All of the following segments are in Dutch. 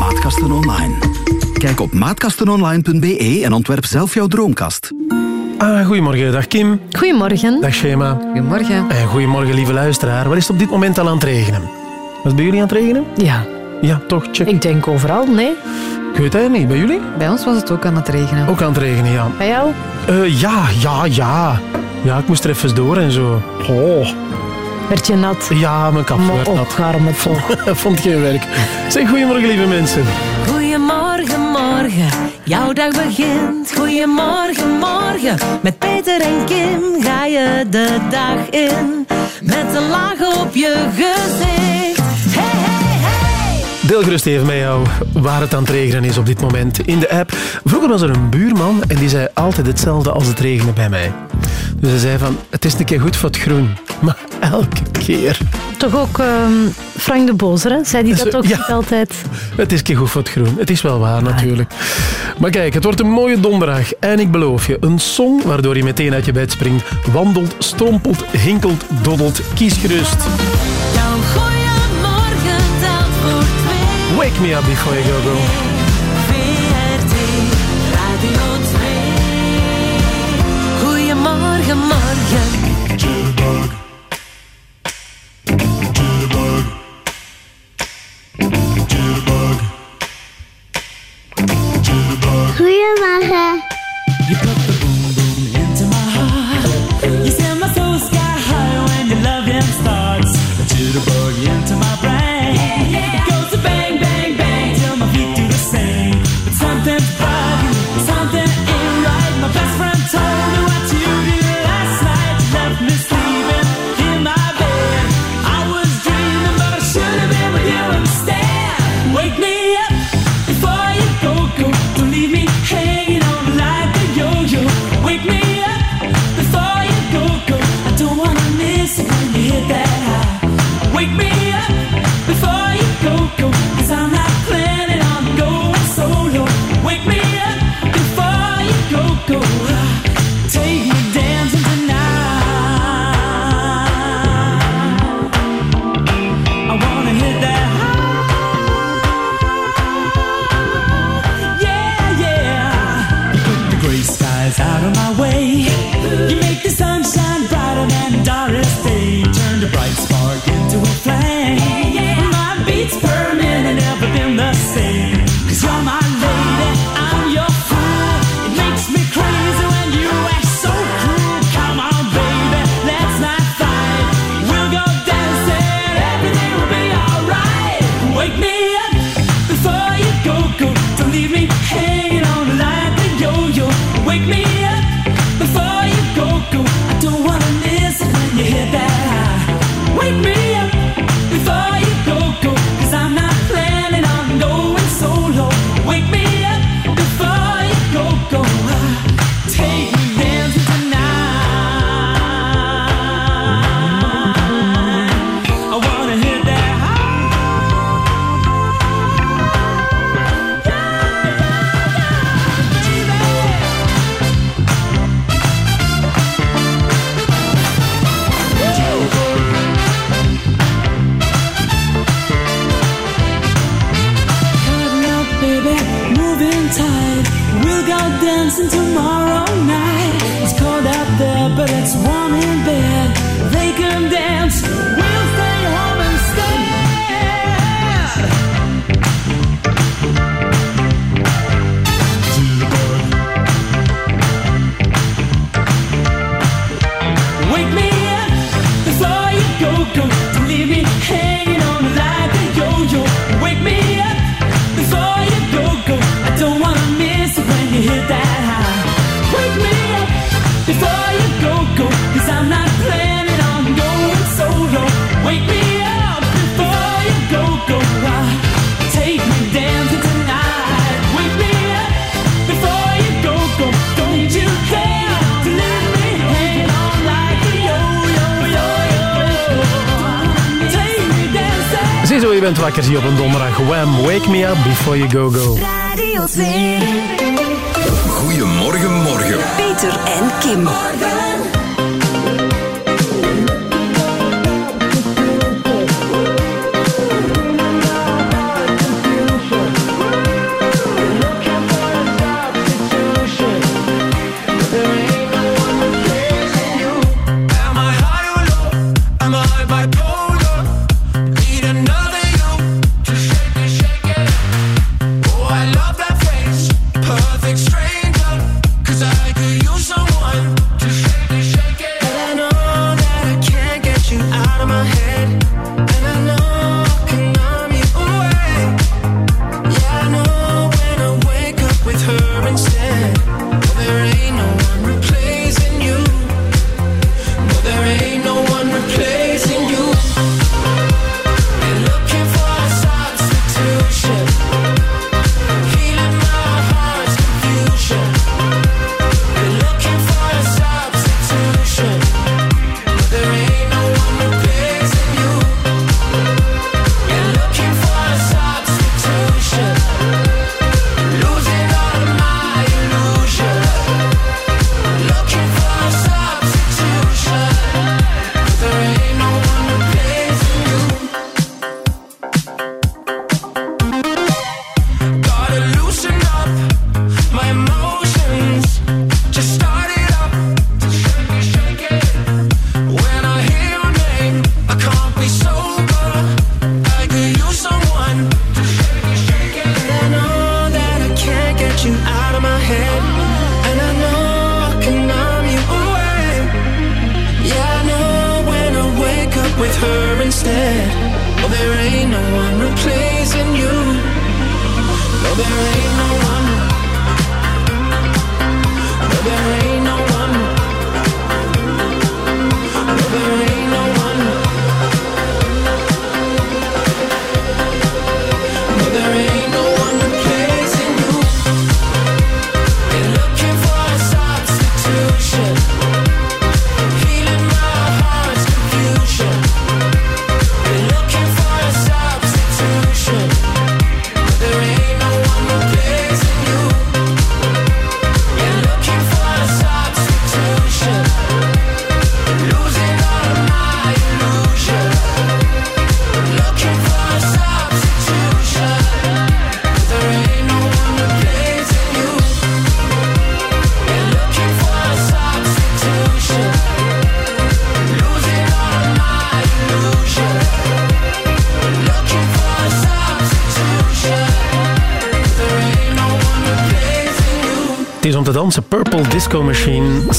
Maatkasten Online. Kijk op maatkastenonline.be en ontwerp zelf jouw droomkast. Ah, goedemorgen, dag Kim. Goedemorgen. Dag Shema. Goedemorgen. En goedemorgen, lieve luisteraar. Waar is het op dit moment al aan het regenen? Was het bij jullie aan het regenen? Ja. Ja, toch, check. Ik denk overal, nee? Ik weet het niet. Bij jullie? Bij ons was het ook aan het regenen. Ook aan het regenen, ja. Bij jou? Uh, ja, ja, ja. Ja, ik moest er even door en zo. Oh. Werd je nat? Ja, mijn kap werd nat. Garme toch. Vond geen werk. Zeg goedemorgen, lieve mensen. Goedemorgen, morgen. Jouw dag begint. Goedemorgen, morgen. Met Peter en Kim ga je de dag in. Met een laag op je gezicht. Deel gerust even met jou waar het aan het regenen is op dit moment in de app. Vroeger was er een buurman en die zei altijd hetzelfde als het regende bij mij. Dus hij zei van, het is een keer goed voor het groen. Maar elke keer. Toch ook um, Frank de Bozer, hè? zei hij dat ook niet altijd? Het is een keer goed voor het groen. Het is wel waar, natuurlijk. Maar kijk, het wordt een mooie donderdag. En ik beloof je, een song waardoor je meteen uit je bed springt. Wandelt, strompelt, hinkelt, doddelt. Kies gerust. Wake me up before you go go. VRT Radio 2. Goeiemorgen, morgen. Goedemorgen. Put the boom je bent wakker zie je op een donderdag. Wham, wake me up before you go go. Radio 2. Goedemorgen, morgen. Peter en Kim.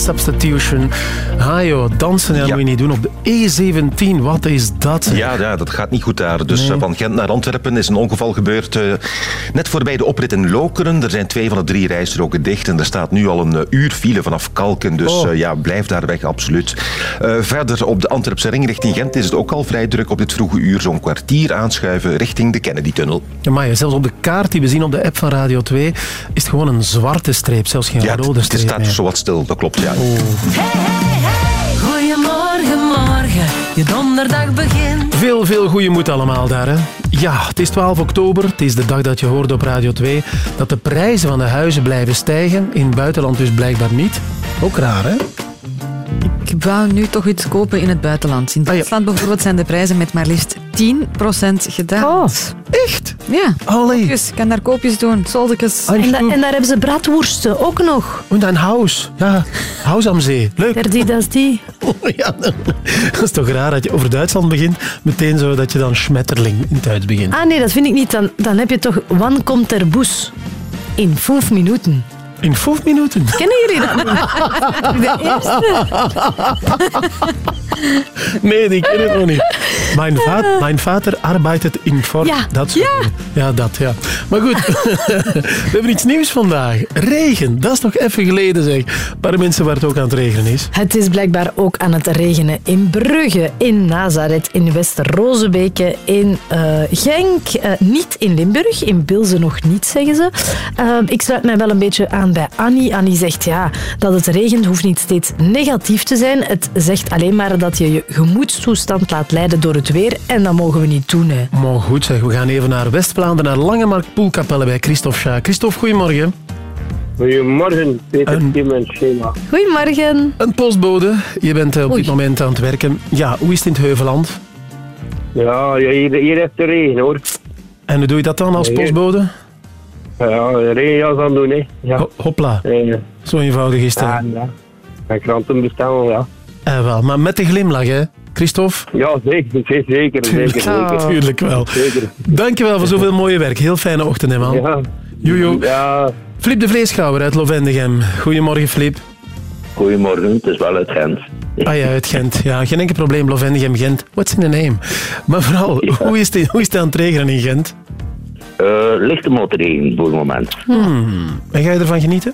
Substitution. Dansen ja, moet je niet doen op de E17. Wat is dat? Ja, ja, dat gaat niet goed daar. Dus Nee. eh, van Gent naar Antwerpen is een ongeval gebeurd. eh, net voorbij de oprit in Lokeren. Er zijn twee van de drie rijstroken dicht. En er staat nu al een eh, uur file vanaf Kalken. Dus Oh. eh, ja, blijf daar weg, absoluut. Eh, verder op de Antwerpse ring richting Gent is het ook al vrij druk op dit vroege uur. Zo'n kwartier aanschuiven richting de Kennedy-tunnel. Maar zelfs op de kaart die we zien op de app van Radio 2 is het gewoon een zwarte streep, zelfs geen Ja, rode het, het streep. staat meer. zo wat stil, dat klopt, ja. Morgen, je donderdag begint. Veel, veel goede moed allemaal daar. Hè? Ja, het is 12 oktober. Het is de dag dat je hoorde op Radio 2 dat de prijzen van de huizen blijven stijgen. In het buitenland dus blijkbaar niet. Ook raar, hè? Ik wou nu toch iets kopen in het buitenland. In Ah, ja. Duitsland bijvoorbeeld zijn de prijzen met maar liefst 10% gedaald. Echt? Ja. Allee. Ik kan daar koopjes doen, zoldekes. En, da- en daar hebben ze braadworsten ook nog. En een huis. Ja, huis am zee. Leuk. Der die, dat is die. Ja, dat is toch raar dat je over Duitsland begint, meteen zo dat je dan schmetterling in het Duits begint. Ah nee, dat vind ik niet. Dan, dan heb je toch Wan komt ter bus. In vijf minuten. In vijf minuten. Kennen jullie dat? De eerste. Nee, die ken ik nog niet. Mijn, va mijn vader arbeidt in Fort. Ja. Dat soort dingen. ja, dat, ja. Maar goed, we hebben iets nieuws vandaag. Regen, dat is toch even geleden zeg. Een paar mensen waar het ook aan het regenen is. Het is blijkbaar ook aan het regenen in Brugge, in Nazareth, in West-Rozebeke, in eh, Genk. Eh, niet in Limburg, in Bilze nog niet, zeggen ze. Eh, ik sluit mij wel een beetje aan bij Annie. Annie zegt ja, dat het regent hoeft niet steeds negatief te zijn. Het zegt alleen maar dat je je gemoedstoestand laat leiden door het weer. En dat mogen we niet doen. Hè. Maar goed zeg, we gaan even naar West-Vlaanderen, naar Langemarkt Poelkapelle bij Christophe Schaak. Christophe, goedemorgen. Goedemorgen, Peter, Een- Kim en Schema. Goedemorgen. Een postbode, je bent eh, op Oei. dit moment aan het werken. Ja, hoe is het in het Heuveland? Ja, ja, hier, hier heeft de regen hoor. En hoe doe je dat dan als postbode? Ja, regenjas aan doen hè. Ja. Ho- hopla, zo eenvoudig is het. ja, ja. En kranten bestellen, ja. Eh, wel, maar met de glimlach, hè, Christophe? Ja, zeker, zeker, zeker, zeker. zeker. Tuurlijk wel. Zeker. Dankjewel voor zoveel mooie werk. Heel fijne ochtend, hè, man. Ja. Jojo. Ja, Flip de Vleeschouwer uit Lovendegem. Goedemorgen, Flip. Goedemorgen, het is wel uit Gent. Ah ja, uit Gent. Ja, geen enkel probleem, Lovendegem, Gent. What's in the name? Maar vooral, Ja. hoe, is het, hoe is het aan het regenen in Gent? Eh, lichte motorregen voor het moment. En ga je ervan genieten?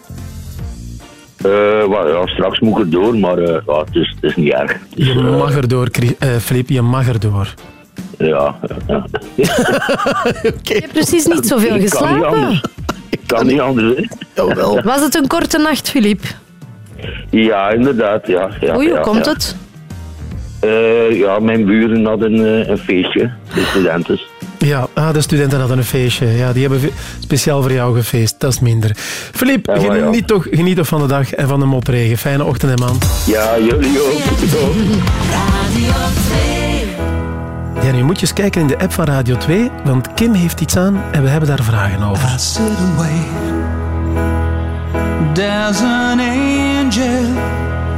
Eh, ja, straks moet ik er door, maar eh, ja, het, is, het is niet erg. Dus, Je eh, mag erdoor, eh, Flip, je mag erdoor. ja, ja, ja. Je hebt precies niet zoveel Ik kan niet geslapen. anders. Ik kan niet anders, hè. Jawel. Was het een korte nacht, Filip? Ja, inderdaad, ja. ja Oei, hoe ja, komt ja. het? Eh, ja, mijn buren hadden eh, een feestje, de studenten. Ja, ah, de studenten hadden een feestje. Ja, die hebben speciaal voor jou gefeest. Dat is minder. Filip, Ja, maar ja. geniet, toch, geniet toch van de dag en van de mopregen. Fijne ochtend, hè, man. Ja, jullie ook. Jo. Radio 2. Ja, nu moet je eens kijken in de app van Radio 2, want Kim heeft iets aan en we hebben daar vragen over. I sit and wait. There's an angel.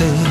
triste.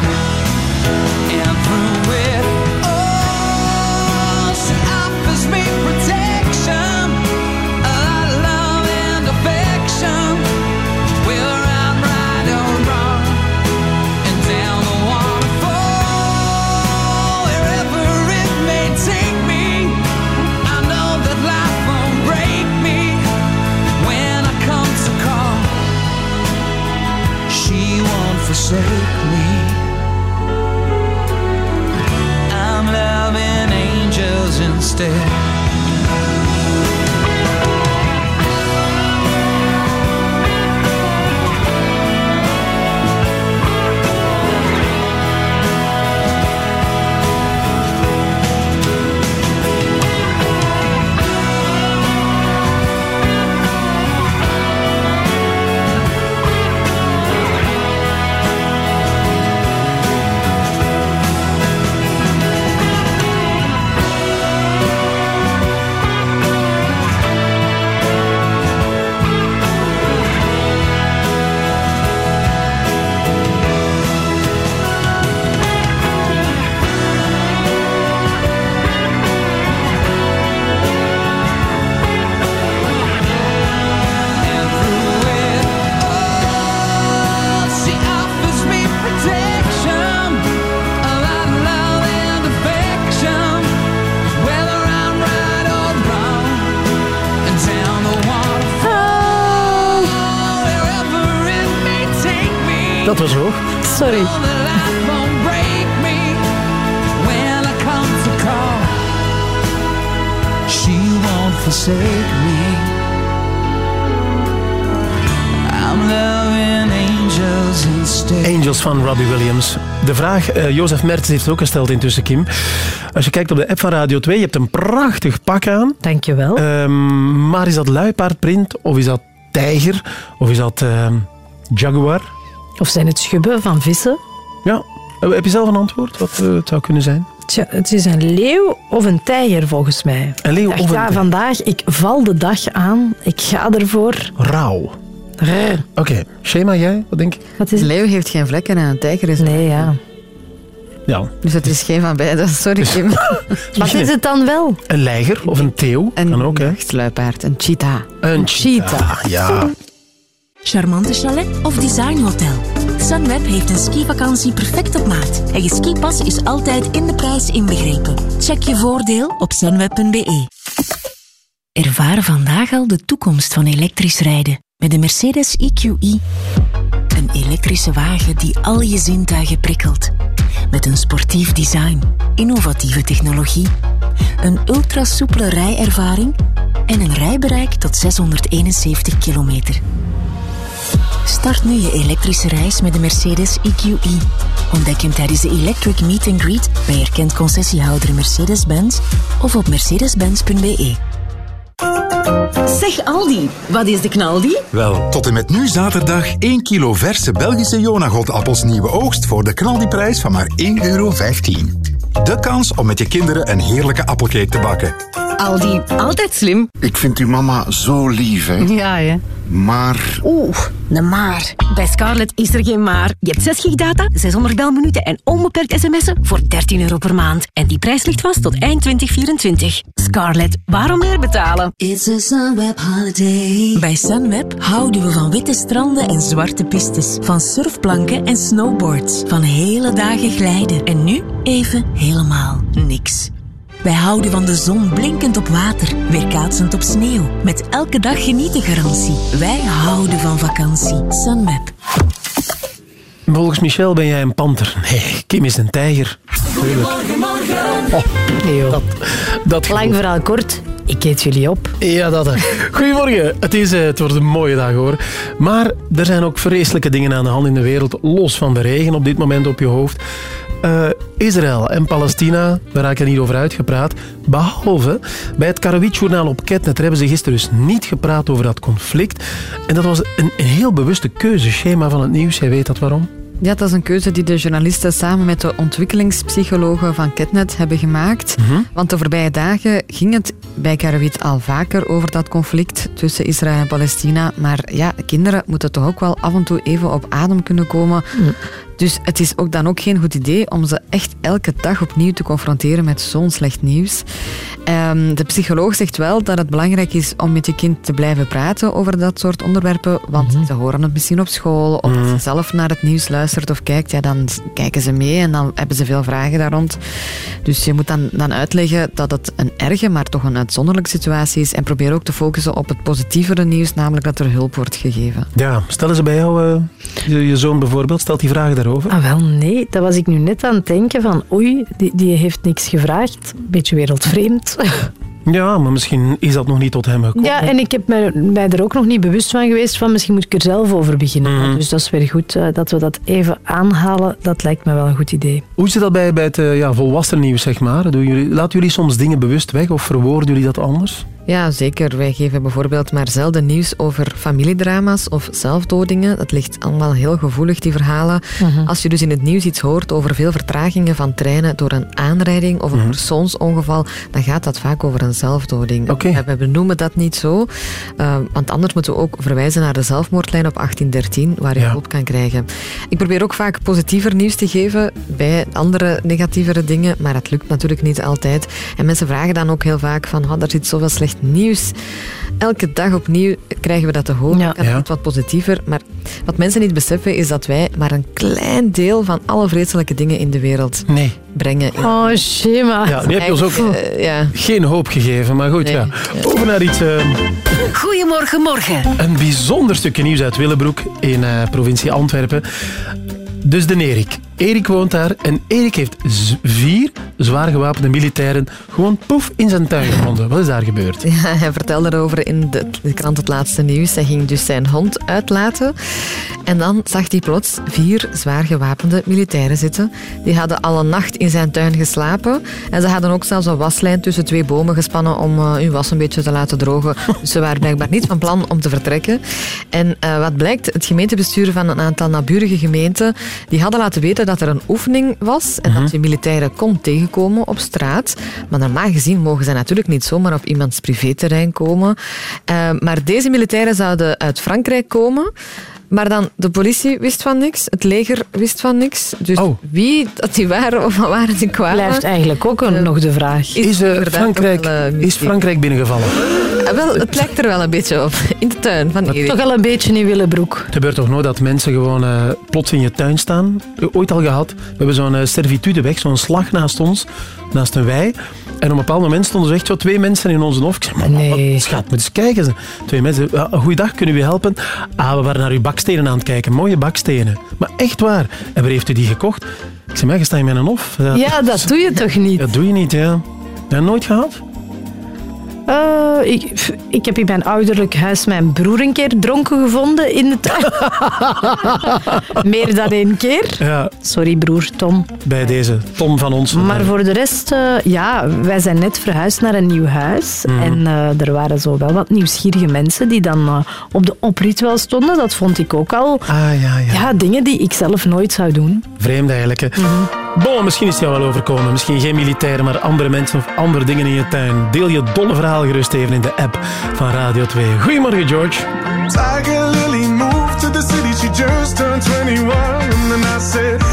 Vraag, eh Jozef Mertens heeft het ook gesteld intussen, Kim. Als je kijkt op de app van Radio 2, je hebt een prachtig pak aan. Dankjewel. Ehm, maar is dat luipaardprint of is dat tijger of is dat ehm, jaguar? Of zijn het schubben van vissen? Ja. Eh, Heb je zelf een antwoord wat eh, het zou kunnen zijn? Tja, het is een leeuw of een tijger volgens mij. Een leeuw Ik of een ga tijger? vandaag, ik val de dag aan, ik ga ervoor. Rauw. Oké. Shema, jij? Wat denk je? Wat is Een het? leeuw heeft geen vlekken en een tijger is... Nee, ja. Ja. Dus het is geen van beide. Sorry, Kim. Wat is het dan wel? Een leiger of een teeuw? Een kan ook, hè? luipaard, een cheetah. Een cheetah. Ja. Charmante chalet of designhotel. Sunweb heeft een skivakantie perfect op maat. En je skipas is altijd in de prijs inbegrepen. Check je voordeel op sunweb.be. Ervaar vandaag al de toekomst van elektrisch rijden met de Mercedes EQE. Elektrische wagen die al je zintuigen prikkelt. Met een sportief design, innovatieve technologie, een ultrasoepele rijervaring en een rijbereik tot 671 kilometer. Start nu je elektrische reis met de Mercedes EQE. Ontdek hem tijdens de Electric Meet and Greet bij erkend concessiehouder Mercedes-Benz of op mercedes-benz.be. Zeg Aldi, wat is de knaldi? Wel, tot en met nu zaterdag 1 kilo verse Belgische Jonagotappels nieuwe oogst voor de knaldiprijs van maar 1,15 euro. De kans om met je kinderen een heerlijke appelcake te bakken. Aldi, altijd slim. Ik vind uw mama zo lief, hè. Ja, hè. Maar... Oeh, een maar. Bij Scarlett is er geen maar. Je hebt 6 gig data, 600 belminuten en onbeperkt sms'en voor 13 euro per maand. En die prijs ligt vast tot eind 2024. Scarlett, waarom meer betalen? It's a Sunweb holiday. Bij Sunweb houden we van witte stranden en zwarte pistes. Van surfplanken en snowboards. Van hele dagen glijden. En nu even helemaal niks. Wij houden van de zon blinkend op water, weerkaatsend op sneeuw. Met elke dag genieten garantie. Wij houden van vakantie. Sunweb. Volgens Michel ben jij een panter. Nee, Kim is een tijger. Tuurlijk. Oh, dat, dat Lang verhaal kort. Ik eet jullie op. Ja, dat. hè. Goedemorgen. Het, is, eh, het wordt een mooie dag hoor. Maar er zijn ook vreselijke dingen aan de hand in de wereld, los van de regen op dit moment op je hoofd. Eh, Israël en Palestina, ik niet over uitgepraat. Behalve bij het Karawit-journaal op Ketnet daar hebben ze gisteren dus niet gepraat over dat conflict. En dat was een, een heel bewuste keuze. Schema van het nieuws, jij weet dat waarom? Ja, dat is een keuze die de journalisten samen met de ontwikkelingspsychologen van Ketnet hebben gemaakt. Want de voorbije dagen ging het bij Karawit al vaker over dat conflict tussen Israël en Palestina. Maar ja, kinderen moeten toch ook wel af en toe even op adem kunnen komen. Dus het is ook dan ook geen goed idee om ze echt elke dag opnieuw te confronteren met zo'n slecht nieuws. Ehm, de psycholoog zegt wel dat het belangrijk is om met je kind te blijven praten over dat soort onderwerpen, want ze horen het misschien op school, of als ze zelf naar het nieuws luistert of kijkt, ja, dan kijken ze mee en dan hebben ze veel vragen daar rond. Dus je moet dan, dan uitleggen dat het een erge, maar toch een uitzonderlijke situatie is en probeer ook te focussen op het positievere nieuws, namelijk dat er hulp wordt gegeven. Ja, stellen ze bij jou, eh, je, je zoon bijvoorbeeld, stelt die vragen daarover? Ah, wel nee, dat was ik nu net aan het denken van oei, die, die heeft niks gevraagd. Beetje wereldvreemd. Ja, maar misschien is dat nog niet tot hem gekomen. Ja, en ik heb mij, mij er ook nog niet bewust van geweest van misschien moet ik er zelf over beginnen. Dus dat is weer goed eh, dat we dat even aanhalen. Dat lijkt me wel een goed idee. Hoe zit dat bij, bij het eh, ja, volwassen nieuws, zeg maar? Doen jullie, laten jullie soms dingen bewust weg of verwoorden jullie dat anders? Ja, zeker. Wij geven bijvoorbeeld maar zelden nieuws over familiedrama's of zelfdodingen. Dat ligt allemaal heel gevoelig, die verhalen. Als je dus in het nieuws iets hoort over veel vertragingen van treinen door een aanrijding of een persoonsongeval, dan gaat dat vaak over een zelfdoding. We- We benoemen dat niet zo, eh, want anders moeten we ook verwijzen naar de zelfmoordlijn op 1813, waar je hulp kan krijgen. Ik probeer ook vaak positiever nieuws te geven bij andere negatievere dingen, maar dat lukt natuurlijk niet altijd. En mensen vragen dan ook heel vaak van, oh, daar zit zoveel slecht nieuws. Elke dag opnieuw krijgen we dat te horen. Ja. het wat positiever. Maar wat mensen niet beseffen is dat wij maar een klein deel van alle vreselijke dingen in de wereld nee. brengen. Oh, schema. Ja, nu heb je ons ook Eh, ja. geen hoop gegeven, maar goed, ja. Over naar iets... eh, Goedemorgen, morgen. Een bijzonder stukje nieuws uit Willebroek in eh, provincie Antwerpen. Dus de Erik. Erik woont daar en Erik heeft vier zwaar gewapende militairen gewoon poef in zijn tuin gevonden. Wat is daar gebeurd? Ja, hij vertelde erover in de, de krant Het Laatste Nieuws. Hij ging dus zijn hond uitlaten. En dan zag hij plots vier zwaar gewapende militairen zitten. Die hadden al een nacht in zijn tuin geslapen. En ze hadden ook zelfs een waslijn tussen twee bomen gespannen om eh, hun was een beetje te laten drogen. Dus ze waren blijkbaar niet van plan om te vertrekken. En eh, wat blijkt, het gemeentebestuur van een aantal naburige gemeenten die hadden laten weten dat er een oefening was en dat je militairen kon tegenkomen op straat. Maar normaal gezien mogen ze natuurlijk niet zomaar op iemands privéterrein komen. Eh, maar deze militairen zouden uit Frankrijk komen. Maar dan, de politie wist van niks, het leger wist van niks. Dus wie dat die waren of van waar die kwamen... Blijft eigenlijk ook een- nog de vraag. Is, eh, Frankrijk, wel, eh, is Frankrijk binnengevallen? Eh, wel, het lijkt er wel een beetje op. In de tuin van Erik. Toch al een beetje in Willebroek. Het gebeurt toch nooit dat mensen gewoon eh, plots in je tuin staan? Eh, Ooit al gehad. We hebben zo'n eh, servitudeweg, zo'n slag naast ons, naast een wei. En op een bepaald moment stonden er echt zo twee mensen in onze hof. Ik zei, maar wat, schat, moet eens kijken. Ze- Twee mensen, ja, goeiedag, kunnen we u helpen? Ah, we waren naar uw bakstenen aan het kijken. Mooie bakstenen. Maar echt waar. En waar heeft u die gekocht? Ik zei, maar je staat in mijn hof. Ja, dat doe je toch niet? Dat doe je niet, ja. Eh, ik, ik, heb in mijn ouderlijk huis mijn broer een keer dronken gevonden in de tuin. Meer dan één keer. Ja. Sorry broer, Tom. Bij deze, Tom van ons. Maar voor de rest, eh, ja, wij zijn net verhuisd naar een nieuw huis. Mhm. En eh, er waren zo wel wat nieuwsgierige mensen die dan op de oprit wel stonden. Dat vond ik ook al. Ah, ja, ja. ja, dingen die ik zelf nooit zou doen. Vreemd eigenlijk. Hè? Mhm. Misschien is het jou wel overkomen. Misschien geen militairen, maar andere mensen of andere dingen in je tuin. Deel je dolle vragen verhaal gerust even in de app van Radio 2. Goedemorgen, George. Tiger Lily moved to the city, she just turned 21. And then I said...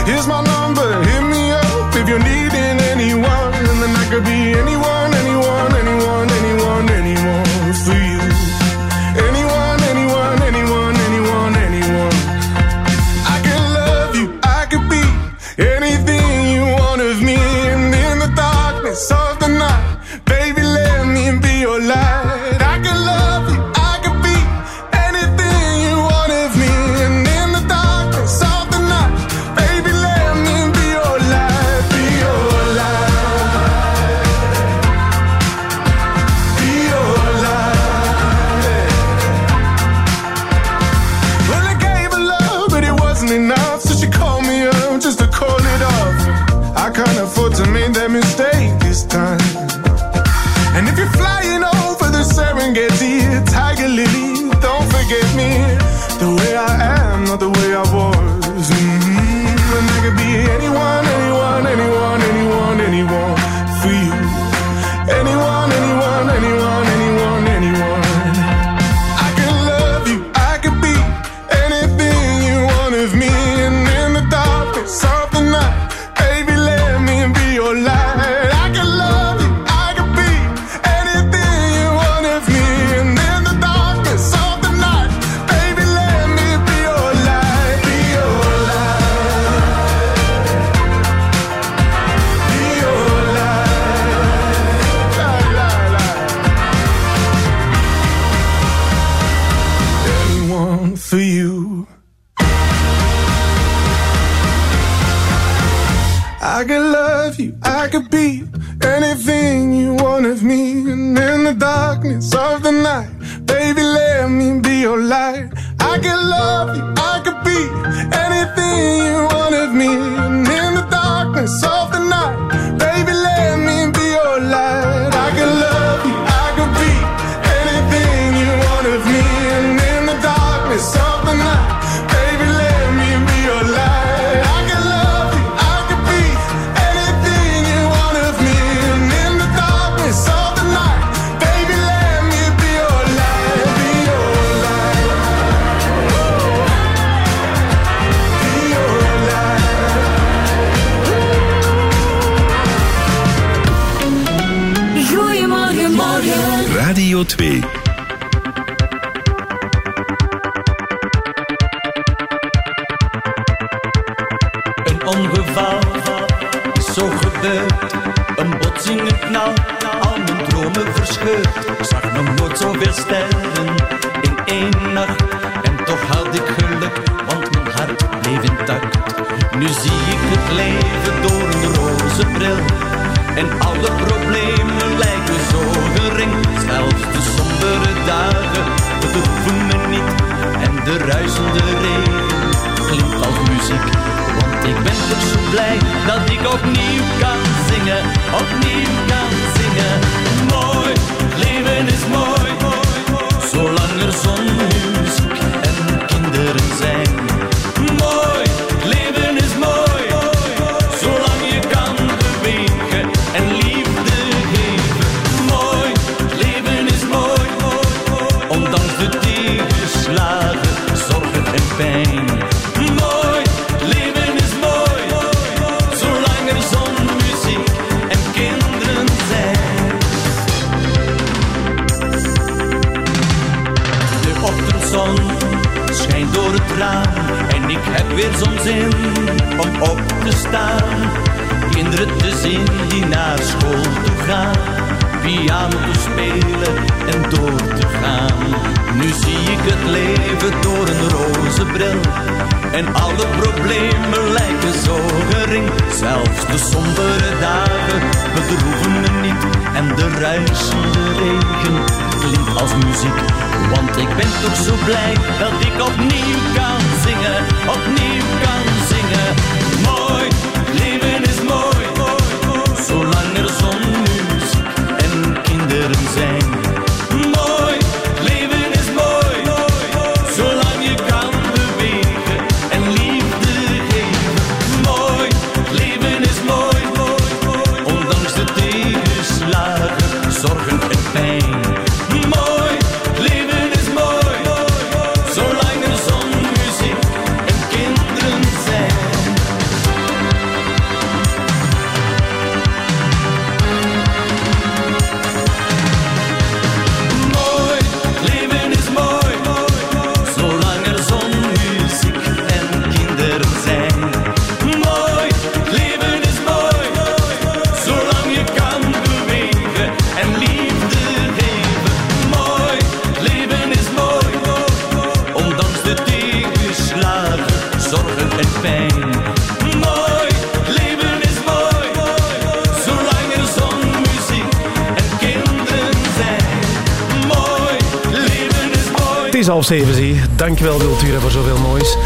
zie. Dankjewel, Cultura, voor zoveel moois.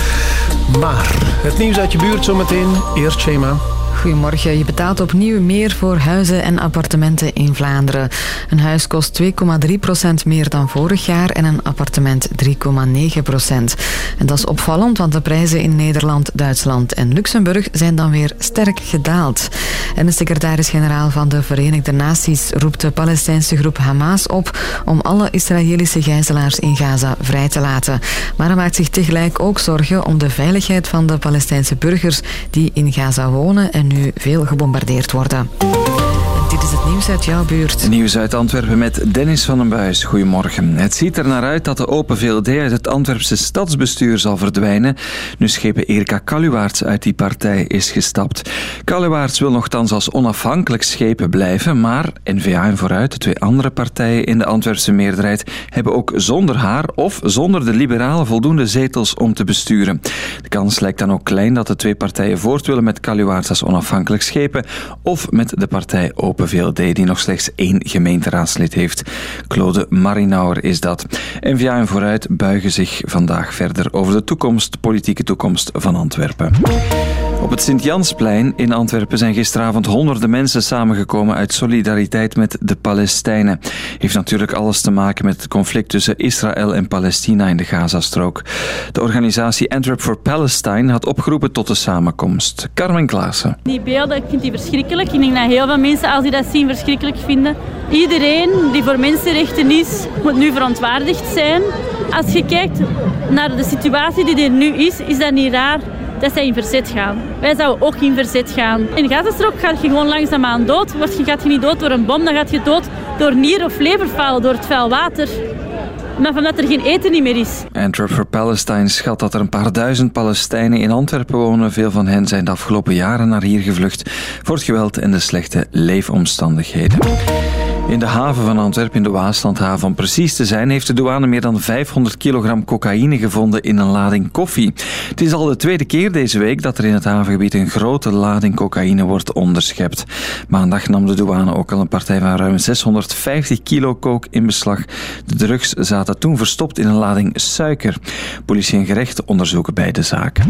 Maar het nieuws uit je buurt zometeen. Eerst Shema. Goedemorgen. Je betaalt opnieuw meer voor huizen en appartementen in Vlaanderen. Een huis kost 2,3% meer dan vorig jaar en een appartement 3,9%. En dat is opvallend, want de prijzen in Nederland, Duitsland en Luxemburg zijn dan weer sterk gedaald. En de secretaris-generaal van de Verenigde Naties roept de Palestijnse groep Hamas op om alle Israëlische gijzelaars in Gaza vrij te laten. Maar hij maakt zich tegelijk ook zorgen om de veiligheid van de Palestijnse burgers die in Gaza wonen en nu veel gebombardeerd worden. Dit is het nieuws uit jouw buurt. Nieuws uit Antwerpen met Dennis van den Buis. Goedemorgen. Het ziet er naar uit dat de Open VLD uit het Antwerpse stadsbestuur zal verdwijnen. Nu schepen Erika Kaluwaerts uit die partij is gestapt. Kaluwaerts wil nogthans als onafhankelijk schepen blijven, maar N-VA en Vooruit, de twee andere partijen in de Antwerpse meerderheid, hebben ook zonder haar of zonder de liberalen voldoende zetels om te besturen. De kans lijkt dan ook klein dat de twee partijen voort willen met Kaluwaerts als onafhankelijk schepen of met de partij Open VLD, die nog slechts één gemeenteraadslid heeft. Claude Marinauer is dat. N-VA en Vooruit buigen zich vandaag verder over de politieke toekomst van Antwerpen. Op het Sint-Jansplein in Antwerpen zijn gisteravond honderden mensen samengekomen uit solidariteit met de Palestijnen. Heeft natuurlijk alles te maken met het conflict tussen Israël en Palestina in de Gazastrook. De organisatie Antwerp for Palestine had opgeroepen tot de samenkomst. Carmen Klaassen. Die beelden, ik vind die verschrikkelijk. Ik denk dat heel veel mensen, als die dat zien, verschrikkelijk vinden. Iedereen die voor mensenrechten is, moet nu verontwaardigd zijn. Als je kijkt naar de situatie die er nu is, is dat niet raar dat zij in verzet gaan. Wij zouden ook in verzet gaan. In Gazastrook gaat je gewoon langzaamaan dood. Word je, gaat je niet dood door een bom, dan gaat je dood door nier- of leverfalen, door het vuil water. Maar van dat er geen eten meer is. Antwerp for Palestine schat dat er een paar duizend Palestijnen in Antwerpen wonen. Veel van hen zijn de afgelopen jaren naar hier gevlucht voor het geweld en de slechte leefomstandigheden. In de haven van Antwerpen, in de Waaslandhaven precies te zijn, heeft de douane meer dan 500 kilogram cocaïne gevonden in een lading koffie. Het is al de tweede keer deze week dat er in het havengebied een grote lading cocaïne wordt onderschept. Maandag nam de douane ook al een partij van ruim 650 kilo coke in beslag. De drugs zaten toen verstopt in een lading suiker. Politie en gerecht onderzoeken beide zaken.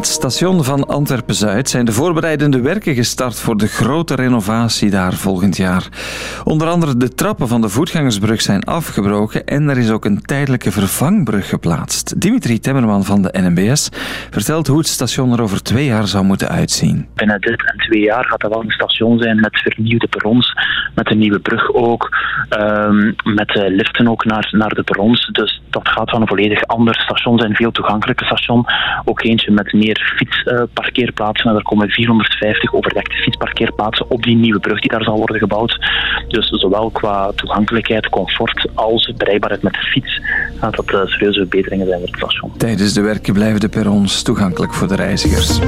Het station van Antwerpen-Zuid zijn de voorbereidende werken gestart voor de grote renovatie daar volgend jaar. Onder andere de trappen van de voetgangersbrug zijn afgebroken en er is ook een tijdelijke vervangbrug geplaatst. Dimitri Temmerman van de NMBS vertelt hoe het station er over twee jaar zou moeten uitzien. Binnen dit en twee jaar gaat dat wel een station zijn met vernieuwde perrons, met een nieuwe brug ook, ehm, met eh, liften ook naar, naar de perrons. Dus dat gaat van een volledig ander station zijn, veel toegankelijker station. Ook eentje met meer fietsparkeerplaatsen. en er komen 450 overdekte fietsparkeerplaatsen op die nieuwe brug die daar zal worden gebouwd. Dus zowel qua toegankelijkheid, comfort als bereikbaarheid met de fiets gaat dat eh, serieuze verbeteringen zijn voor het station. Tijdens de werken blijven de perrons toegankelijk voor de reizigers.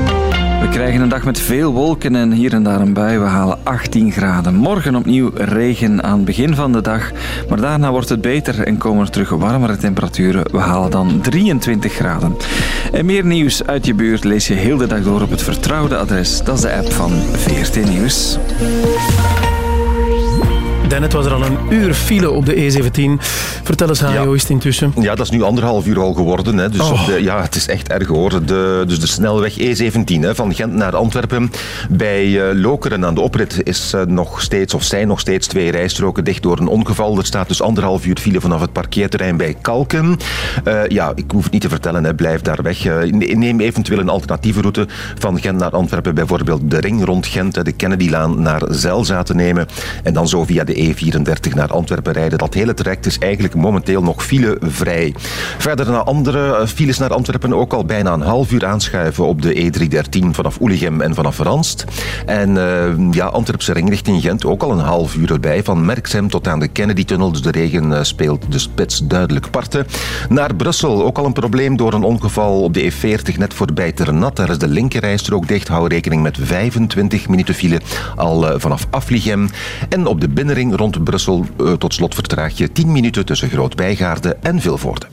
We krijgen een dag met veel wolken en hier en daar een bui. We halen 18 graden. Morgen opnieuw regen aan het begin van de dag. Maar daarna wordt het beter en komen er terug warmere temperaturen. We halen dan 23 graden. En meer nieuws uit je lees je heel de dag door op het vertrouwde adres. Dat is de app van VRT Nieuws. Daarnet was er al een uur file op de E17. Vertel eens, Hajo, hoe is het intussen? Ja, dat is nu anderhalf uur al geworden. Hè. Dus Oh. op de, ja, het is echt erg hoor. De, dus de snelweg E17 hè, van Gent naar Antwerpen. Bij eh, Lokeren aan de oprit is, eh, nog steeds, of zijn nog steeds twee rijstroken dicht door een ongeval. Er staat dus anderhalf uur file vanaf het parkeerterrein bij Kalken. Eh, ja, ik hoef het niet te vertellen, hè, blijf daar weg. Ne- neem eventueel een alternatieve route van Gent naar Antwerpen. Bijvoorbeeld de ring rond Gent, de Kennedylaan naar Zelza te nemen. En dan zo via de E34 naar Antwerpen rijden. Dat hele traject is eigenlijk momenteel nog filevrij. Verder naar andere eh, files naar Antwerpen ook al bijna een half uur aanschuiven op de E313 vanaf Oelichem en vanaf Ranst. En eh, ja, Antwerpse ring richting Gent ook al een half uur erbij. Van Merksem tot aan de Kennedy-tunnel. Dus de regen eh, speelt de spits duidelijk parten. Naar Brussel ook al een probleem door een ongeval op de E40 net voorbij Ternat. Daar is de linkerrijstrook dicht. Hou rekening met 25 minuten file al vanaf Aflichem. En op de binnenring rond Brussel eh, tot slot vertraag je 10 minuten tussen Groot-Bijgaarde en Vilvoorde.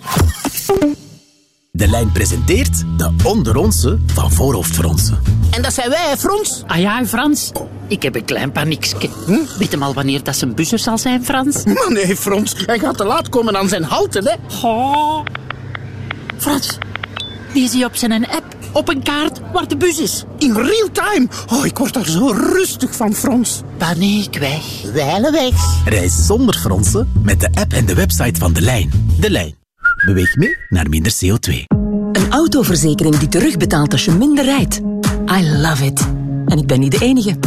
De lijn presenteert de onderonse van voorhoofdfronsen. En dat zijn wij, hè, Frans? Ah ja, Frans. Ik heb een klein paniekske. Weet hem al wanneer dat zijn buzzer zal zijn, Frans? Maar nee, Frans, hij gaat te laat komen aan zijn houten, hè? Oh. Frans, wie is hij op zijn app? Op een kaart waar de bus is. In real time. Oh, ik word daar zo rustig van, Frans. Paniek weg. Wijlen weg. Reis zonder fronsen met de app en de website van De Lijn. De Lijn. Beweeg mee naar minder CO2. Een autoverzekering die terugbetaalt als je minder rijdt. I love it. En ik ben niet de enige.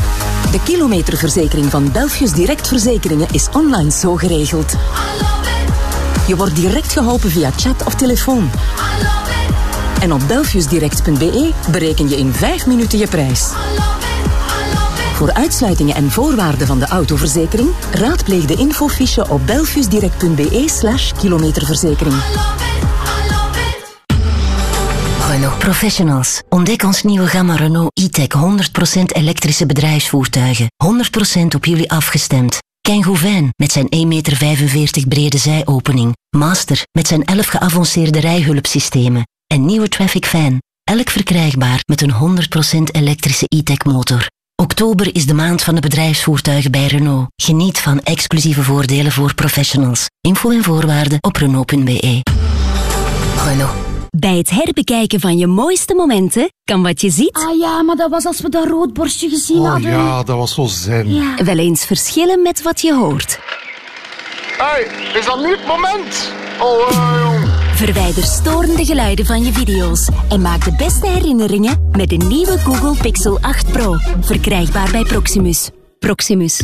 De kilometerverzekering van Belfius Direct Verzekeringen is online zo geregeld. Je wordt direct geholpen via chat of telefoon. En op belfiusdirect.be bereken je in 5 minuten je prijs. Voor uitsluitingen en voorwaarden van de autoverzekering raadpleeg de infofiche op belfiusdirect.be slash kilometerverzekering. Renault Professionals. Ontdek ons nieuwe gamma Renault e-tech 100% elektrische bedrijfsvoertuigen. 100% op jullie afgestemd. Kangoo met zijn 1,45 meter brede zijopening. Master met zijn 11 geavanceerde rijhulpsystemen. En nieuwe Traffic Fan. Elk verkrijgbaar met een 100% elektrische e-tech motor. Oktober is de maand van de bedrijfsvoertuigen bij Renault. Geniet van exclusieve voordelen voor professionals. Info en voorwaarden op Renault.be. Renault. Bij het herbekijken van je mooiste momenten kan wat je ziet... Ah ja, maar dat was als we dat roodborstje gezien Oh hadden. ja, dat was zo zen. Wel eens verschillen met wat je hoort. Hey, is dat nu het moment? Oh, jong. Verwijder storende geluiden van je video's en maak de beste herinneringen met de nieuwe Google Pixel 8 Pro. Verkrijgbaar bij Proximus. Proximus.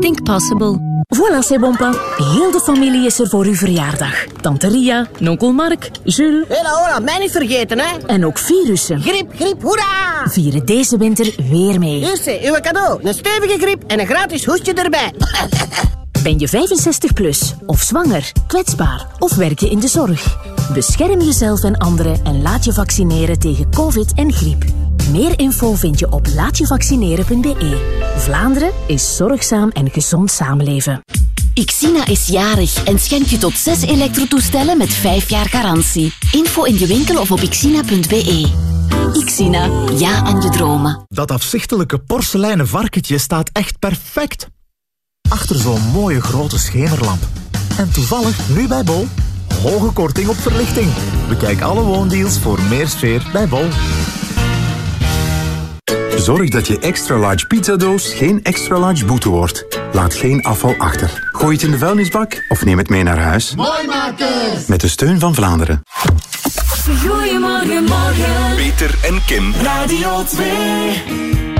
Think possible. Voilà, c'est bon pas. Heel de familie is er voor uw verjaardag. Tante Ria, onkel Mark, Jules... Hela, hola, mij niet vergeten, hè? En ook virussen. Griep, griep, hoera! Vieren deze winter weer mee. Hier, zie, uw cadeau. Een stevige griep en een gratis hoestje erbij. Ben je 65 plus of zwanger, kwetsbaar of werk je in de zorg? Bescherm jezelf en anderen en laat je vaccineren tegen covid en griep. Meer info vind je op laatjevaccineren.be. Vlaanderen is zorgzaam en gezond samenleven. Xina is jarig en schenkt je tot zes elektrotoestellen met 5 jaar garantie. Info in je winkel of op xina.be. Xina, ja aan je dromen. Dat afzichtelijke porseleinen varkentje staat echt perfect. Achter zo'n mooie grote schemerlamp. En toevallig nu bij Bol. Hoge korting op verlichting. Bekijk alle woondeals voor meer sfeer bij Bol. Zorg dat je extra large pizzadoos geen extra large boete wordt. Laat geen afval achter. Gooi het in de vuilnisbak of neem het mee naar huis. Mooi maken! Met de steun van Vlaanderen. Goedemorgen, morgen. Peter en Kim. Radio 2.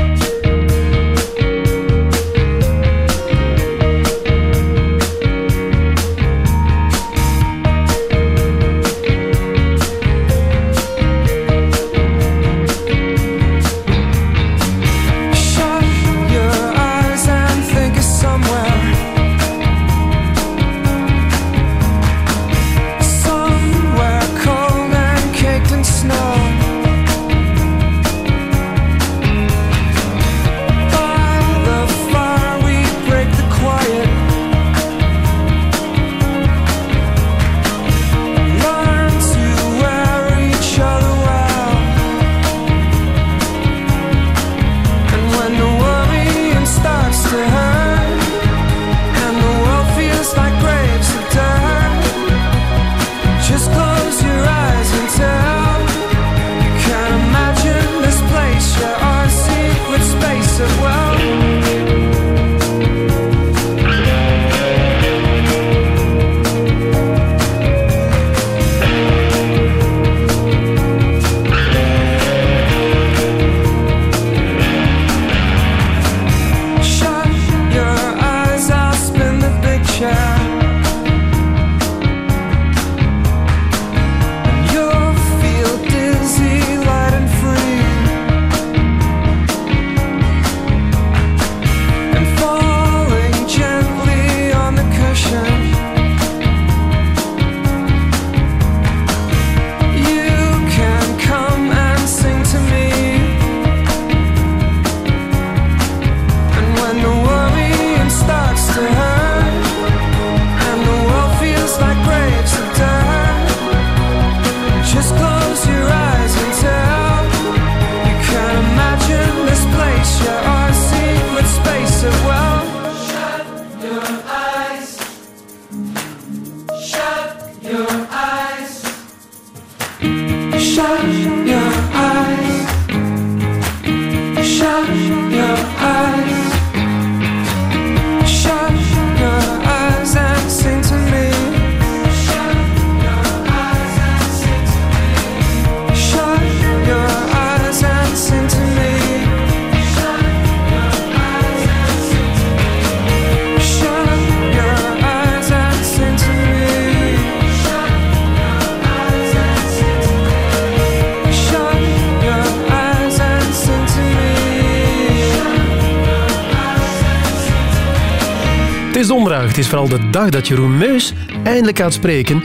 Het is donderdag, het is vooral de dag dat Jeroen Meus eindelijk gaat spreken.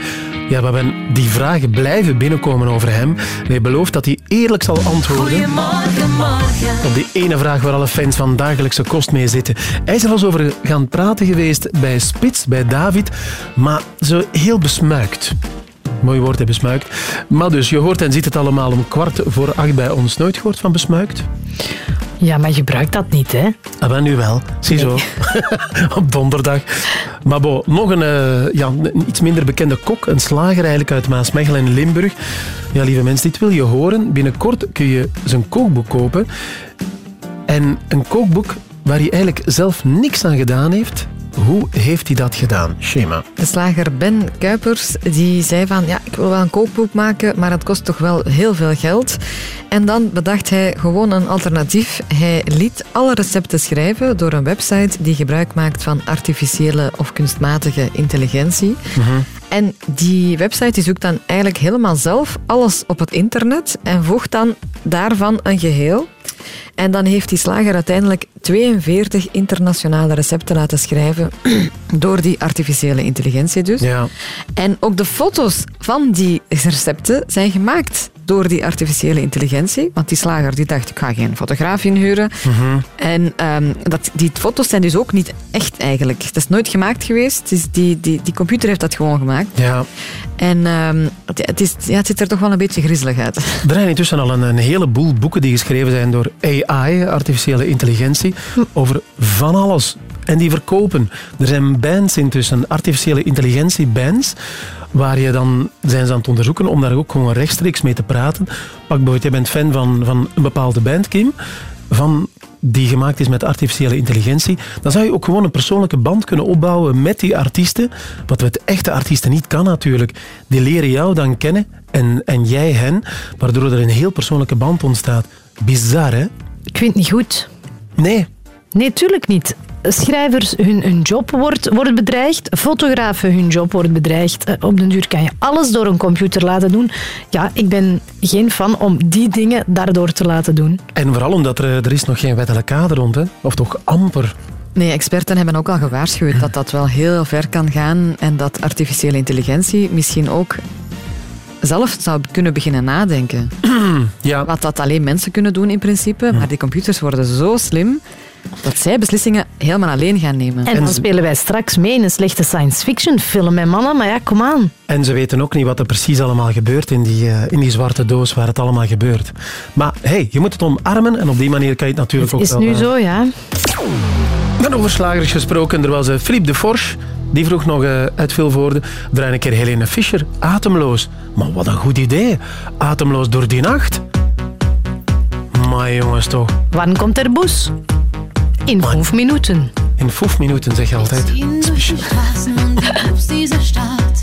Ja, we hebben die vragen blijven binnenkomen over hem. En hij belooft dat hij eerlijk zal antwoorden Goedemorgen, morgen. op die ene vraag waar alle fans van dagelijkse kost mee zitten. Hij is er al eens over gaan praten geweest bij Spits, bij David, maar zo heel besmuikt. Mooi woord, hè, besmuikt. Maar dus, je hoort en ziet het allemaal om kwart voor acht bij ons. Nooit gehoord van besmuikt? Ja, maar gebruik dat niet, hè? Ah, maar nu wel. Ziezo. Op donderdag. Maar bo, nog een eh, ja, een iets minder bekende kok, een slager eigenlijk uit Maasmechelen in Limburg. Ja, lieve mensen, dit wil je horen. Binnenkort kun je zijn kookboek kopen. En een kookboek waar hij eigenlijk zelf niks aan gedaan heeft. Hoe heeft hij dat gedaan? Schema. De slager Ben Kuipers die zei van ja, ik wil wel een kookboek maken, maar het kost toch wel heel veel geld. En dan bedacht hij gewoon een alternatief. Hij liet alle recepten schrijven door een website die gebruik maakt van artificiële of kunstmatige intelligentie. En die website die zoekt dan eigenlijk helemaal zelf alles op het internet en voegt dan daarvan een geheel. En dan heeft die slager uiteindelijk 42 internationale recepten laten schrijven door die artificiële intelligentie dus. Ja. En ook de foto's van die recepten zijn gemaakt door die artificiële intelligentie. Want die slager die dacht, ik ga geen fotograaf inhuren. En ehm, dat, die foto's zijn dus ook niet echt eigenlijk. Het is nooit gemaakt geweest. Dus die, die, die computer heeft dat gewoon gemaakt. Ja. En ehm, het, het is, ja, het ziet er toch wel een beetje griezelig uit. Er zijn intussen al een, een heleboel boeken die geschreven zijn door AI, artificiële intelligentie, over van alles. En die verkopen. Er zijn bands intussen, artificiële intelligentie bands, waar je dan zijn ze aan het onderzoeken om daar ook gewoon rechtstreeks mee te praten. Pak bijvoorbeeld, jij bent fan van, van een bepaalde band, Kim, van, die gemaakt is met artificiële intelligentie, dan zou je ook gewoon een persoonlijke band kunnen opbouwen met die artiesten, wat met echte artiesten niet kan natuurlijk. Die leren jou dan kennen en, en jij hen, waardoor er een heel persoonlijke band ontstaat. Bizar, hè? Ik vind het niet goed. Nee. Nee, tuurlijk niet. Schrijvers, hun, hun job wordt, wordt bedreigd. Fotografen, hun job wordt bedreigd. Eh, Op den duur kan je alles door een computer laten doen. Ja, ik ben geen fan om die dingen daardoor te laten doen. En vooral omdat er, er is nog geen wettelijk kader rond, hè? Of toch amper. Nee, experten hebben ook al gewaarschuwd dat dat wel heel ver kan gaan en dat artificiële intelligentie misschien ook zelf zou kunnen beginnen nadenken. Ja. Wat dat alleen mensen kunnen doen in principe, maar die computers worden zo slim dat zij beslissingen helemaal alleen gaan nemen. En dan spelen wij straks mee in een slechte science fiction film, hè mannen? Maar ja, kom aan. En ze weten ook niet wat er precies allemaal gebeurt in die, eh, in die zwarte doos waar het allemaal gebeurt. Maar hey, je moet het omarmen en op die manier kan je het natuurlijk ook Is wel... nu eh, zo, ja. En over slagers gesproken, er was eh, Philippe de Forge. Die vroeg nog eh, uit Vilvoorde. Draai een keer Helene Fischer. Atemloos. Maar wat een goed idee. Atemloos door die nacht. Maar jongens toch. Wanneer komt er bus? In vijf minuten. In vijf minuten zeg je altijd. ziehen durch die Straßen und die Clubs dieser Stadt.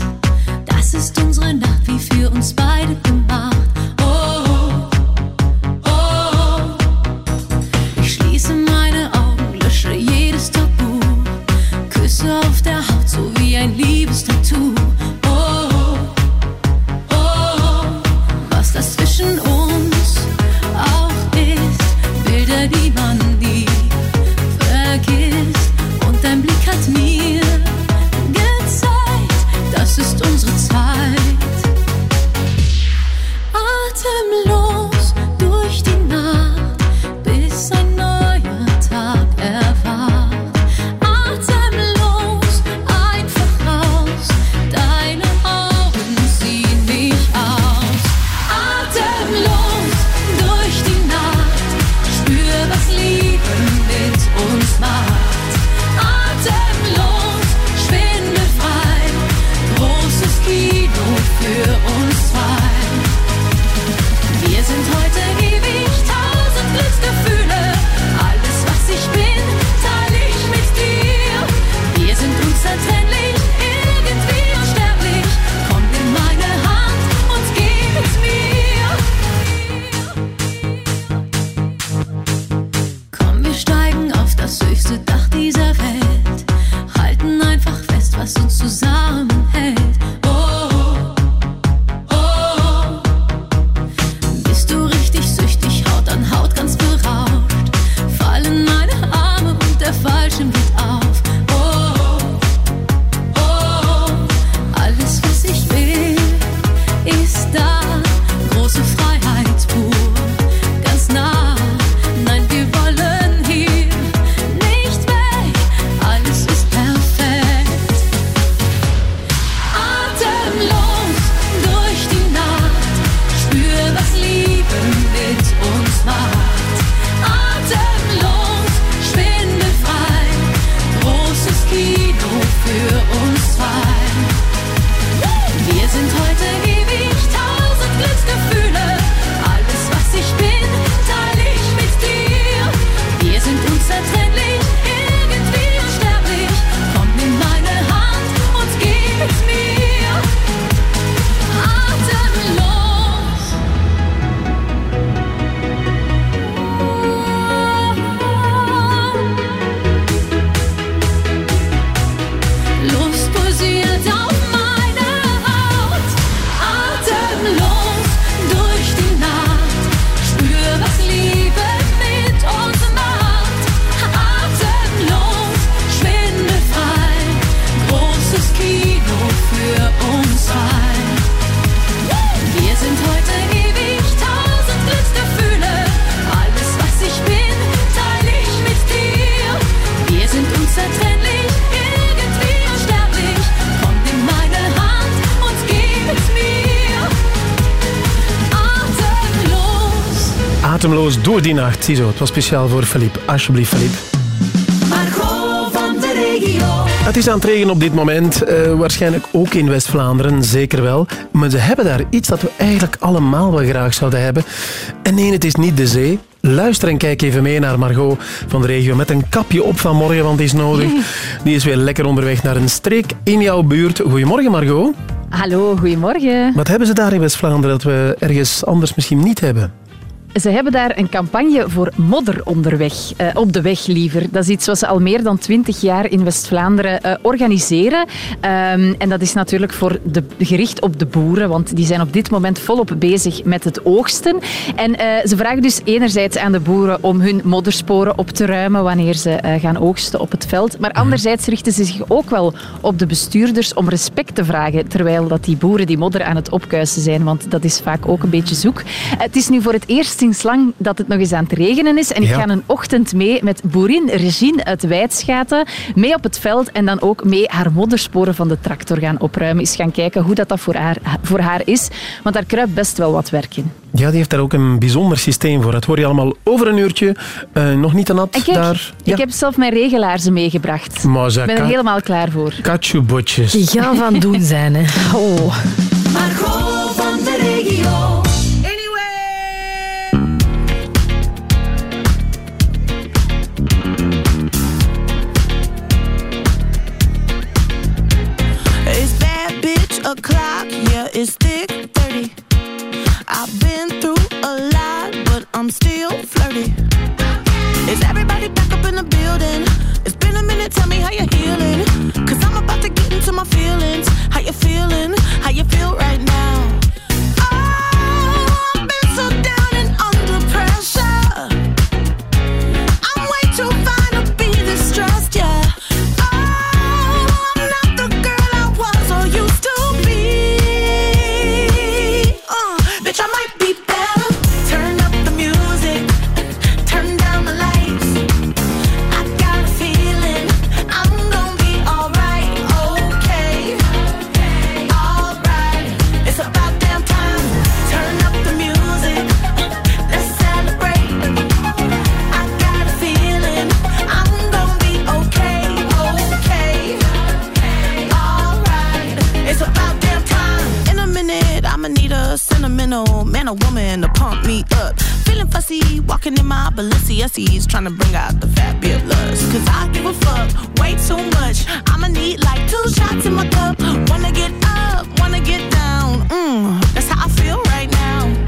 Das ist unsere Nacht, wie für uns beide gemacht. Oh, oh, oh. Ich schließe meine Augen, lösche jedes Tabu. Küsse auf der Haut, so wie ein Liebestattoo. Suzana. Door die nacht. Ziezo, het was speciaal voor Philippe. Alsjeblieft, Philippe. Margot van de regio. Het is aan het regenen op dit moment. eh, waarschijnlijk ook in West-Vlaanderen, zeker wel. Maar ze hebben daar iets dat we eigenlijk allemaal wel graag zouden hebben. En nee, het is niet de zee. Luister en kijk even mee naar Margot van de regio met een kapje op vanmorgen, want die is nodig. Die is weer lekker onderweg naar een streek in jouw buurt. Goedemorgen, Margot. Hallo, goedemorgen. Wat hebben ze daar in West-Vlaanderen dat we ergens anders misschien niet hebben? Ze hebben daar een campagne voor modder onderweg, eh, op de weg liever. Dat is iets wat ze al meer dan twintig jaar in West-Vlaanderen eh, organiseren. Ehm, en dat is natuurlijk voor de, gericht op de boeren, want die zijn op dit moment volop bezig met het oogsten. En eh, ze vragen dus enerzijds aan de boeren om hun moddersporen op te ruimen wanneer ze gaan oogsten op het veld. Maar anderzijds richten ze zich ook wel op de bestuurders om respect te vragen, terwijl dat die boeren die modder aan het opkuisen zijn, want dat is vaak ook een beetje zoek. Het is nu voor het eerst sinds lang dat het nog eens aan het regenen is. En ik Ja. ga een ochtend mee met boerin Regine uit Wijtschaten. Mee op het veld en dan ook mee haar moddersporen van de tractor gaan opruimen. Eens gaan kijken hoe dat, dat voor, haar, voor haar is. Want daar kruipt best wel wat werk in. Ja, die heeft daar ook een bijzonder systeem voor. Dat hoor je allemaal over een uurtje. Eh, nog niet te nat kijk, daar. Ja. ik heb zelf mijn regelaarzen meegebracht. Ik ben er helemaal klaar voor. Katjoebotjes. Die gaan van doen zijn, hè. Oh. It's thick 30. I've been through a lot, but I'm still flirty. Is everybody back up in the building? It's been a minute, tell me how you're healing. Cause I'm about to get into my feelings. How you feeling? How you feel right now? Sentimental man or woman to pump me up. Feeling fussy, walking in my Balenciennes, trying to bring out the fabulous. Cause I give a fuck way too much. I'ma need like two shots in my cup. Wanna get up, wanna get down. Mm, that's how I feel right now.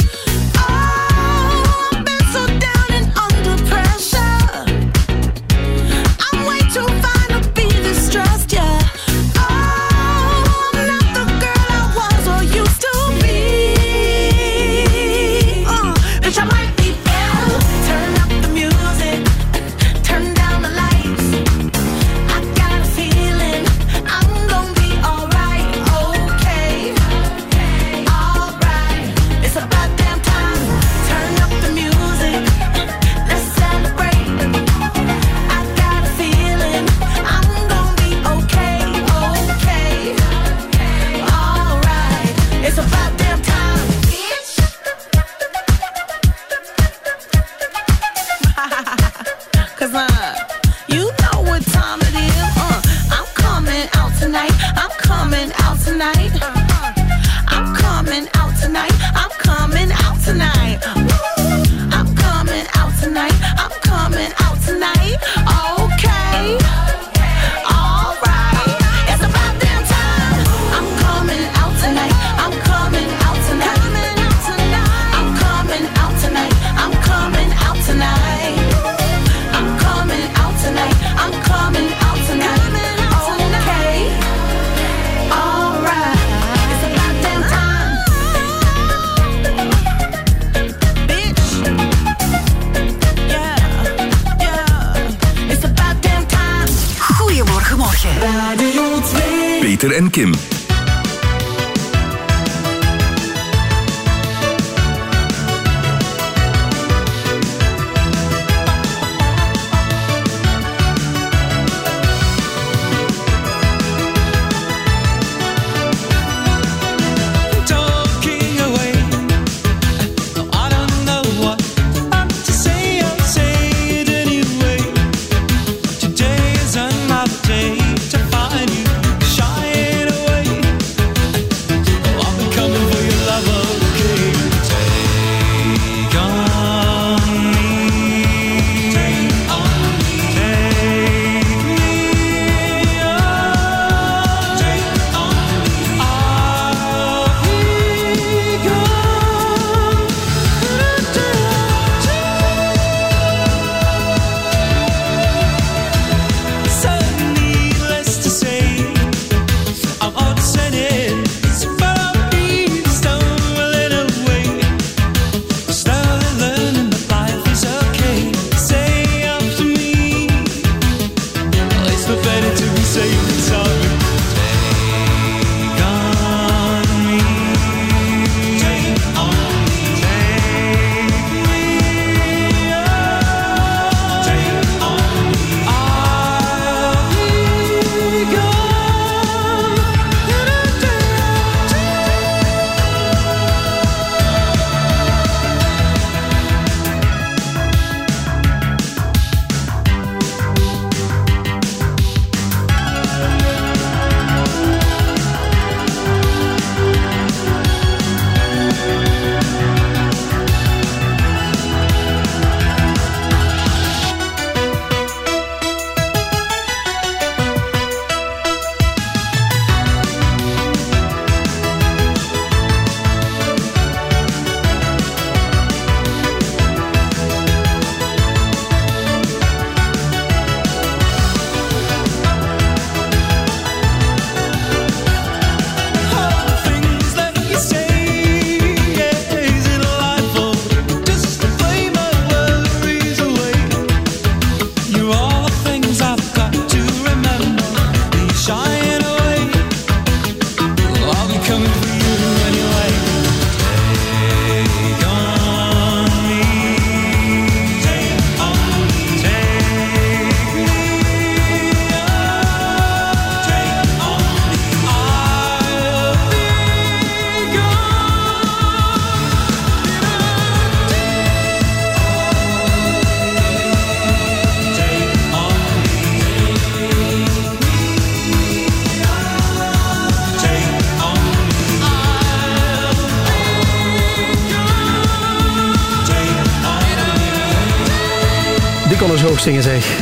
Zingen, zeg.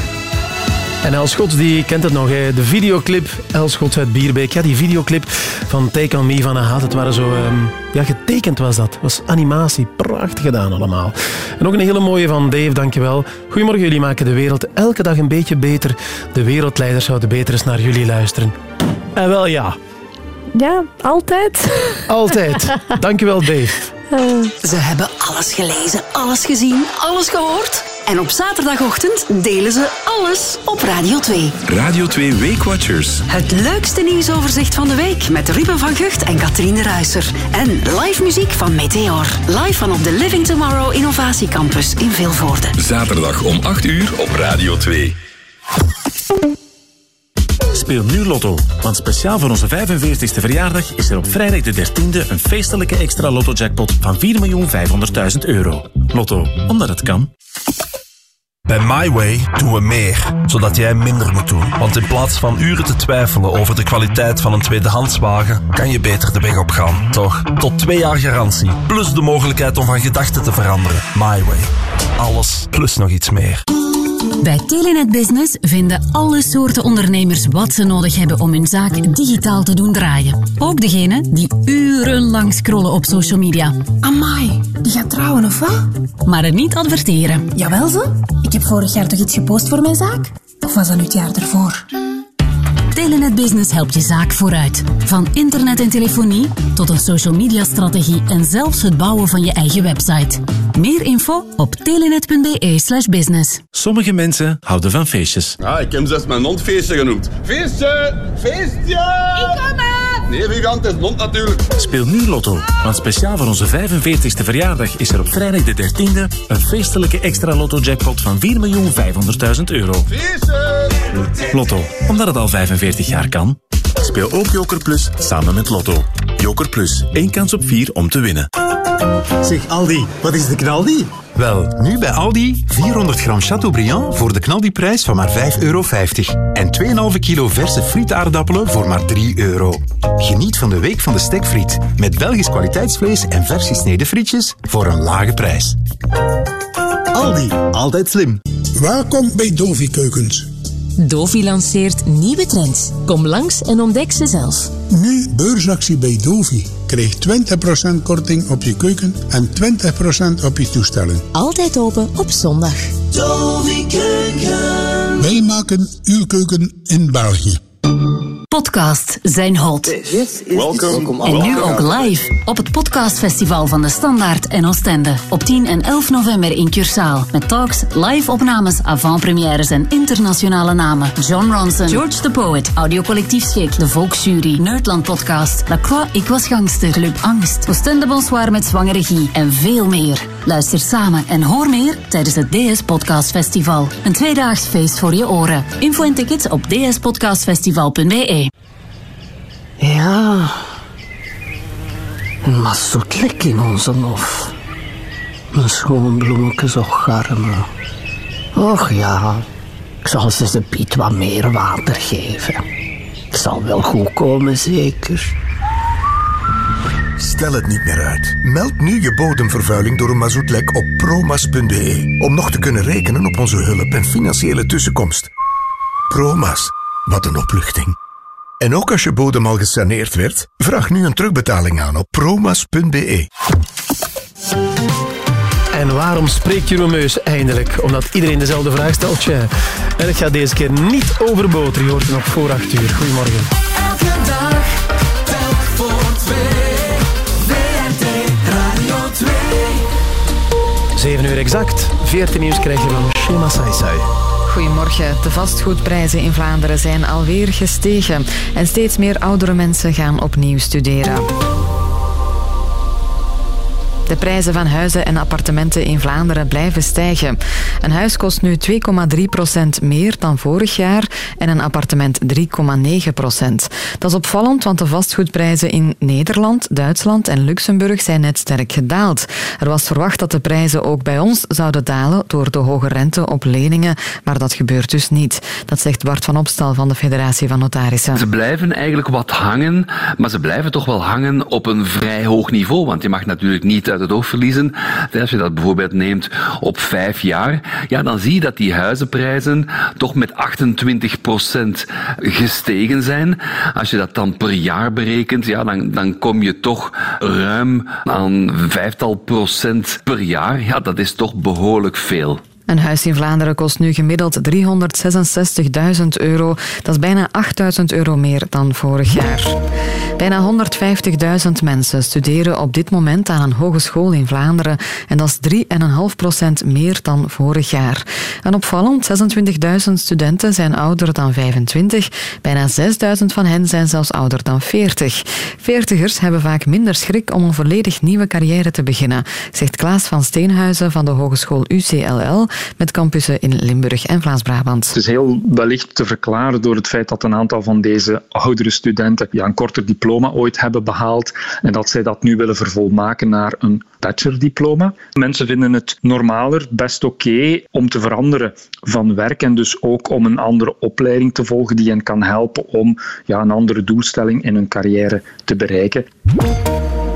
En Els Schots, die kent het nog, hè. de videoclip Els Schots uit Bierbeek. Ja, die videoclip van Take On Me van Ahat. Het waren zo... ehm, ja, getekend was dat. Het was animatie. Prachtig gedaan allemaal. En ook een hele mooie van Dave, dankjewel. Goedemorgen, jullie maken de wereld elke dag een beetje beter. De wereldleiders zouden beter eens naar jullie luisteren. En wel ja. Ja, altijd. Altijd. Dankjewel, Dave. Ze hebben alles gelezen, alles gezien, alles gehoord. En op zaterdagochtend delen ze alles op Radio 2. Radio 2 Weekwatchers. Het leukste nieuwsoverzicht van de week met Ruben van Gucht en Katrien de Ruiser. En live muziek van Meteor. Live van op de Living Tomorrow Innovatiecampus in Vilvoorde. Zaterdag om 8 uur op Radio 2. Speel nu Lotto, want speciaal voor onze 45e verjaardag is er op vrijdag de 13e een feestelijke extra Lotto-jackpot van 4.500.000 euro. Lotto, omdat het kan. Bij MyWay doen we meer, zodat jij minder moet doen. Want in plaats van uren te twijfelen over de kwaliteit van een tweedehandswagen, kan je beter de weg op gaan. Toch? Tot twee jaar garantie, plus de mogelijkheid om van gedachten te veranderen. MyWay. Alles, plus nog iets meer. Bij Telenet Business vinden alle soorten ondernemers wat ze nodig hebben om hun zaak digitaal te doen draaien. Ook degenen die urenlang scrollen op social media. Amai, die gaat trouwen of wat? Maar er niet adverteren. Jawel ze. Ik heb vorig jaar toch iets gepost voor mijn zaak? Of was dat nu het jaar ervoor? Telenet Business helpt je zaak vooruit. Van internet en telefonie tot een social media strategie en zelfs het bouwen van je eigen website. Meer info op telenet.be slash business. Sommige mensen houden van feestjes. Ja, ik heb zelfs mijn hond feestje genoemd. Feestje! Feestje! Ik kom Nee, Vigant, het is hond natuurlijk. Speel nu Lotto, want speciaal voor onze 45e verjaardag is er op vrijdag de 13e een feestelijke extra Lotto-jackpot van 4.500.000 euro. Lotto, omdat het al 45 jaar kan. Speel ook Joker Plus samen met Lotto. Joker Plus, één kans op vier om te winnen. Zeg Aldi, wat is de knaldi? Wel, nu bij Aldi 400 gram Chateaubriand voor de knaldiprijs van maar 5,50 euro. En 2,5 kilo verse frietaardappelen voor maar 3 euro. Geniet van de week van de stekfriet. Met Belgisch kwaliteitsvlees en vers gesneden frietjes voor een lage prijs. Aldi, altijd slim. Welkom bij Dovi Keukens. Dovi lanceert nieuwe trends. Kom langs en ontdek ze zelf. Nu beursactie bij Dovi. Krijg 20% korting op je keuken en 20% op je toestellen. Altijd open op zondag. Dovi Keuken. Wij maken uw keuken in België. Podcasts zijn hot. Welkom. En nu ook live op het podcastfestival van de Standaard en Oostende. Op 10 en 11 november in Cursaal. Met talks, live-opnames, avant-premières en internationale namen. John Ronson, George the Poet, Audiocollectief Schik, De Volksjury, Nerdland Podcast, La Croix Ik Was Gangster, Club Angst, Oostende Bonsoir met Zwange Regie en veel meer. Luister samen en hoor meer tijdens het DS Podcast Festival. Een tweedaags feest voor je oren. Info en tickets op dspodcastfestival.be. Ja. En maar zoet lek in onze hof. Mijn schoon bloemetjes zo garmen. Och ja, ik zal ze de Piet wat meer water geven. Het zal wel goed komen, zeker. Stel het niet meer uit. Meld nu je bodemvervuiling door een mazoetlek op promas.be. Om nog te kunnen rekenen op onze hulp en financiële tussenkomst. Promas, wat een opluchting. En ook als je bodem al gesaneerd werd, vraag nu een terugbetaling aan op promas.be. En waarom spreekt Jeroen Meus eindelijk? Omdat iedereen dezelfde vraag stelt. tja. En het gaat deze keer niet over boter. Je hoort het nog voor acht uur. Goedemorgen. Elke dag, telk voor twee. WNT Radio 2. 7 uur exact. 14 nieuws krijg je van Shema Saisai. Goedemorgen. De vastgoedprijzen in Vlaanderen zijn alweer gestegen. En steeds meer oudere mensen gaan opnieuw studeren. De prijzen van huizen en appartementen in Vlaanderen blijven stijgen. Een huis kost nu 2,3 procent meer dan vorig jaar en een appartement 3,9 procent. Dat is opvallend, want de vastgoedprijzen in Nederland, Duitsland en Luxemburg zijn net sterk gedaald. Er was verwacht dat de prijzen ook bij ons zouden dalen door de hoge rente op leningen, maar dat gebeurt dus niet. Dat zegt Bart van Opstal van de Federatie van Notarissen. Ze blijven eigenlijk wat hangen, maar ze blijven toch wel hangen op een vrij hoog niveau. Want je mag natuurlijk niet uit het oog. Als je dat bijvoorbeeld neemt op vijf jaar, ja, dan zie je dat die huizenprijzen toch met 28% gestegen zijn. Als je dat dan per jaar berekent, ja, dan, dan kom je toch ruim aan vijftal procent per jaar. Ja, dat is toch behoorlijk veel. Een huis in Vlaanderen kost nu gemiddeld 366.000 euro. Dat is bijna 8.000 euro meer dan vorig jaar. Bijna 150.000 mensen studeren op dit moment aan een hogeschool in Vlaanderen. En dat is 3,5% meer dan vorig jaar. En opvallend, 26.000 studenten zijn ouder dan 25. Bijna 6.000 van hen zijn zelfs ouder dan 40. Veertigers hebben vaak minder schrik om een volledig nieuwe carrière te beginnen, zegt Klaas van Steenhuizen van de hogeschool UCLL met campussen in Limburg en Vlaams-Brabant. Het is heel wellicht te verklaren door het feit dat een aantal van deze oudere studenten ja, een korter diploma ooit hebben behaald en dat zij dat nu willen vervolmaken naar een bachelordiploma. Mensen vinden het normaler, best oké om te veranderen van werk en dus ook om een andere opleiding te volgen die hen kan helpen om ja, een andere doelstelling in hun carrière te bereiken.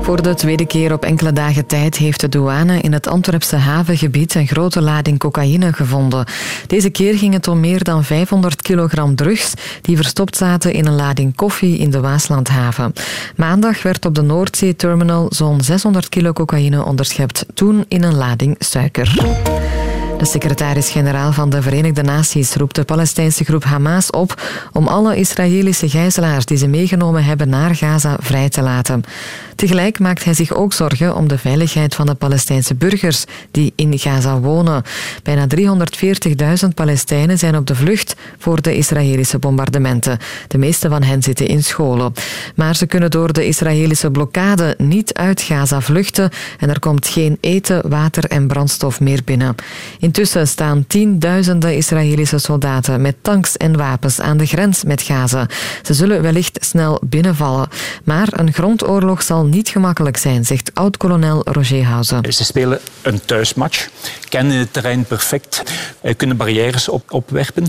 Voor de tweede keer op enkele dagen tijd heeft de douane in het Antwerpse havengebied een grote lading cocaïne gevonden. Deze keer ging het om meer dan 500 kilogram drugs die verstopt zaten in een lading koffie in de Waaslandhaven. Maandag werd op de Noordzee-terminal zo'n 600 kilo cocaïne onderschept, toen in een lading suiker. De secretaris-generaal van de Verenigde Naties roept de Palestijnse groep Hamas op om alle Israëlische gijzelaars die ze meegenomen hebben naar Gaza vrij te laten. Tegelijk maakt hij zich ook zorgen om de veiligheid van de Palestijnse burgers die in Gaza wonen. Bijna 340.000 Palestijnen zijn op de vlucht voor de Israëlische bombardementen. De meeste van hen zitten in scholen. Maar ze kunnen door de Israëlische blokkade niet uit Gaza vluchten en er komt geen eten, water en brandstof meer binnen. Intussen staan tienduizenden Israëlische soldaten met tanks en wapens aan de grens met Gaza. Ze zullen wellicht snel binnenvallen. Maar een grondoorlog zal niet gemakkelijk zijn, zegt oud-kolonel Roger Hausen. Ze spelen een thuismatch, kennen het terrein perfect, eh, kunnen barrières op, opwerpen.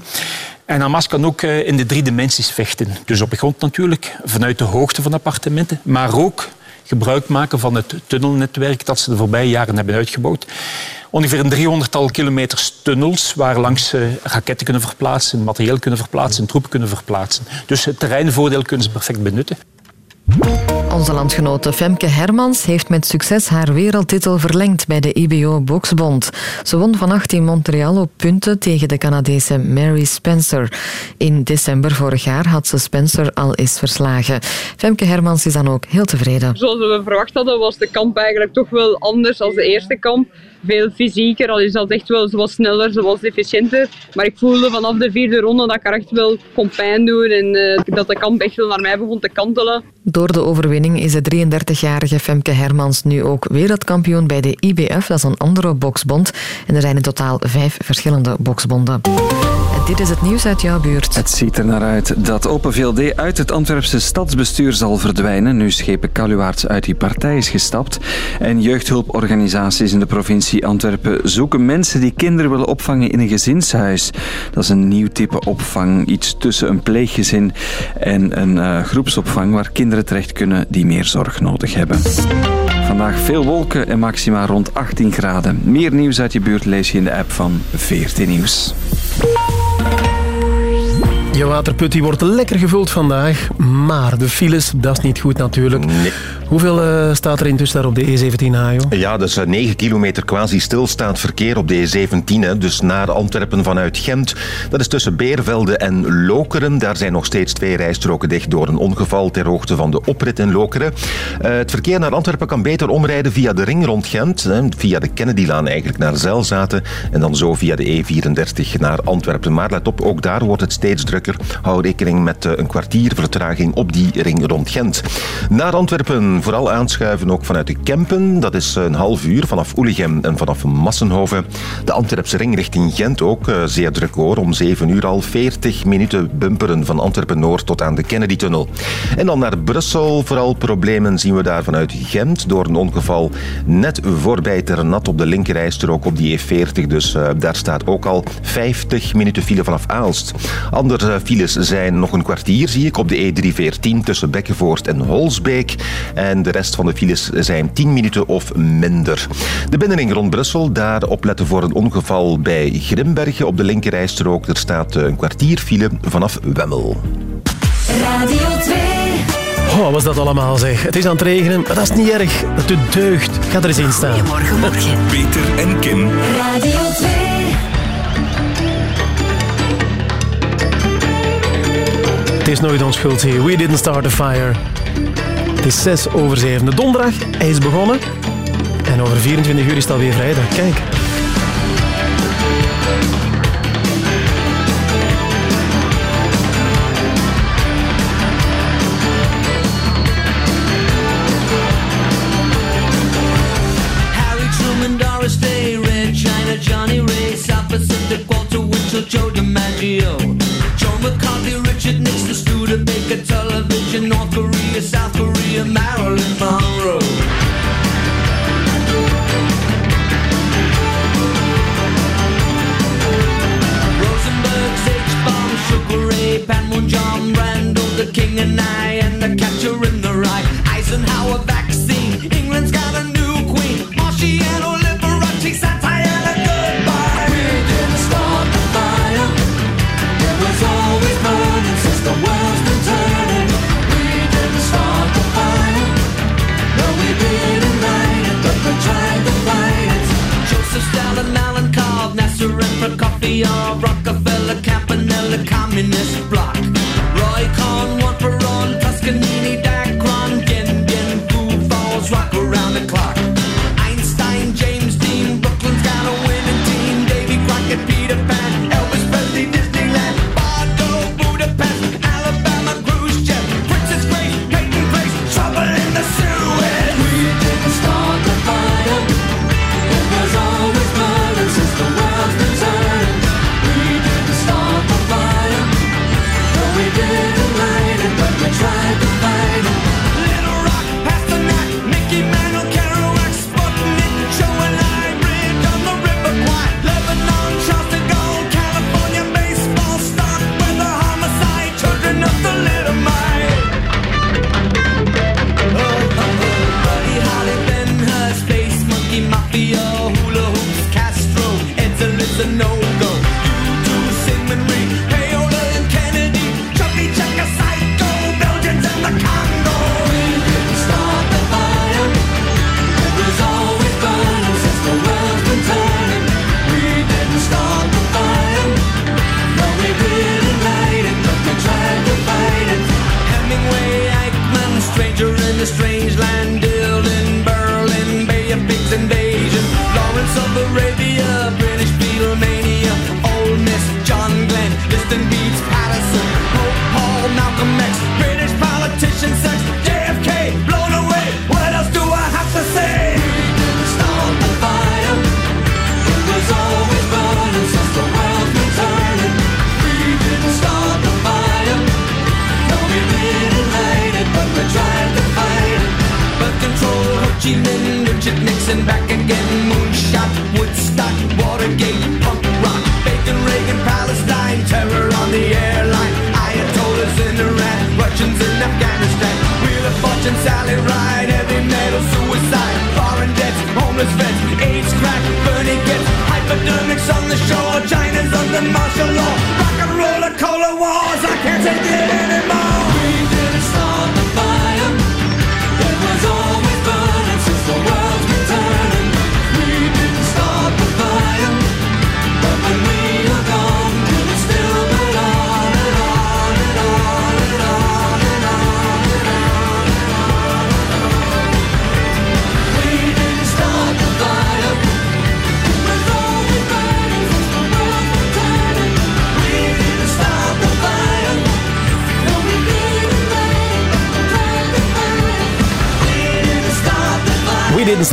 En Hamas kan ook eh, in de drie dimensies vechten. Dus op de grond natuurlijk, vanuit de hoogte van appartementen, maar ook gebruik maken van het tunnelnetwerk dat ze de voorbije jaren hebben uitgebouwd. Ongeveer een driehonderdtal kilometers tunnels waar langs ze raketten kunnen verplaatsen, materieel kunnen verplaatsen, troepen kunnen verplaatsen. Dus het terreinvoordeel kunnen ze perfect benutten. Onze landgenote Femke Hermans heeft met succes haar wereldtitel verlengd bij de IBO Boksbond. Ze won vannacht in Montreal op punten tegen de Canadese Mary Spencer. In december vorig jaar had ze Spencer al eens verslagen. Femke Hermans is dan ook heel tevreden. Zoals we verwacht hadden, was de kamp eigenlijk toch wel anders dan de eerste kamp. Veel fysieker, al is dat echt wel, ze was sneller, ze was efficiënter. Maar ik voelde vanaf de vierde ronde dat ik haar echt wel kon pijn doen en eh, dat de kamp echt wel naar mij begon te kantelen. Door de overwinning is de 33-jarige Femke Hermans nu ook wereldkampioen bij de IBF, dat is een andere boksbond. En er zijn in totaal vijf verschillende boksbonden. En dit is het nieuws uit jouw buurt. Het ziet er naar uit dat Open VLD uit het Antwerpse stadsbestuur zal verdwijnen, nu schepen Kaluwaerts uit die partij is gestapt. En jeugdhulporganisaties in de provincie Antwerpen zoeken mensen die kinderen willen opvangen in een gezinshuis. Dat is een nieuw type opvang, iets tussen een pleeggezin en een uh, groepsopvang waar kinderen terecht kunnen die meer zorg nodig hebben. Vandaag veel wolken en maxima rond 18 graden. Meer nieuws uit je buurt lees je in de app van 14 Nieuws. Je waterput die wordt lekker gevuld vandaag, maar de files, dat is niet goed natuurlijk. Nee. Hoeveel uh, staat er intussen daar op de E17 Hajo? Ja, dus uh, 9 kilometer quasi stilstaand verkeer op de E17, hè, dus naar Antwerpen vanuit Gent. Dat is tussen Beervelde en Lokeren. Daar zijn nog steeds twee rijstroken dicht door een ongeval ter hoogte van de oprit in Lokeren. Uh, het verkeer naar Antwerpen kan beter omrijden via de ring rond Gent, hè, via de Kennedylaan eigenlijk naar Zelzaten en dan zo via de E34 naar Antwerpen. Maar let op, ook daar wordt het steeds drukker. Hou rekening met een kwartier vertraging op die ring rond Gent. Naar Antwerpen vooral aanschuiven ook vanuit de Kempen. Dat is een half uur vanaf Oelichem en vanaf Massenhoven. De Antwerpse ring richting Gent ook uh, zeer druk hoor. Om 7 uur al 40 minuten bumperen van Antwerpen-Noord tot aan de Kennedy-tunnel. En dan naar Brussel. Vooral problemen zien we daar vanuit Gent door een ongeval net voorbij Ternat op de linkerrijstrook op die E40. Dus uh, daar staat ook al 50 minuten file vanaf Aalst. Andere files zijn nog een kwartier, zie ik, op de E314 tussen Bekkenvoort en Holsbeek. En de rest van de files zijn 10 minuten of minder. De binnenring rond Brussel, daar opletten voor een ongeval bij Grimbergen op de linkerrijstrook. Er staat een kwartier file vanaf Wemmel. Radio 2. Oh, wat was dat allemaal zeg. Het is aan het regenen, maar dat is niet erg. Dat doet deugd. Ga er eens in staan. Goedemorgen, morgen. Peter en Kim. Radio 2. Het is nooit ons schuld hier. We didn't start a fire. Het is 6 over 7. De donderdag, hij is begonnen. En over 24 uur is het alweer vrijdag. Kijk.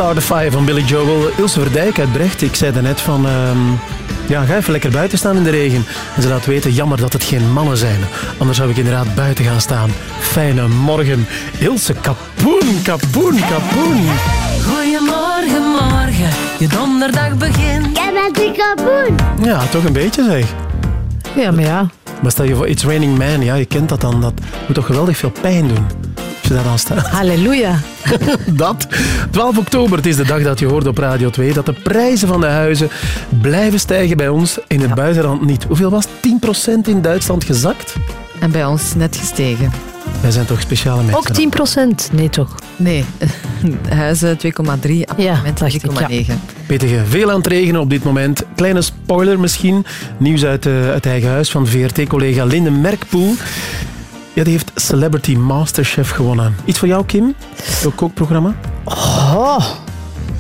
Fire. We Didn't Start the Fire van Billy Joel. Ilse Verdijk uit Brecht. Ik zei daarnet van... ehm, ja, ga even lekker buiten staan in de regen. En ze laat weten, jammer dat het geen mannen zijn. Anders zou ik inderdaad buiten gaan staan. Fijne morgen. Ilse, kapoen, kapoen, kapoen. Goedemorgen, morgen, je donderdag begint. Jij bent die kapoen. Ja, toch een beetje zeg. Ja, maar ja. Maar stel je voor It's Raining Man, ja, je kent dat dan. Dat moet toch geweldig veel pijn doen. Je daar staat. Halleluja. dat. 12 oktober, het is de dag dat je hoort op Radio 2 dat de prijzen van de huizen blijven stijgen bij ons, in het buitenland niet. Hoeveel was het? 10% in Duitsland gezakt? En bij ons net gestegen. Wij zijn toch speciale mensen. Ook 10 procent? Nee, toch? Nee, huizen 2,3, appartementen 3,9. Petige, veel aan het regenen op dit moment. Kleine spoiler misschien. Nieuws uit eh, het eigen huis van VRT-collega Linde Merkpoel. Ja, die heeft Celebrity Masterchef gewonnen. Iets voor jou, Kim? Jouw kookprogramma? Oh.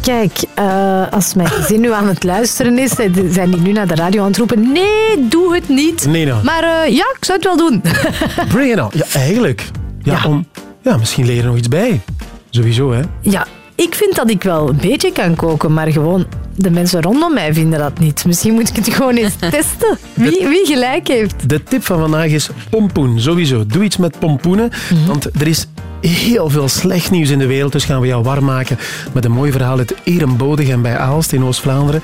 Kijk, eh, als mijn gezin nu aan het luisteren is, eh, zijn die nu naar de radio aan het roepen. Nee, doe het niet. Nee, nou. Maar eh, ja, ik zou het wel doen. Bring it on. Ja, eigenlijk. Ja, Om, ja, misschien leer je er nog iets bij. Sowieso, hè. Ja, ik vind dat ik wel een beetje kan koken, maar gewoon de mensen rondom mij vinden dat niet. Misschien moet ik het gewoon eens testen. Wie, wie gelijk heeft. De tip van vandaag is pompoen. Sowieso. Doe iets met pompoenen. Want er is heel veel slecht nieuws in de wereld. Dus gaan we jou warm maken met een mooi verhaal uit Erembodegem bij Aalst in Oost-Vlaanderen.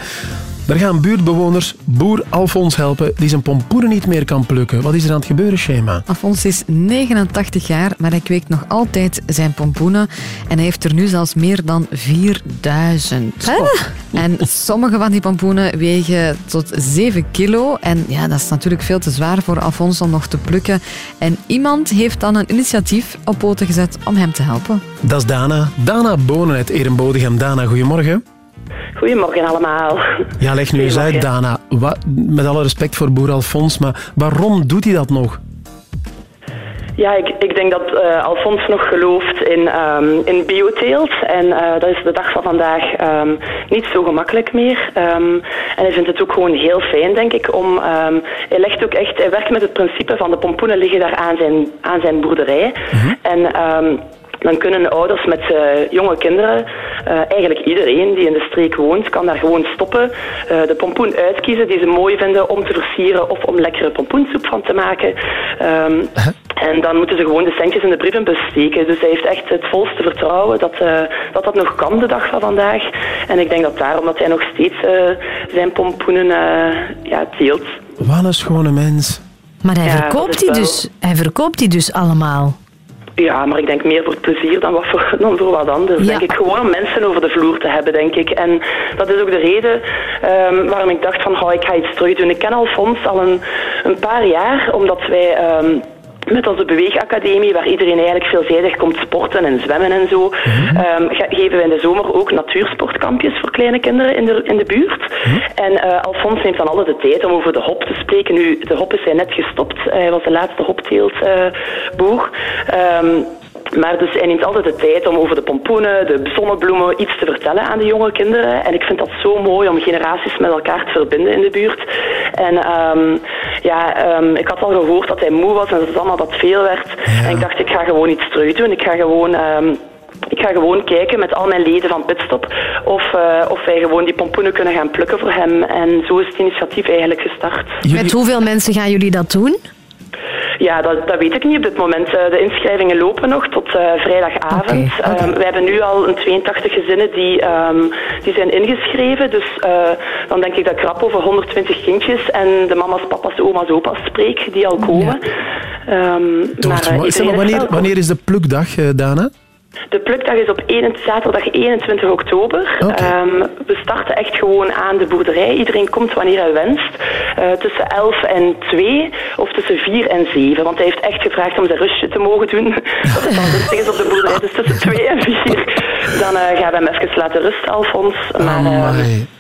Daar gaan buurtbewoners boer Alfons helpen die zijn pompoenen niet meer kan plukken. Wat is er aan het gebeuren, Shema? Alfons is 89 jaar, maar hij kweekt nog altijd zijn pompoenen. En hij heeft er nu zelfs meer dan 4000. En sommige van die pompoenen wegen tot 7 kilo. En ja, dat is natuurlijk veel te zwaar voor Alfons om nog te plukken. En iemand heeft dan een initiatief op poten gezet om hem te helpen. Dat is Dana. Dana Bonen uit Erembodegem. Dana, goedemorgen. Goedemorgen allemaal. Ja, leg nu eens uit, Dana. Wa- met alle respect voor boer Alfons, maar waarom doet hij dat nog? Ja, ik, ik denk dat eh, Alfons nog gelooft in, ehm, in bioteelt. En eh, dat is de dag van vandaag ehm, niet zo gemakkelijk meer. Ehm, en hij vindt het ook gewoon heel fijn, denk ik, om... hij, legt ook echt, hij werkt met het principe van de pompoenen liggen daar aan zijn, aan zijn boerderij. En... dan kunnen ouders met eh, jonge kinderen, eh, eigenlijk iedereen die in de streek woont, kan daar gewoon stoppen, eh, de pompoen uitkiezen die ze mooi vinden om te versieren of om lekkere pompoensoep van te maken. Ehm, en dan moeten ze gewoon de centjes in de brievenbus steken. Dus hij heeft echt het volste vertrouwen dat, dat dat nog kan de dag van vandaag. En ik denk dat daarom dat hij nog steeds eh, zijn pompoenen eh, ja, teelt. Wat een schone mens. Maar hij, Ja, verkoopt, die dus, hij verkoopt die dus allemaal. Ja, maar ik denk meer voor plezier dan, wat voor, dan voor wat anders. Denk ik gewoon om mensen over de vloer te hebben, denk ik. En dat is ook de reden ehm, waarom ik dacht van, oh, ik ga iets terug doen. Ik ken Alfons al een, een paar jaar, omdat wij... ehm, met onze beweegacademie, waar iedereen eigenlijk veelzijdig komt sporten en zwemmen en zo, ehm, ge- geven we in de zomer ook natuursportkampjes voor kleine kinderen in de, in de buurt. En eh, Alfons neemt dan altijd de tijd om over de hop te spreken. Nu, de hop is hij net gestopt. Hij was de laatste hopteeltboer. Ehm maar dus hij neemt altijd de tijd om over de pompoenen, de zonnebloemen, iets te vertellen aan de jonge kinderen. En ik vind dat zo mooi om generaties met elkaar te verbinden in de buurt. En ehm, ja, ehm, ik had al gehoord dat hij moe was en dat het allemaal wat veel werd. En ik dacht, ik ga gewoon iets terug doen. Ik ga gewoon... ehm, ik ga gewoon kijken met al mijn leden van Pitstop of, eh, of wij gewoon die pompoenen kunnen gaan plukken voor hem. En zo is het initiatief eigenlijk gestart. Met hoeveel mensen gaan jullie dat doen? Ja, dat, dat weet ik niet op dit moment. Eh, de inschrijvingen lopen nog tot eh, vrijdagavond. Oké. Ehm, we hebben nu al een 82 gezinnen die, ehm, die zijn ingeschreven. Dus eh, dan denk ik dat ik rap over 120 kindjes en de mama's, papa's, oma's, opa's spreek die al komen. Ehm, Het maar, wanneer, wanneer is de plukdag, Dana? De plukdag is op 1, zaterdag 21 oktober. Ehm, we starten echt gewoon aan de boerderij. Iedereen komt wanneer hij wenst. Eh, tussen 11 en 2 of tussen 4 en 7. Want hij heeft echt gevraagd om zijn rustje te mogen doen. Dat het dan rustig is op de boerderij. Dus tussen 2 en 4. Dan eh, gaan we hem even laten rusten, Alfons. Maar, eh,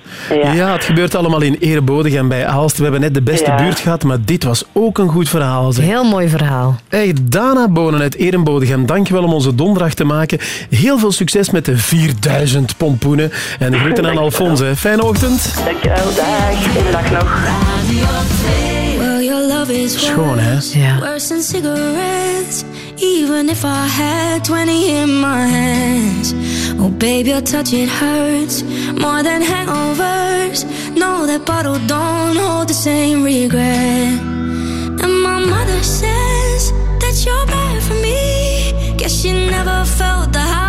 Ja. het gebeurt allemaal in Erebodegem bij Aalst. We hebben net de beste Ja. buurt gehad, maar dit was ook een goed verhaal. Zeg. Heel mooi verhaal. Hey, Dana Bonen uit Erebodegem, dankjewel om onze donderdag te maken. Heel veel succes met de 4000 pompoenen. En de groeten aan Alfons. hè. Fijne ochtend. Dankjewel, dag. Fijne dag nog. Well, your love is Schoon, hè? Ja. worse than cigarettes. Even if I had 20 in my hands. Oh, babe, your touch, it hurts more than hangovers. No, that bottle don't hold the same regret. And my mother says that you're bad for me. Guess she never felt the high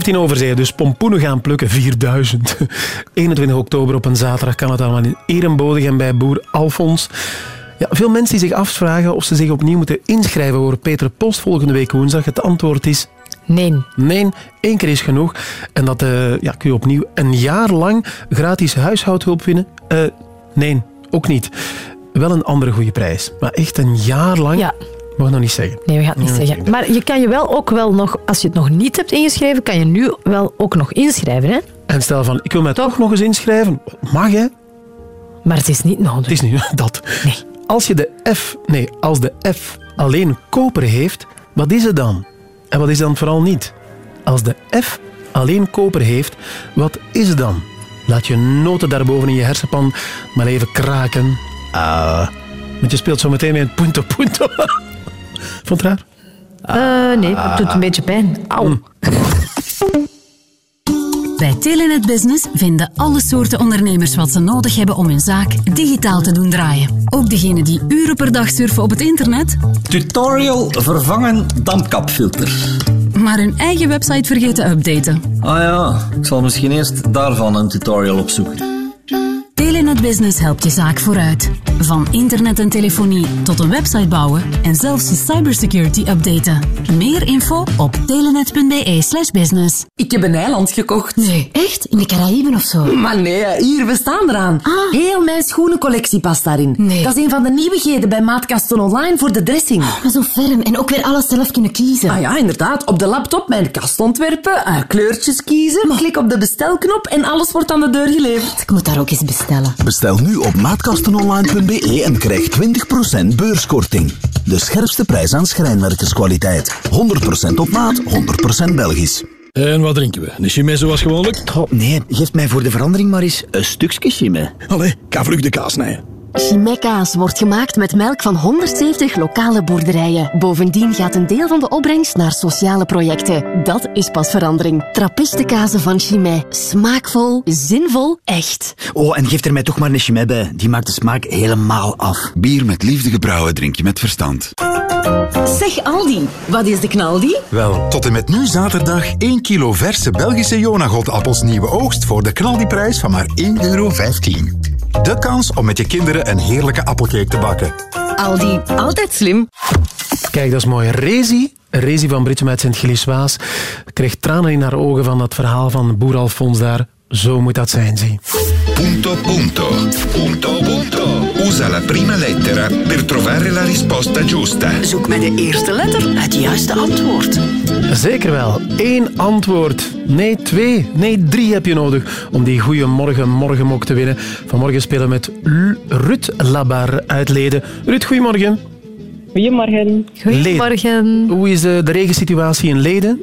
17 over zee, dus pompoenen gaan plukken, 4000. 21 oktober op een zaterdag kan het allemaal in Erenbodegem bij boer Alfons. Ja, veel mensen die zich afvragen of ze zich opnieuw moeten inschrijven voor Peter Post volgende week woensdag. Het antwoord is... Nee. Nee, één keer is genoeg. En dat eh, ja, kun je opnieuw een jaar lang gratis huishoudhulp winnen. Eh, nee, ook niet. Wel een andere goede prijs. Maar echt een jaar lang... Ja. Mag nog niet zeggen. Nee, we gaan het niet zeggen. Maar je kan je wel ook wel nog, als je het nog niet hebt ingeschreven, kan je nu wel ook nog inschrijven. Hè? En stel van, ik wil mij toch nog eens inschrijven. Mag hè? Maar het is niet nodig. Het is niet dat. Als je de F, nee, als de F alleen koper heeft, wat is het dan? En wat is dan vooral niet? Als de F alleen koper heeft, wat is het dan? Laat je noten daarboven in je hersenpan maar even kraken. Ah, want je speelt zo meteen met punto punto. Vond het raar? Eh, nee, het doet een beetje pijn. Auw. Bij Telenet Business vinden alle soorten ondernemers wat ze nodig hebben om hun zaak digitaal te doen draaien. Ook degenen die uren per dag surfen op het internet, Tutorial vervangen dampkapfilter. maar hun eigen website vergeten updaten. Ah ja, ik zal misschien eerst daarvan een tutorial opzoeken. Telenet Business helpt je zaak vooruit. Van internet en telefonie tot een website bouwen en zelfs je cybersecurity updaten. Meer info op telenet.be slash business. Ik heb een eiland gekocht. Nee, echt? In de Caraïben of zo? Maar nee, hier, we staan eraan. Heel mijn schoenencollectie past daarin. Nee. Dat is een van de nieuwigheden bij Maatkasten Online voor de dressing. Maar zo ferm en ook weer alles zelf kunnen kiezen. Ah ja, inderdaad. Op de laptop mijn kast ontwerpen, eh, kleurtjes kiezen, klik op de bestelknop en alles wordt aan de deur geleverd. Ik moet daar ook eens bestellen. Bestel nu op maatkastenonline.be en krijg 20% beurskorting. De scherpste prijs aan schrijnwerkerskwaliteit. 100% op maat, 100% Belgisch. En wat drinken we? Een chimay zoals gewoonlijk? Oh, nee, geef mij voor de verandering maar eens een stukje chimay. Allee, ik ga vlug de kaas snijden. Chimay-kaas wordt gemaakt met melk van 170 lokale boerderijen. Bovendien gaat een deel van de opbrengst naar sociale projecten. Dat is pas verandering. Trappistekazen van Chimay. Smaakvol, zinvol, echt. Oh, en geef er mij toch maar een chimay bij. Die maakt de smaak helemaal af. Bier met liefde gebrouwen drink je met verstand. Zeg Aldi, wat is de knaldi? Wel, tot en met nu zaterdag 1 kilo verse Belgische Jonagold-appels nieuwe oogst voor de knaldiprijs van maar 1,15 euro. De kans om met je kinderen een heerlijke appelcake te bakken. Aldi, altijd slim. Kijk, dat is mooi. Rezi, Rezi van Britsum uit Sint-Gilles-Waas, kreeg tranen in haar ogen van dat verhaal van boer Alfons daar. Zo moet dat zijn, zie. Punto punto. Punto punto. Usa la prima lettera per trovare la risposta giusta. Zoek met de eerste letter het juiste antwoord. Zeker wel. Eén antwoord. Nee, twee. Nee, drie heb je nodig om die goede morgen morgenmok te winnen. Vanmorgen spelen we met L- Ruud Labar uit Leden. Ruud, goedemorgen. Goedemorgen. Goedemorgen. Hoe is de, de regensituatie in Leden?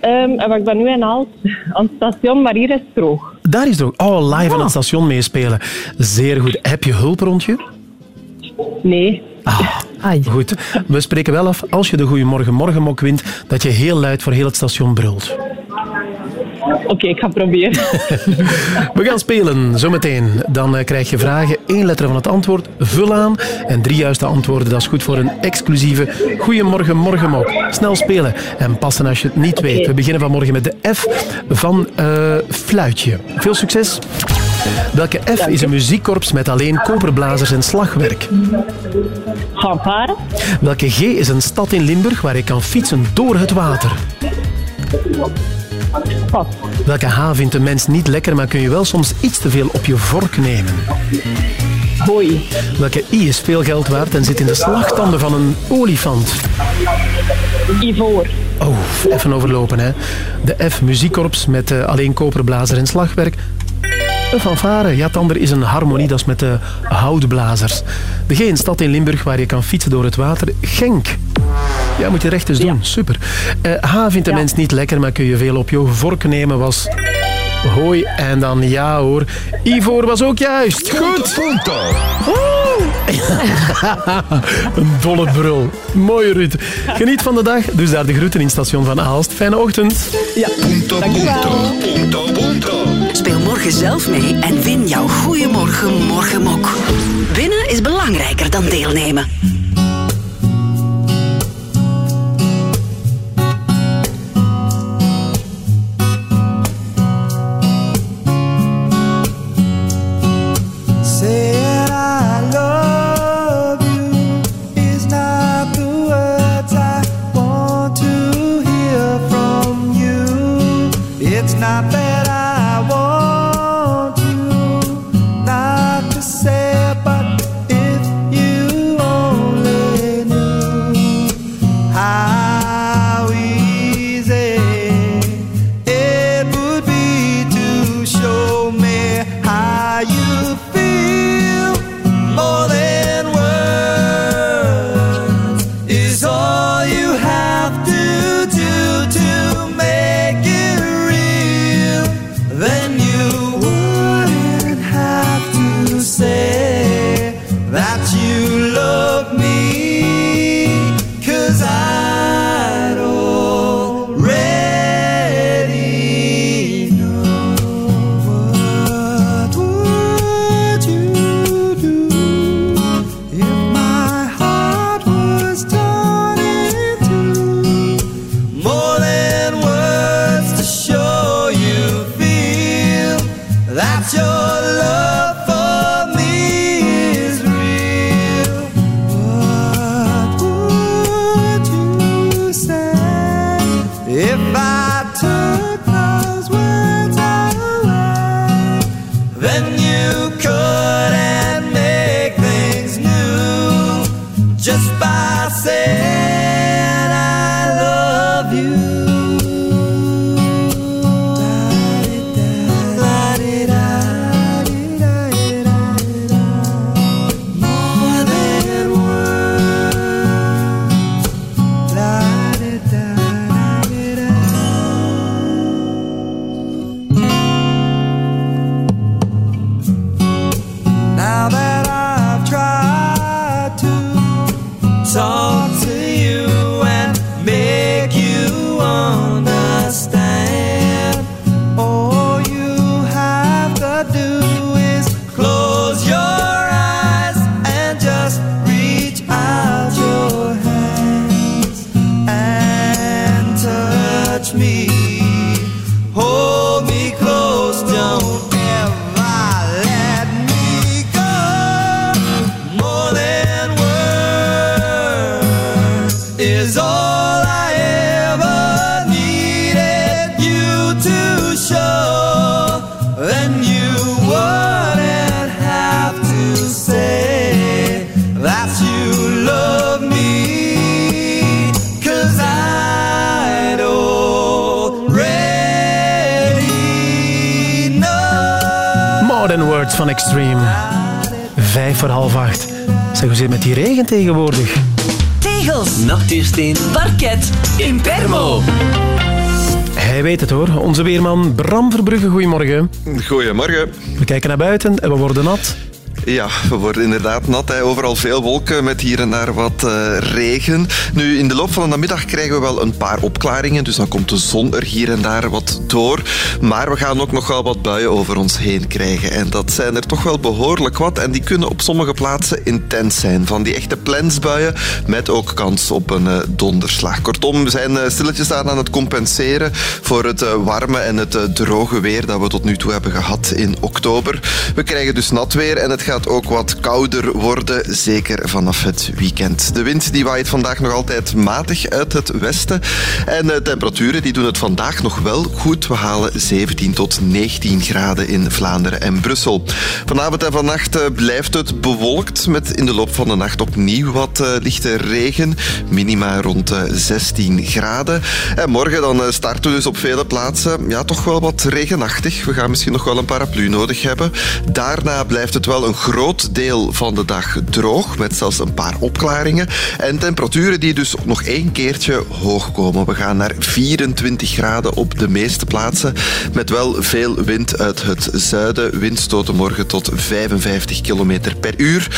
Ehm, en ik ben nu in Aalst aan het station, maar hier is het droog. Daar is het ook. Oh, live aan het station meespelen. Zeer goed. Heb je hulp rond je? Nee. Ah, goed. We spreken wel af, als je de Goeiemorgen Morgenmok wint, dat je heel luid voor heel het station brult. Oké, ik ga proberen. We gaan spelen, zometeen. Dan eh, krijg je vragen, één letter van het antwoord, vul aan. En drie juiste antwoorden, dat is goed voor een exclusieve Goeiemorgen Morgenmok. Snel spelen en passen als je het niet weet. We beginnen vanmorgen met de F van eh, fluitje. Veel succes. Welke F is een muziekkorps met alleen koperblazers en slagwerk? Fanfare. Welke G is een stad in Limburg waar je kan fietsen door het water? Pas. Welke H vindt een mens niet lekker, maar kun je wel soms iets te veel op je vork nemen? Hoi. Welke I is veel geld waard en zit in de slagtanden van een olifant? Ivoor. Oh, even overlopen hè. De F, muziekkorps met eh, alleen koperblazer en slagwerk. Een fanfare, ja, het andere is een harmonie, dat is met de houtblazers. De G, een stad in Limburg waar je kan fietsen door het water. Genk. Ja, moet je recht eens doen. Super. Eh, H vindt de mens niet lekker, maar kun je veel op je vork nemen, was... Hoi, en dan ja hoor. Ivoor was ook juist. Goed. Een dolle brul. Mooi, Ruud. Geniet van de dag. Dus daar de groeten in station van Aalst. Fijne ochtend. Ja, Punto punto. Punto punto. Speel morgen zelf mee en win jouw Goeiemorgen Morgenmok. Winnen is belangrijker dan deelnemen. Bram Verbrugge, goedemorgen. Goedemorgen. We kijken naar buiten en we worden nat. Ja, we worden inderdaad nat. Hè. Overal veel wolken met hier en daar wat eh, regen. Nu, in de loop van de namiddag krijgen we wel een paar opklaringen. Dus dan komt de zon er hier en daar wat door. Maar we gaan ook nog wel wat buien over ons heen krijgen. En dat zijn er toch wel behoorlijk wat. En die kunnen op sommige plaatsen intens zijn. Van die echte plensbuien met ook kans op een eh, donderslag. Kortom, we zijn eh, stilletjes aan aan het compenseren voor het warme en het droge weer dat we tot nu toe hebben gehad in oktober. We krijgen dus nat weer en het ook wat kouder worden, zeker vanaf het weekend. De wind die waait vandaag nog altijd matig uit het westen. En de temperaturen die doen het vandaag nog wel goed. We halen 17 tot 19 graden in Vlaanderen en Brussel. Vanavond en vannacht eh, blijft het bewolkt met in de loop van de nacht opnieuw wat eh, lichte regen. Minima rond eh, 16 graden. En morgen dan eh, starten we dus op vele plaatsen ja, toch wel wat regenachtig. We gaan misschien nog wel een paraplu nodig hebben. Daarna blijft het wel een groot deel van de dag droog, met zelfs een paar opklaringen. En temperaturen die dus nog één keertje hoog komen. We gaan naar 24 graden op de meeste plaatsen, met wel veel wind uit het zuiden. Windstoten morgen tot 55 km per uur.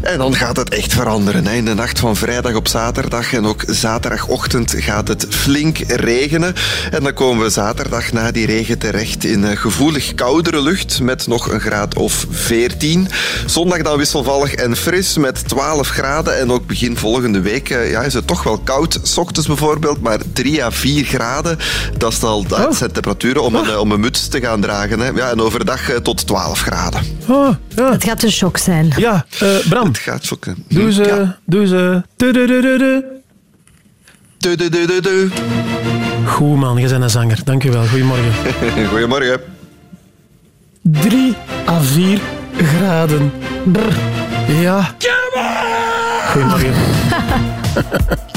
En dan gaat het echt veranderen. In de nacht van vrijdag op zaterdag en ook zaterdagochtend gaat het flink regenen. En dan komen we zaterdag na die regen terecht in gevoelig koudere lucht met nog een graad of 14. Zondag dan wisselvallig en fris met 12 graden. En ook begin volgende week eh, ja, is het toch wel koud. 's ochtends bijvoorbeeld maar 3 à 4 graden. Dat, is al, dat zijn temperaturen om een, eh, om een muts te gaan dragen. Hè. Ja, en overdag eh, tot 12 graden. Oh, ja. Het gaat een shock zijn. Ja, eh, Bram. Het gaat zoeken. Doe ze, doe ze. Tududududu. Tududududu. Goed man, je bent een zanger. Dank je wel. Goedemorgen. Goedemorgen. 3 à 4 graden. Brr. Ja.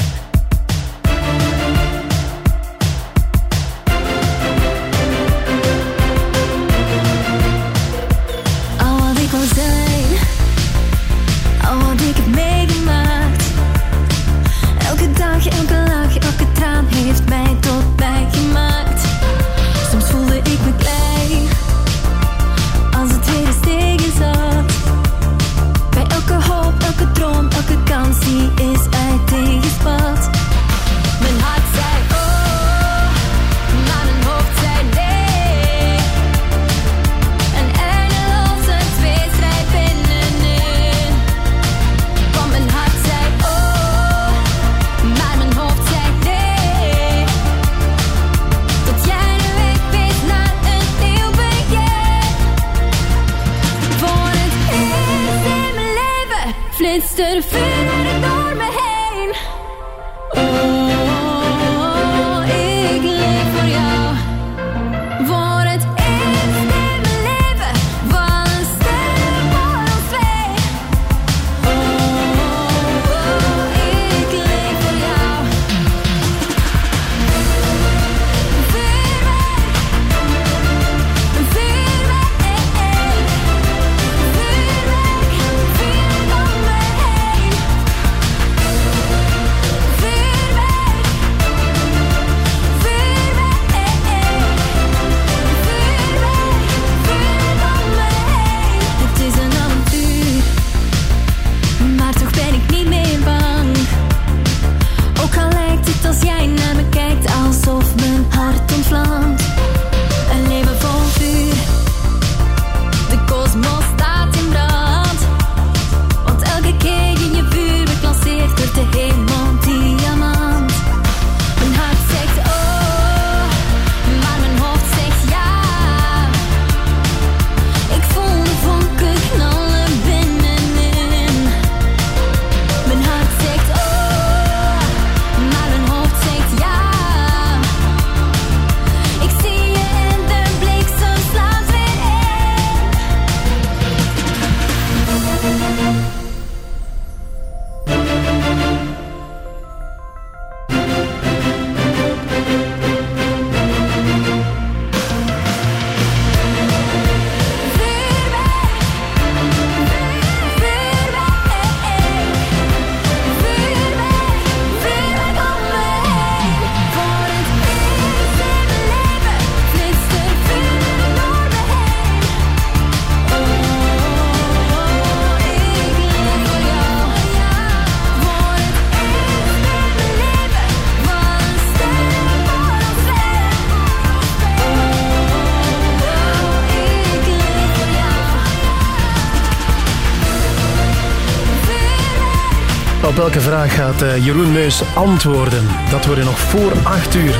gaat eh, Jeroen Meus antwoorden? Dat je nog voor 8 uur.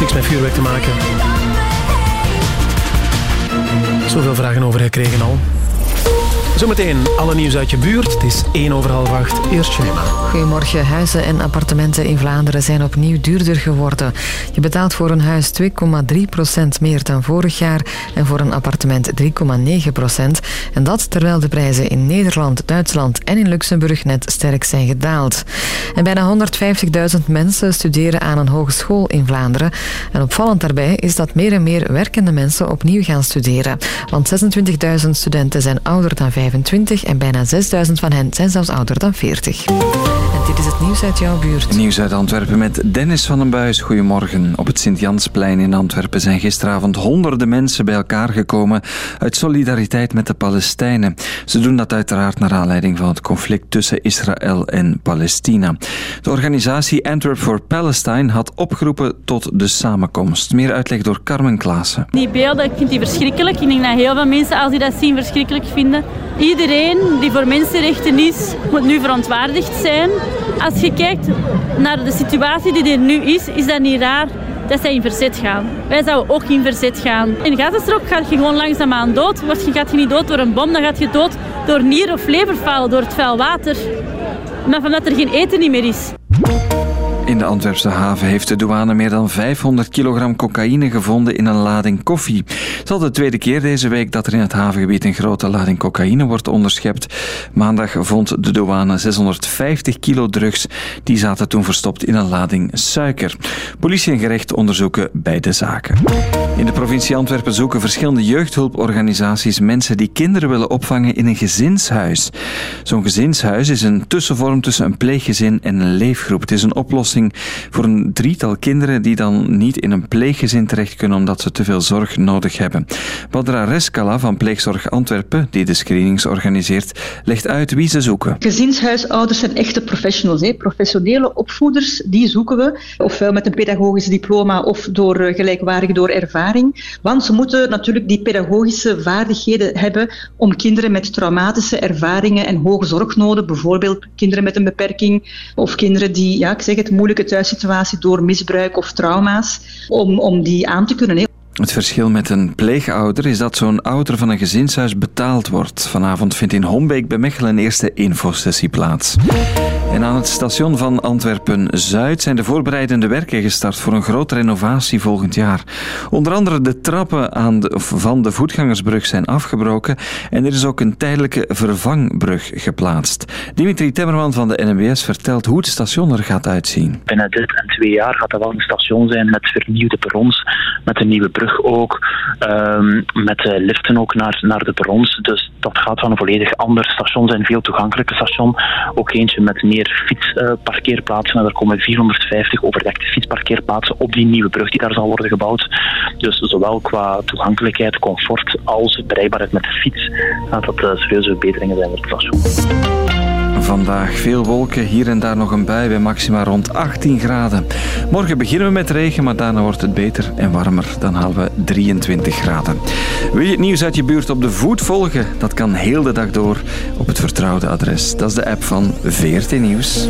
Niks met vuurwerk te maken. Zoveel vragen over gekregen al. Zometeen alle nieuws uit je buurt. Het is 1 over half 8. Eerst. Goedemorgen. Huizen en appartementen in Vlaanderen zijn opnieuw duurder geworden. Je betaalt voor een huis 2,3% meer dan vorig jaar en voor een appartement 3,9% En dat terwijl de prijzen in Nederland, Duitsland en in Luxemburg net sterk zijn gedaald. En bijna 150.000 mensen studeren aan een hogeschool in Vlaanderen. En opvallend daarbij is dat meer en meer werkende mensen opnieuw gaan studeren. Want 26.000 studenten zijn ouder dan 25 en bijna 6.000 van hen zijn zelfs ouder dan 40. Dit is het nieuws uit jouw buurt. Nieuws uit Antwerpen met Dennis van den Buis. Goedemorgen. Op het Sint-Jansplein in Antwerpen zijn gisteravond honderden mensen bij elkaar gekomen uit solidariteit met de Palestijnen. Ze doen dat uiteraard naar aanleiding van het conflict tussen Israël en Palestina. De organisatie Antwerp for Palestine had opgeroepen tot de samenkomst. Meer uitleg door Carmen Klaassen. Die beelden, ik vind die verschrikkelijk. Ik denk dat heel veel mensen, als die dat zien, verschrikkelijk vinden. Iedereen die voor mensenrechten is, moet nu verontwaardigd zijn. Als je kijkt naar de situatie die er nu is, is dat niet raar dat zij in verzet gaan. Wij zouden ook in verzet gaan. In Gazastrook ga je gewoon langzaamaan dood. Word je, gaat je niet dood door een bom, dan gaat je dood door nier- of leverfalen, door het vuil water. Maar van dat er geen eten meer is. In de Antwerpse haven heeft de douane meer dan 500 kilogram cocaïne gevonden in een lading koffie. Het is al de tweede keer deze week dat er in het havengebied een grote lading cocaïne wordt onderschept. Maandag vond de douane 650 kilo drugs. Die zaten toen verstopt in een lading suiker. Politie en gerecht onderzoeken beide zaken. In de provincie Antwerpen zoeken verschillende jeugdhulporganisaties mensen die kinderen willen opvangen in een gezinshuis. Zo'n gezinshuis is een tussenvorm tussen een pleeggezin en een leefgroep. Het is een oplossing voor een drietal kinderen die dan niet in een pleeggezin terecht kunnen omdat ze te veel zorg nodig hebben. Badra Reskala van Pleegzorg Antwerpen, die de screenings organiseert, legt uit wie ze zoeken. Gezinshuisouders zijn echte professionals, hè. professionele opvoeders, die zoeken we. Ofwel met een pedagogisch diploma of door eh, gelijkwaardig door ervaring. Want ze moeten natuurlijk die pedagogische vaardigheden hebben om kinderen met traumatische ervaringen en hoge zorgnoden, bijvoorbeeld kinderen met een beperking of kinderen die, ja, ik zeg het, moeilijke thuissituatie door misbruik of trauma's, om, om die aan te kunnen. Het verschil met een pleegouder is dat zo'n ouder van een gezinshuis betaald wordt. Vanavond vindt in Hombeek bij Mechelen een eerste infosessie plaats. En aan het station van Antwerpen-Zuid zijn de voorbereidende werken gestart voor een grote renovatie volgend jaar. Onder andere de trappen aan de, van de voetgangersbrug zijn afgebroken en er is ook een tijdelijke vervangbrug geplaatst. Dimitri Temmerman van de NMBS vertelt hoe het station er gaat uitzien. Binnen dit en twee jaar gaat dat wel een station zijn met vernieuwde perrons, met een nieuwe brug ook, ehm, met eh, liften ook naar, naar de perrons. Dus dat gaat van een volledig ander station zijn, veel toegankelijker station. Ook eentje met meer fietsparkeerplaatsen. en er komen 450 overdekte fietsparkeerplaatsen op die nieuwe brug die daar zal worden gebouwd. Dus zowel qua toegankelijkheid, comfort als bereikbaarheid met de fiets gaat dat eh, serieuze verbeteringen zijn voor het. Vandaag veel wolken, hier en daar nog een bui bij maxima rond 18 graden. Morgen beginnen we met regen, maar daarna wordt het beter en warmer. Dan halen we 23 graden. Wil je het nieuws uit je buurt op de voet volgen? Dat kan heel de dag door op het vertrouwde adres. Dat is de app van VRT Nieuws.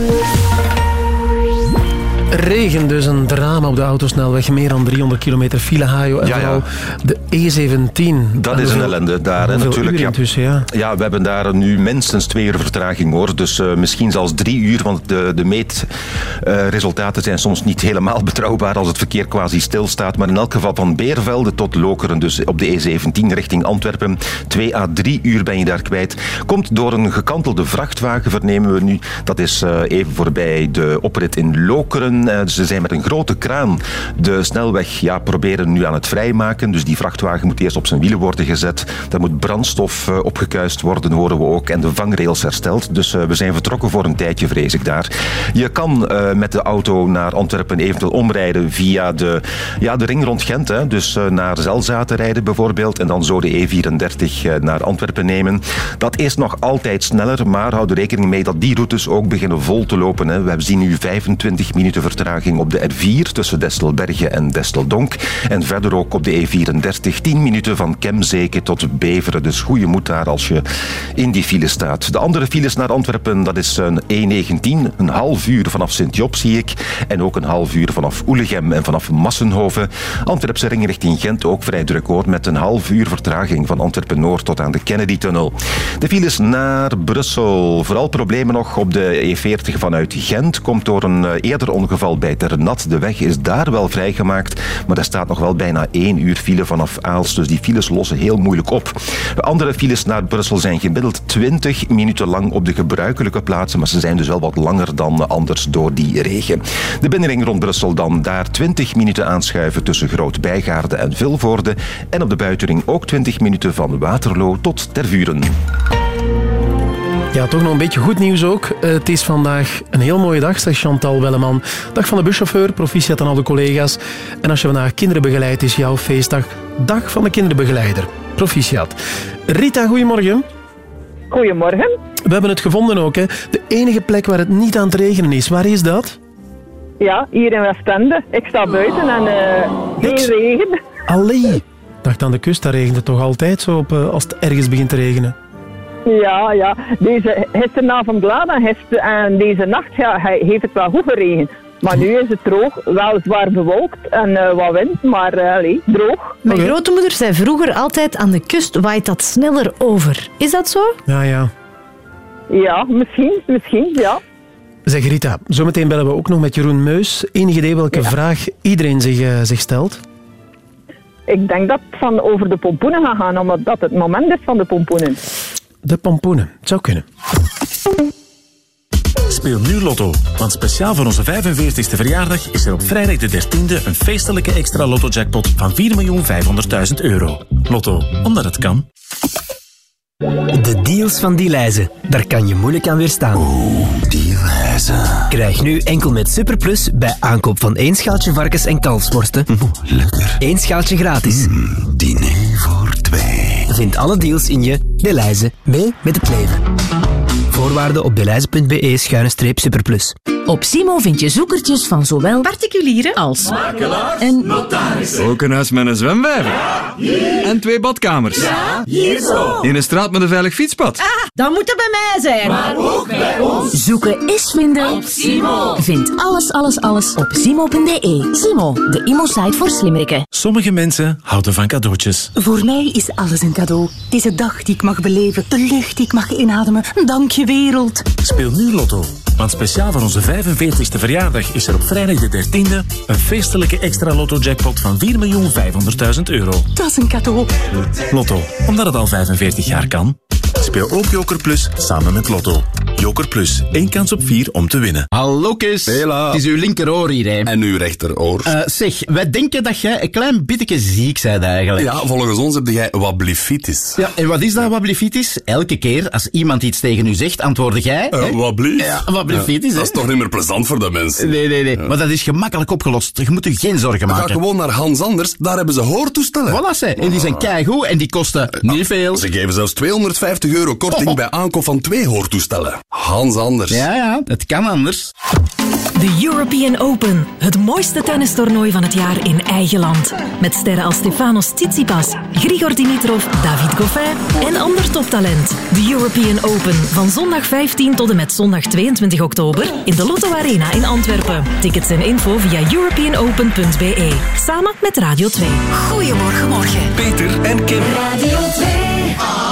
Regen, dus een drama op de autosnelweg. Meer dan 300 kilometer file, Hajo. En Ja, de E17. Dat En is een ellende daar. Hè, natuurlijk, uur ja. intussen, ja. Ja, we hebben daar nu minstens twee uur vertraging hoor. Dus eh, misschien zelfs drie uur, want de, de meetresultaten zijn soms niet helemaal betrouwbaar als het verkeer quasi stilstaat. Maar in elk geval van Beervelde tot Lokeren, dus op de E17 richting Antwerpen, twee à drie uur ben je daar kwijt. Komt door een gekantelde vrachtwagen, vernemen we nu. Dat is eh, even voorbij de oprit in Lokeren. Eh, ze zijn met een grote kraan de snelweg ja, proberen nu aan het vrijmaken. Dus die vrachtwagen moet eerst op zijn wielen worden gezet. Daar moet brandstof eh, opgekuist worden, horen we ook. En de vangrails hersteld. Dus eh, we zijn vertrokken voor een tijdje, vrees ik daar. Je kan met de auto naar Antwerpen eventueel omrijden via de, ja, de ring rond Gent. Hè. Dus naar Zelzaten rijden bijvoorbeeld. En dan zo de E34 eh, naar Antwerpen nemen. Dat is nog altijd sneller, maar houd er rekening mee dat die routes ook beginnen vol te lopen. Hè. We zien nu 25 minuten vertraging op de R4 tussen Destelbergen en Desteldonk. En verder ook op de E34 10 minuten van Kemzeke tot Beveren. Dus goede moed daar als je in die file staat. De andere files naar Antwerpen, dat is een E19. Een half uur vanaf Sint-Job zie ik. En ook een half uur vanaf Oelegem en vanaf Massenhoven. Antwerpse ring richting Gent ook vrij druk hoor. Met een half uur vertraging van Antwerpen-Noord tot aan de Kennedy-tunnel. De files naar Brussel. Vooral problemen nog op de E40 vanuit Gent. Komt door een eh, eerder ongeval bij Ternat. De weg is daar wel vrijgemaakt. Maar er staat nog wel bijna één uur file vanaf Aals. Dus die files lossen heel moeilijk op. De andere files naar Brussel zijn gemiddeld 20 minuten lang op de gebruikelijke plaatsen. Maar ze zijn dus wel wat langer dan anders door die regen. De binnenring rond Brussel dan daar 20 minuten aanschuiven tussen Groot-Bijgaarde en Vilvoorde. En op de buitenring ook 20 minuten van Waterloo tot Tervuren. Ja, toch nog een beetje goed nieuws ook. Eh, het is vandaag een heel mooie dag, zegt Chantal Welleman. Dag van de buschauffeur, proficiat aan al de collega's. En als je vandaag kinderen begeleidt, is jouw feestdag Dag van de kinderbegeleider. Proficiat. Rita, goedemorgen. Goedemorgen. We hebben het gevonden ook, hè. De enige plek waar het niet aan het regenen is. Waar is dat? Ja, hier in Westende. Ik sta buiten en eh geen regen. Allee. Dacht aan de kust, daar regent het toch altijd zo op, eh, als het ergens begint te regenen. Ja, ja. Deze gisteravond laat en, en deze nacht ja, hij- heeft het wel goed geregend. Maar nu is het droog, wel zwaar bewolkt en eh, wat wind, maar eh, allee, droog. Mijn grootmoeder zei vroeger altijd aan de kust waait dat sneller over. Is dat zo? Ja, ja. Ja, misschien, misschien, ja. Zeg Rita, zometeen bellen we ook nog met Jeroen Meus. Enig idee welke vraag iedereen zich, eh, zich stelt? Ik denk dat het van over de pompoenen gaat gaan, omdat dat het moment is van de pompoenen. De pompoenen. Het zou kunnen. Speel nu Lotto, want speciaal voor onze 45e verjaardag is er op vrijdag de 13e een feestelijke extra Lotto-jackpot van 4.500.000 euro. Lotto, omdat het kan. De deals van Dielijze. Daar kan je moeilijk aan weerstaan. Oeh, Dielijze. Krijg nu enkel met Superplus bij aankoop van één schaaltje varkens- en kalfsworsten. lekker. Eén schaaltje gratis. diner voor twee. Vind alle deals in je Dielijze. Mee met het leven. Voorwaarden op deleize.be schuine streep superplus. Op Simo vind je zoekertjes van zowel particulieren als en Ook een huis met een zwemvijver. En twee badkamers. hier zo. In een straat met een veilig fietspad. Dan moet het bij mij zijn. Maar ook bij ons. Zoeken is vinden op Simo. Vind alles, alles, alles op simo.de. Simo, de imo-site voor slimmerikken. Sommige mensen houden van cadeautjes. Voor mij is alles een cadeau. Deze dag die ik mag beleven, de lucht die ik mag inademen. Dank je wereld. Speel nu Lotto, want speciaal voor onze 45e verjaardag is er op vrijdag de 13e een feestelijke extra Lotto-jackpot van 4.500.000 euro. Dat is een cadeau. Lotto, omdat het al 45 jaar kan. Speel ook Joker Plus samen met Lotto. Joker Plus, één kans op vier om te winnen. Hallo Kees. Het is uw linkeroor hier, hè. En uw rechteroor. zeg, wij denken dat jij een klein beetje ziek bent eigenlijk. Ja, volgens ons heb jij wablifitis. Ja, en wat is dat wablifitis? Elke keer als iemand iets tegen u zegt, antwoordde jij... Uh, wablief? Ja, wablifitis, Ja? Dat is toch niet meer plezant voor de mensen? Nee, nee, nee. Maar dat is gemakkelijk opgelost. Je moet je geen zorgen Ga maken. gewoon naar Hans Anders, daar hebben ze hoortoestellen. Voilà, ze. En die zijn keigoed en die kosten niet veel. Ze geven zelfs 250 euro korting bij aankoop van twee hoortoestellen. Hans Anders. Ja, ja, het kan anders. De European Open, het mooiste tennistoernooi van het jaar in eigen land. Met sterren als Stefanos Tsitsipas, Grigor Dimitrov, David Goffin en ander toptalent. De European Open van zondag 15 tot en met zondag 22 oktober in de Lotto Arena in Antwerpen. Tickets en info via europeanopen.be. Samen met Radio 2. Goedemorgen, morgen. Peter en Kim. Radio 2.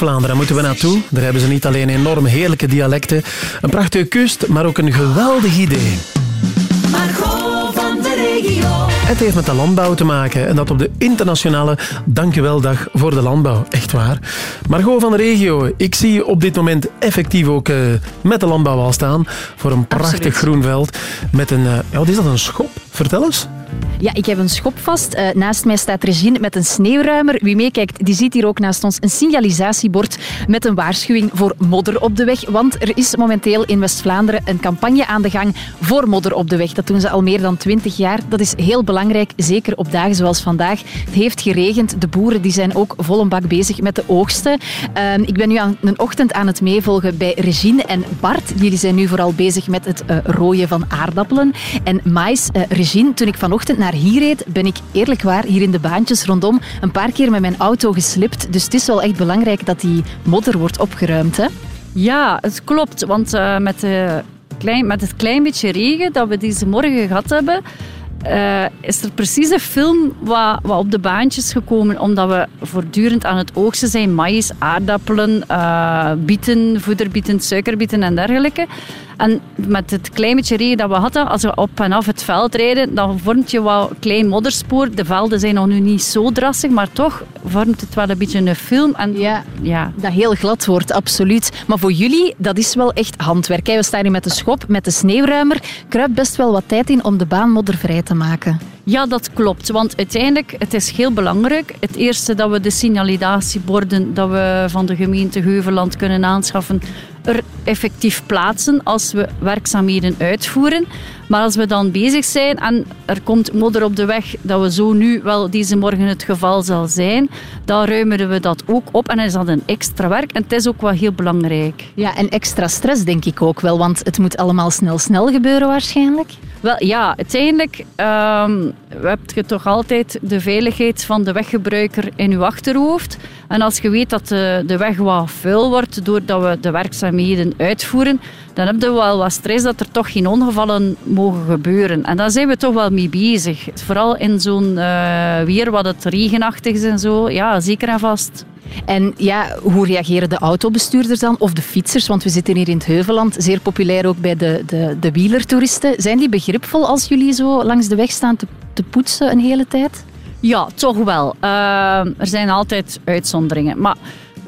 West-Vlaanderen moeten we naartoe. Daar hebben ze niet alleen enorm heerlijke dialecten, een prachtige kust, maar ook een geweldig idee. Margot van de regio. Het heeft met de landbouw te maken en dat op de internationale Dankjeweldag voor de landbouw. Echt waar. Margot van de regio, ik zie je op dit moment effectief ook eh, met de landbouw al staan voor een prachtig Absoluut. groen veld met een, eh, ja, wat is dat, een schop? Vertel eens. Ja, ik heb een schop vast. Eh, naast mij staat Regine met een sneeuwruimer. Wie meekijkt, die ziet hier ook naast ons een signalisatiebord met een waarschuwing voor modder op de weg. Want er is momenteel in West-Vlaanderen een campagne aan de gang voor modder op de weg. Dat doen ze al meer dan 20 jaar. Dat is heel belangrijk, zeker op dagen zoals vandaag. Het heeft geregend. De boeren die zijn ook vol een bak bezig met de oogsten. Ehm, ik ben nu aan een ochtend aan het meevolgen bij Regine en Bart. Jullie zijn nu vooral bezig met het eh, rooien van aardappelen en mais. Eh, Regine, toen ik vanochtend naar hier reed, ben ik eerlijk waar hier in de baantjes rondom een paar keer met mijn auto geslipt. Dus het is wel echt belangrijk dat die modder wordt opgeruimd. Hè? Ja, het klopt. Want eh, met, met het klein beetje regen dat we deze morgen gehad hebben, eh, is er precies een film wat, wat op de baantjes gekomen. Omdat we voortdurend aan het oogsten zijn. Maïs, aardappelen, eh, bieten, voederbieten, suikerbieten en dergelijke. En met het klein beetje regen dat we hadden, als we op en af het veld rijden, dan vormt je wel een klein modderspoor. De velden zijn nog nu niet zo drassig, maar toch vormt het wel een beetje een film. En, ja, ja. Dat heel glad wordt, absoluut. Maar voor jullie, dat is wel echt handwerk. hè. We staan hier met de schop, met de sneeuwruimer. Kruipt best wel wat tijd in om de baan moddervrij te maken. Ja, dat klopt. Want uiteindelijk, het is heel belangrijk. Het eerste dat we de signalisatieborden dat we van de gemeente Heuveland kunnen aanschaffen, er effectief plaatsen als we werkzaamheden uitvoeren. Maar als we dan bezig zijn en er komt modder op de weg, dat we zo nu wel deze morgen het geval zal zijn, dan ruimen we dat ook op en is dat een extra werk. En het is ook wel heel belangrijk. Ja, en extra stress denk ik ook wel, want het moet allemaal snel, snel gebeuren waarschijnlijk. Wel ja, uiteindelijk ehm heb je toch altijd de veiligheid van de weggebruiker in je achterhoofd. En als je weet dat de, de weg wat vuil wordt doordat we de werkzaamheden uitvoeren, dan heb je wel wat stress dat er toch geen ongevallen mogen gebeuren. En daar zijn we toch wel mee bezig. Vooral in zo'n eh, weer wat het regenachtig is en zo. Ja, zeker en vast. En ja, hoe reageren de autobestuurders dan? Of de fietsers? Want we zitten hier in het Heuveland, zeer populair ook bij de, de, de wielertoeristen. Zijn die begripvol als jullie zo langs de weg staan te, te poetsen een hele tijd? Ja, toch wel. Eh, er zijn altijd uitzonderingen. Maar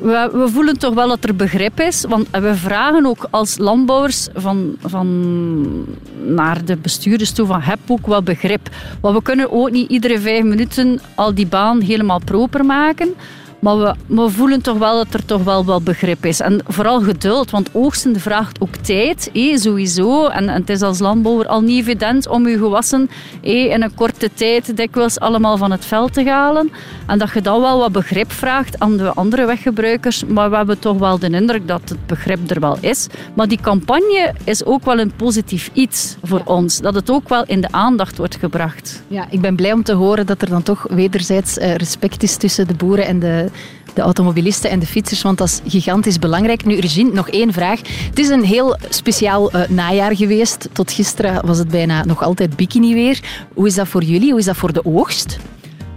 we, we voelen toch wel dat er begrip is. Want we vragen ook als landbouwers van, van naar de bestuurders toe van heb ook wel begrip. Want we kunnen ook niet iedere vijf minuten al die baan helemaal proper maken. Maar we, we voelen toch wel dat er toch wel wel begrip is. En vooral geduld, want oogsten vraagt ook tijd, hé, sowieso. En, en het is als landbouwer al niet evident om je gewassen hé, in een korte tijd dikwijls allemaal van het veld te halen. En dat je dan wel wat begrip vraagt aan de andere weggebruikers. Maar we hebben toch wel de indruk dat het begrip er wel is. Maar die campagne is ook wel een positief iets voor ons. Dat het ook wel in de aandacht wordt gebracht. Ja, ik ben blij om te horen dat er dan toch wederzijds eh, respect is tussen de boeren en de, de automobilisten en de fietsers, want dat is gigantisch belangrijk. Nu, Regine, nog één vraag. Het is een heel speciaal eh, najaar geweest. Tot gisteren was het bijna nog altijd bikini weer. Hoe is dat voor jullie? Hoe is dat voor de oogst?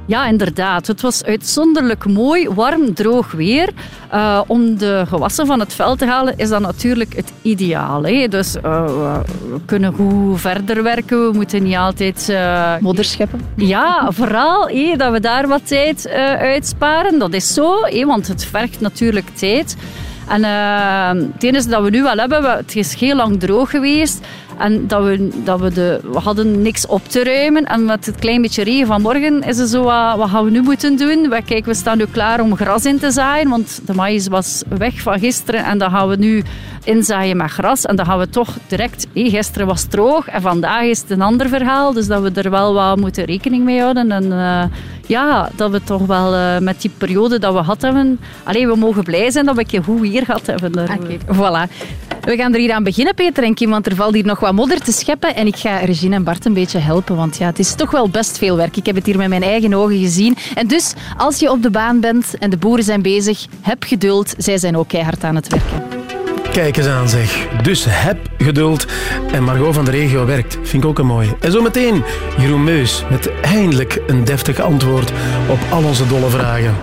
Ja, inderdaad. Het was uitzonderlijk mooi, warm, droog weer. Uh, om de gewassen van het veld te halen is dat natuurlijk het ideaal. Hè? Dus uh, we, kunnen goed verder werken. We moeten niet altijd... Uh, Modder scheppen. Ja, vooral hè, dat we daar wat tijd uitsparen. Dat is zo, hè, want het vergt natuurlijk tijd. En het enige dat we nu wel hebben, het is heel lang droog geweest. En dat we, dat we, de, we hadden niks op te ruimen. En met het klein beetje regen van morgen is het zo, wat, wat gaan we nu moeten doen? We, kijk, we staan nu klaar om gras in te zaaien, want de maïs was weg van gisteren. En dan gaan we nu inzaaien met gras. En dan gaan we toch direct... Hé, gisteren was het droog en vandaag is het een ander verhaal. Dus dat we er wel wat moeten rekening mee houden. En uh, ja, dat we toch wel uh, met die periode dat we gehad hebben... Alleen we mogen blij zijn dat we een keer goed weer gehad hebben. Okay, voilà. We gaan er hier aan beginnen, Peter en Kim, want er valt hier nog wat modder te scheppen. En ik ga Regine en Bart een beetje helpen, want ja, het is toch wel best veel werk. Ik heb het hier met mijn eigen ogen gezien. En dus, als je op de baan bent en de boeren zijn bezig, heb geduld. Zij zijn ook keihard aan het werken. Kijk eens aan zeg. Dus heb geduld. En Margot van de regio werkt. Vind ik ook een mooi. En zometeen Jeroen Meus met eindelijk een deftig antwoord op al onze dolle vragen.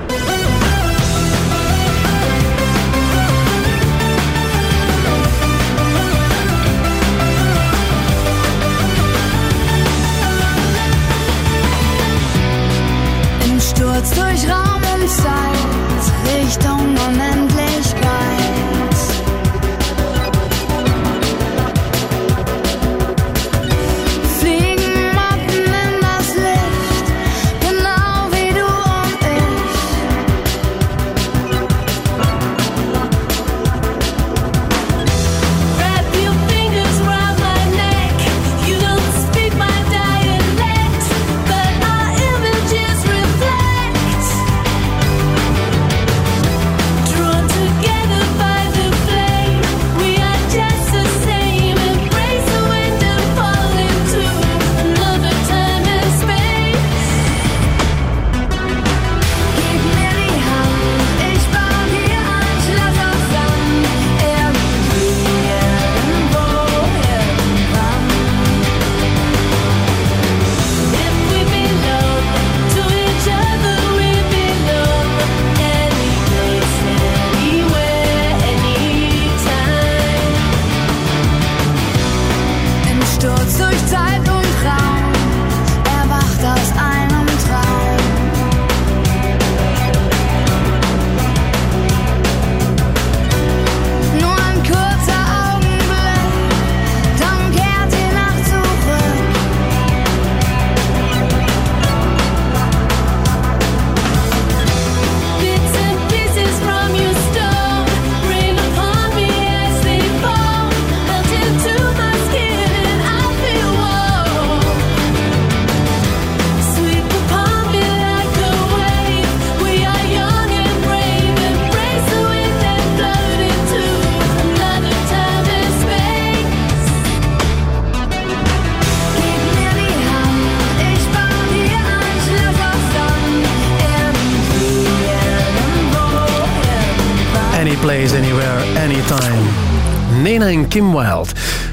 En Kim Wilde.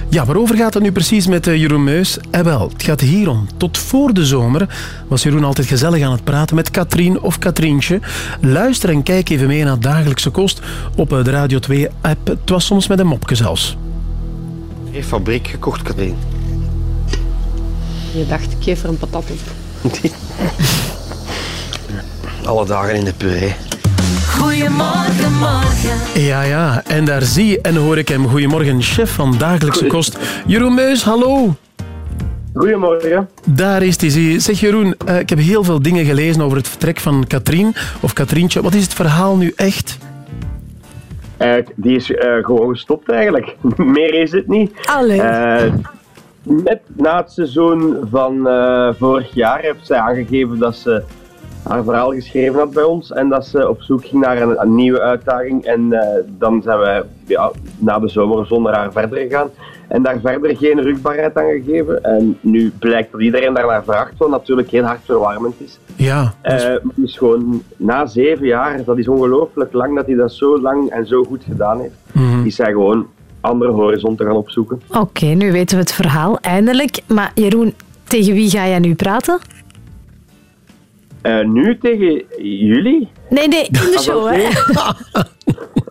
Ja, waarover gaat het nu precies met eh, Jeroen Meus? Eh wel, het gaat hierom. Tot voor de zomer was Jeroen altijd gezellig aan het praten met Katrien of Katrientje. Luister en kijk even mee naar dagelijkse kost op eh, de Radio 2-app. Het was soms met een mopje zelfs. Heeft fabriek gekocht, Katrien. Je dacht, ik geef er een patat op. Alle dagen in de puree. Goedemorgen, morgen. Ja, ja, en daar zie en hoor ik hem. Goedemorgen, chef van Dagelijkse Kost. Jeroen Meus, hallo. Goedemorgen. Daar is hij. Zeg Jeroen, eh, ik heb heel veel dingen gelezen over het vertrek van Katrien of Katrientje. Wat is het verhaal nu echt? Eh, die is eh, gewoon gestopt eigenlijk. Meer is het niet. Allee. Eh, net na het seizoen van eh, vorig jaar heeft zij aangegeven dat ze haar verhaal geschreven had bij ons en dat ze op zoek ging naar een, een nieuwe uitdaging. En eh, dan zijn wij ja, na de zomer zonder haar verder gegaan en daar verder geen rugbaarheid aan gegeven. En nu blijkt dat iedereen daarnaar vraagt, wat natuurlijk heel hartverwarmend is. Ja. Eh, het is gewoon na zeven jaar, dat is ongelooflijk lang dat hij dat zo lang en zo goed gedaan heeft, Mhm. is hij gewoon andere horizonten gaan opzoeken. Oké, nu weten we het verhaal, eindelijk. Maar Jeroen, tegen wie ga jij nu praten? Eh, nu tegen jullie. Nee, nee, in de Ah, show, hè.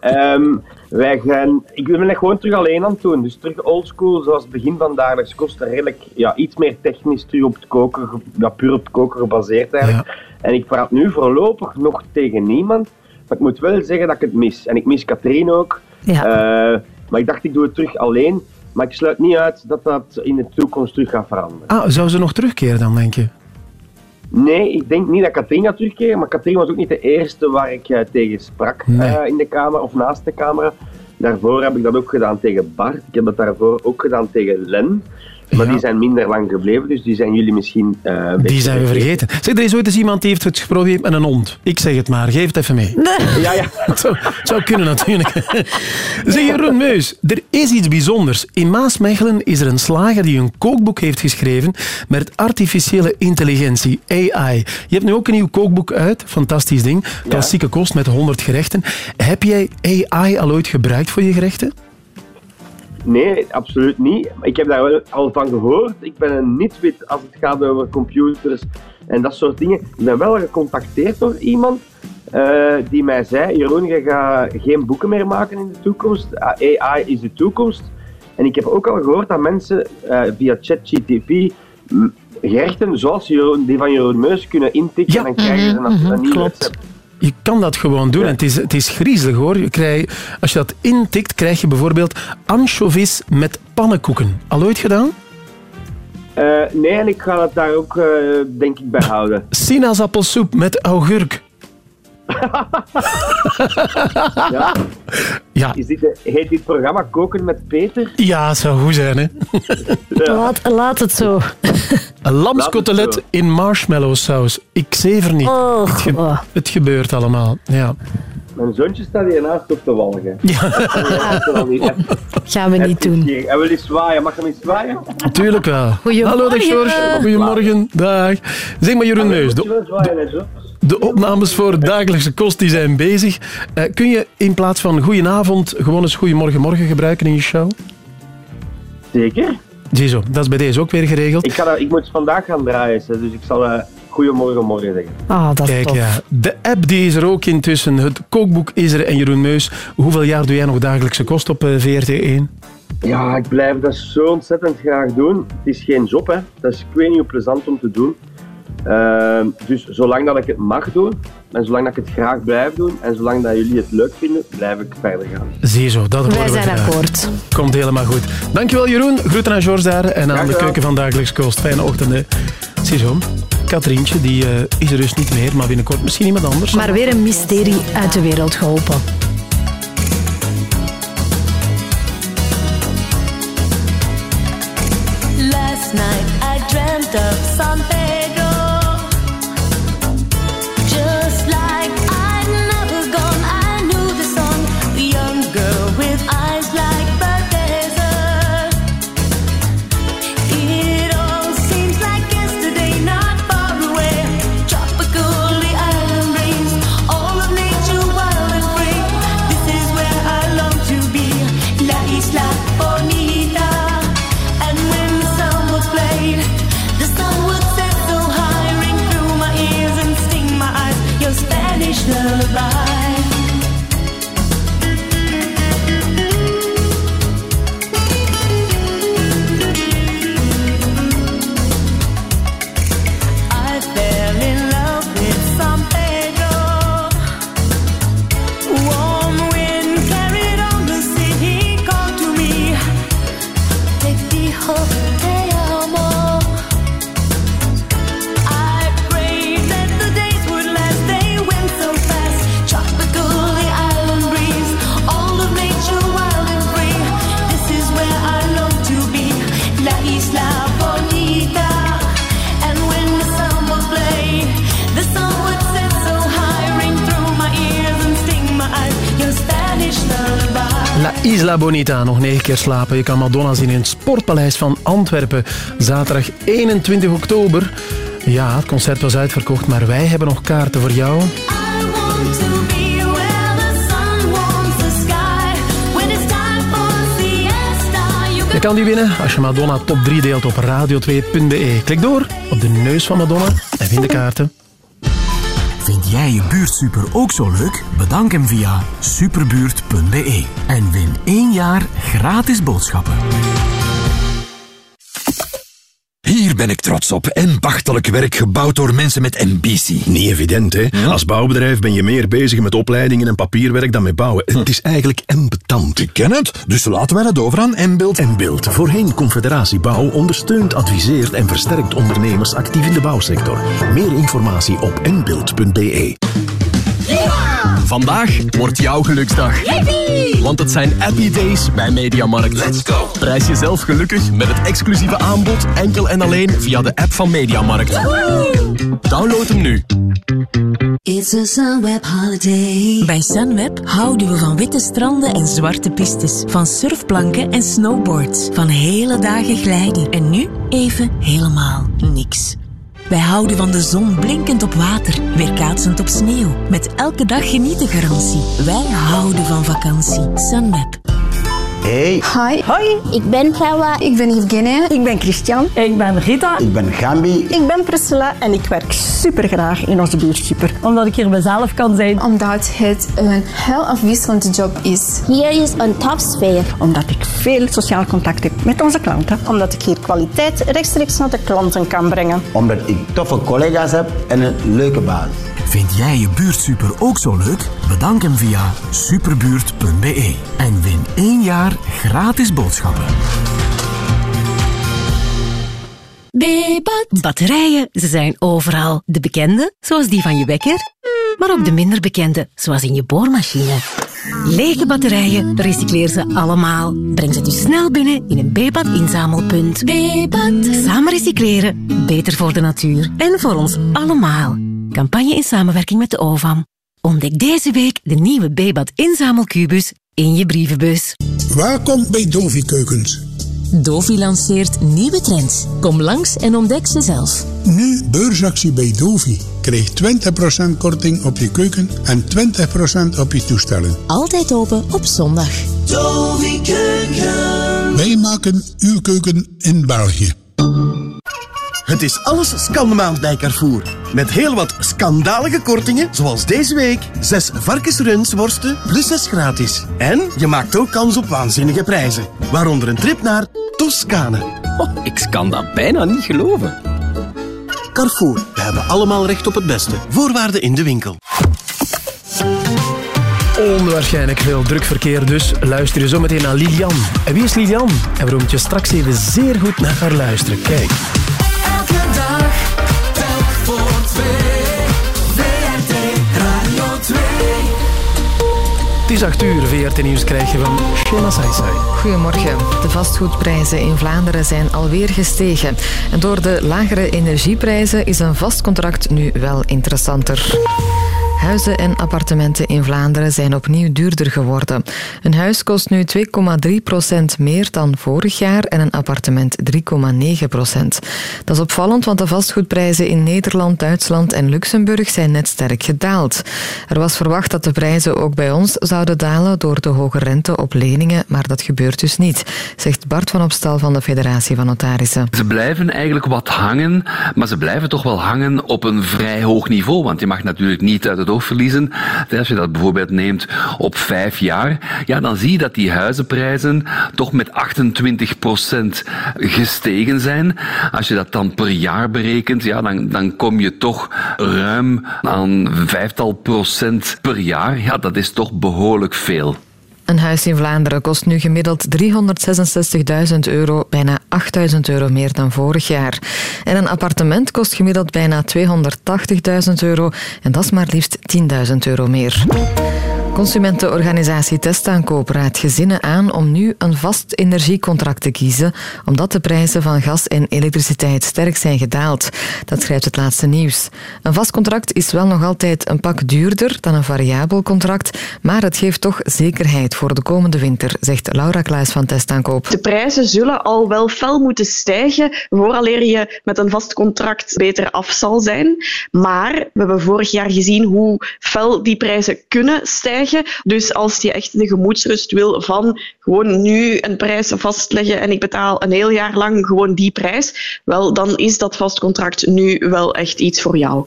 Ehm, wij gaan, ik ben het gewoon terug alleen aan het doen. Dus terug oldschool, zoals het begin van dagelijks kost. Redelijk, ja, iets meer technisch, terug op het koken, ja, puur op het koken gebaseerd eigenlijk. En ik praat nu voorlopig nog tegen niemand. Maar ik moet wel zeggen dat ik het mis. En ik mis Katrien ook. Ja. Eh, maar ik dacht, ik doe het terug alleen. Maar ik sluit niet uit dat dat in de toekomst terug gaat veranderen. Ah, zou ze nog terugkeren dan, denk je? Nee, ik denk niet dat Katrien gaat terugkeren, maar Katrien was ook niet de eerste waar ik eh, tegen sprak Nee. eh, in de kamer of naast de camera. Daarvoor heb ik dat ook gedaan tegen Bart. Ik heb dat daarvoor ook gedaan tegen Len. Maar die zijn minder lang gebleven, dus die zijn jullie misschien eh Die zijn we vergeten. Zeg, er is ooit eens iemand die heeft het geprobeerd met een hond. Ik zeg het maar, geef het even mee. Ja, ja. Het zou, het zou kunnen natuurlijk. Zeg Jeroen Meus, er is iets bijzonders. In Maasmechelen is er een slager die een kookboek heeft geschreven met artificiële intelligentie, AI. Je hebt nu ook een nieuw kookboek uit, fantastisch ding. Klassieke kost met 100 gerechten. Heb jij AI al ooit gebruikt voor je gerechten? Nee, absoluut niet. Ik heb daar wel al van gehoord. Ik ben een nitwit als het gaat over computers en dat soort dingen. Ik ben wel gecontacteerd door iemand eh, die mij zei: Jeroen, je gaat geen boeken meer maken in de toekomst. AI is de toekomst. En ik heb ook al gehoord dat mensen eh, via ChatGPT mm, gerechten zoals Jeroen, die van Jeroen Meus kunnen intikken en dan krijgen ze een, een nieuw recept. Je kan dat gewoon doen. En het, is, het is griezelig hoor. Je krijg, als je dat intikt, krijg je bijvoorbeeld anchovies met pannenkoeken. Al ooit gedaan? Eh, nee, en ik ga het daar ook, eh, denk ik, bij houden. Sinaasappelsoep met augurk. Ja? Ja. Is dit, heet dit programma Koken met Peter? Ja, het zou goed zijn, hè? Laat, laat het zo. Een lamskotelet in marshmallowsaus. Ik zever niet. Oh, het, ge- het gebeurt allemaal. Ja. Mijn zoontje staat hiernaast op te walgen. Ja. Gaan we niet doen. Hij wil eens zwaaien. Mag hem eens zwaaien? Tuurlijk wel. Goedemorgen. Hallo, dag George. Goedemorgen. Dag. Zeg maar, Jeroen. Moet je De, de opnames voor dagelijkse kost die zijn bezig. Eh, kun je in plaats van goedenavond gewoon eens goedemorgen morgen gebruiken in je show? Zeker. Ziezo, dat is bij deze ook weer geregeld. Ik, ga dat, ik moet vandaag gaan draaien, dus ik zal eh, goedemorgen, morgen zeggen. Ah, dat is Kijk, tof. ja. De app die is er ook intussen. Het kookboek is er en Jeroen Meus. Hoeveel jaar doe jij nog dagelijkse kost op eh, VRT1? Ja, ik blijf dat zo ontzettend graag doen. Het is geen job, hè. Dat is ik weet niet hoe plezant om te doen. Ehm, dus zolang dat ik het mag doen, en zolang dat ik het graag blijf doen, en zolang dat jullie het leuk vinden, blijf ik verder gaan. Zie je zo, dat Wij horen we zijn graag. akkoord. Komt helemaal goed. Dankjewel Jeroen. Groeten aan George daar en aan de keuken van Dagelijks Kost. Fijne ochtend. hè. Ziezo. Katrientje, die eh, is er dus niet meer, maar binnenkort misschien iemand anders. Maar weer een mysterie uit de wereld geholpen. Last night I dreamt of San Bonita, nog negen keer slapen. Je kan Madonna zien in het Sportpaleis van Antwerpen. Zaterdag 21 oktober. Ja, het concert was uitverkocht, maar wij hebben nog kaarten voor jou. Je kan die winnen als je Madonna top 3 deelt op radio2.be. Klik door op de neus van Madonna en win de kaarten. Vind jij je buurtsuper ook zo leuk? Bedank hem via superbuurt.be en win één jaar gratis boodschappen. Ben ik trots op. Ambachtelijk werk gebouwd door mensen met ambitie. Niet evident, hè? Als bouwbedrijf ben je meer bezig met opleidingen en papierwerk dan met bouwen. Het is eigenlijk embetant. Ik ken het, dus laten wij het over aan Mbeeld. Mbeeld, voorheen Confederatie Bouw, ondersteunt, adviseert en versterkt ondernemers actief in de bouwsector. Meer informatie op mbeeld.be. Vandaag wordt jouw geluksdag. Want het zijn Happy Days bij Mediamarkt. Let's go. Prijs jezelf gelukkig met het exclusieve aanbod enkel en alleen via de app van Mediamarkt. Download hem nu. It's a Sunweb holiday. Bij Sunweb houden we van witte stranden en zwarte pistes. Van surfplanken en snowboards. Van hele dagen glijden. En nu even helemaal niks. Wij houden van de zon blinkend op water, weerkaatsend op sneeuw. Met elke dag genieten garantie. Wij houden van vakantie. Sunweb. Hey. Hi. Hoi. Ik ben Gawa. Ik ben Evgenia. Ik ben Christian. Ik ben Rita. Ik ben Gambi. Ik ben Priscilla en ik werk super graag in onze buurtsuper. Omdat ik hier mezelf kan zijn. Omdat het een heel afwisselende job is. Hier is een topsfeer. Omdat ik veel sociaal contact heb met onze klanten. Omdat ik hier kwaliteit rechtstreeks naar de klanten kan brengen. Omdat ik toffe collega's heb en een leuke baas. Vind jij je buurtsuper ook zo leuk? Bedank hem via superbuurt.be en win één jaar gratis boodschappen. Bebat. Batterijen, ze zijn overal. De bekende, zoals die van je wekker, maar ook de minder bekende, zoals in je boormachine. Lege batterijen, recycleer ze allemaal. Breng ze dus snel binnen in een Bebat inzamelpunt. Bebat. Samen recycleren, beter voor de natuur en voor ons allemaal. Campagne in samenwerking met de OVAM. Ontdek deze week de nieuwe Bebat inzamelkubus in je brievenbus. Welkom bij Dovi Keukens. Dovi lanceert nieuwe trends. Kom langs en ontdek ze zelf. Nu beursactie bij Dovi. Krijg 20% korting op je keuken en 20% op je toestellen. Altijd open op zondag. Wij maken uw keuken in België. Het is alles scandemaand bij Carrefour. Met heel wat schandalige kortingen, zoals deze week. Zes varkensrundsworsten plus zes gratis. En je maakt ook kans op waanzinnige prijzen. Waaronder een trip naar Toscane. Oh, ik kan dat bijna niet geloven. Carrefour, we hebben allemaal recht op het beste. Voorwaarden in de winkel. Onwaarschijnlijk veel druk verkeer, dus luister je zo meteen naar Lilian. En wie is Lilian? En waarom moet je straks even zeer goed naar haar luisteren. Kijk. Het is 8 uur, VRT Nieuws krijg je van. Goedemorgen. De vastgoedprijzen in Vlaanderen zijn alweer gestegen. En door de lagere energieprijzen is een vast contract nu wel interessanter. Huizen en appartementen in Vlaanderen zijn opnieuw duurder geworden. Een huis kost nu 2,3% meer dan vorig jaar en een appartement 3,9% Dat is opvallend, want de vastgoedprijzen in Nederland, Duitsland en Luxemburg zijn net sterk gedaald. Er was verwacht dat de prijzen ook bij ons zouden dalen door de hoge rente op leningen, maar dat gebeurt dus niet, zegt Bart van Opstal van de Federatie van Notarissen. Ze blijven eigenlijk wat hangen, maar ze blijven toch wel hangen op een vrij hoog niveau. Want je mag natuurlijk niet uit het Als je dat bijvoorbeeld neemt op vijf jaar, ja, dan zie je dat die huizenprijzen toch met 28% gestegen zijn. Als je dat dan per jaar berekent, ja, dan, dan kom je toch ruim aan vijftal procent per jaar. Ja, dat is toch behoorlijk veel. Een huis in Vlaanderen kost nu gemiddeld 366.000 euro, bijna 8.000 euro meer dan vorig jaar. En een appartement kost gemiddeld bijna 280.000 euro en dat is maar liefst 10.000 euro meer. Consumentenorganisatie Testaankoop raadt gezinnen aan om nu een vast energiecontract te kiezen, omdat de prijzen van gas en elektriciteit sterk zijn gedaald. Dat schrijft het laatste nieuws. Een vast contract is wel nog altijd een pak duurder dan een variabel contract, maar het geeft toch zekerheid voor de komende winter, zegt Laura Klaes van Testaankoop. De prijzen zullen al wel fel moeten stijgen vooraleer je met een vast contract beter af zal zijn. Maar we hebben vorig jaar gezien hoe fel die prijzen kunnen stijgen. Dus als je echt de gemoedsrust wil van gewoon nu een prijs vastleggen en ik betaal een heel jaar lang gewoon die prijs, wel, dan is dat vast contract nu wel echt iets voor jou.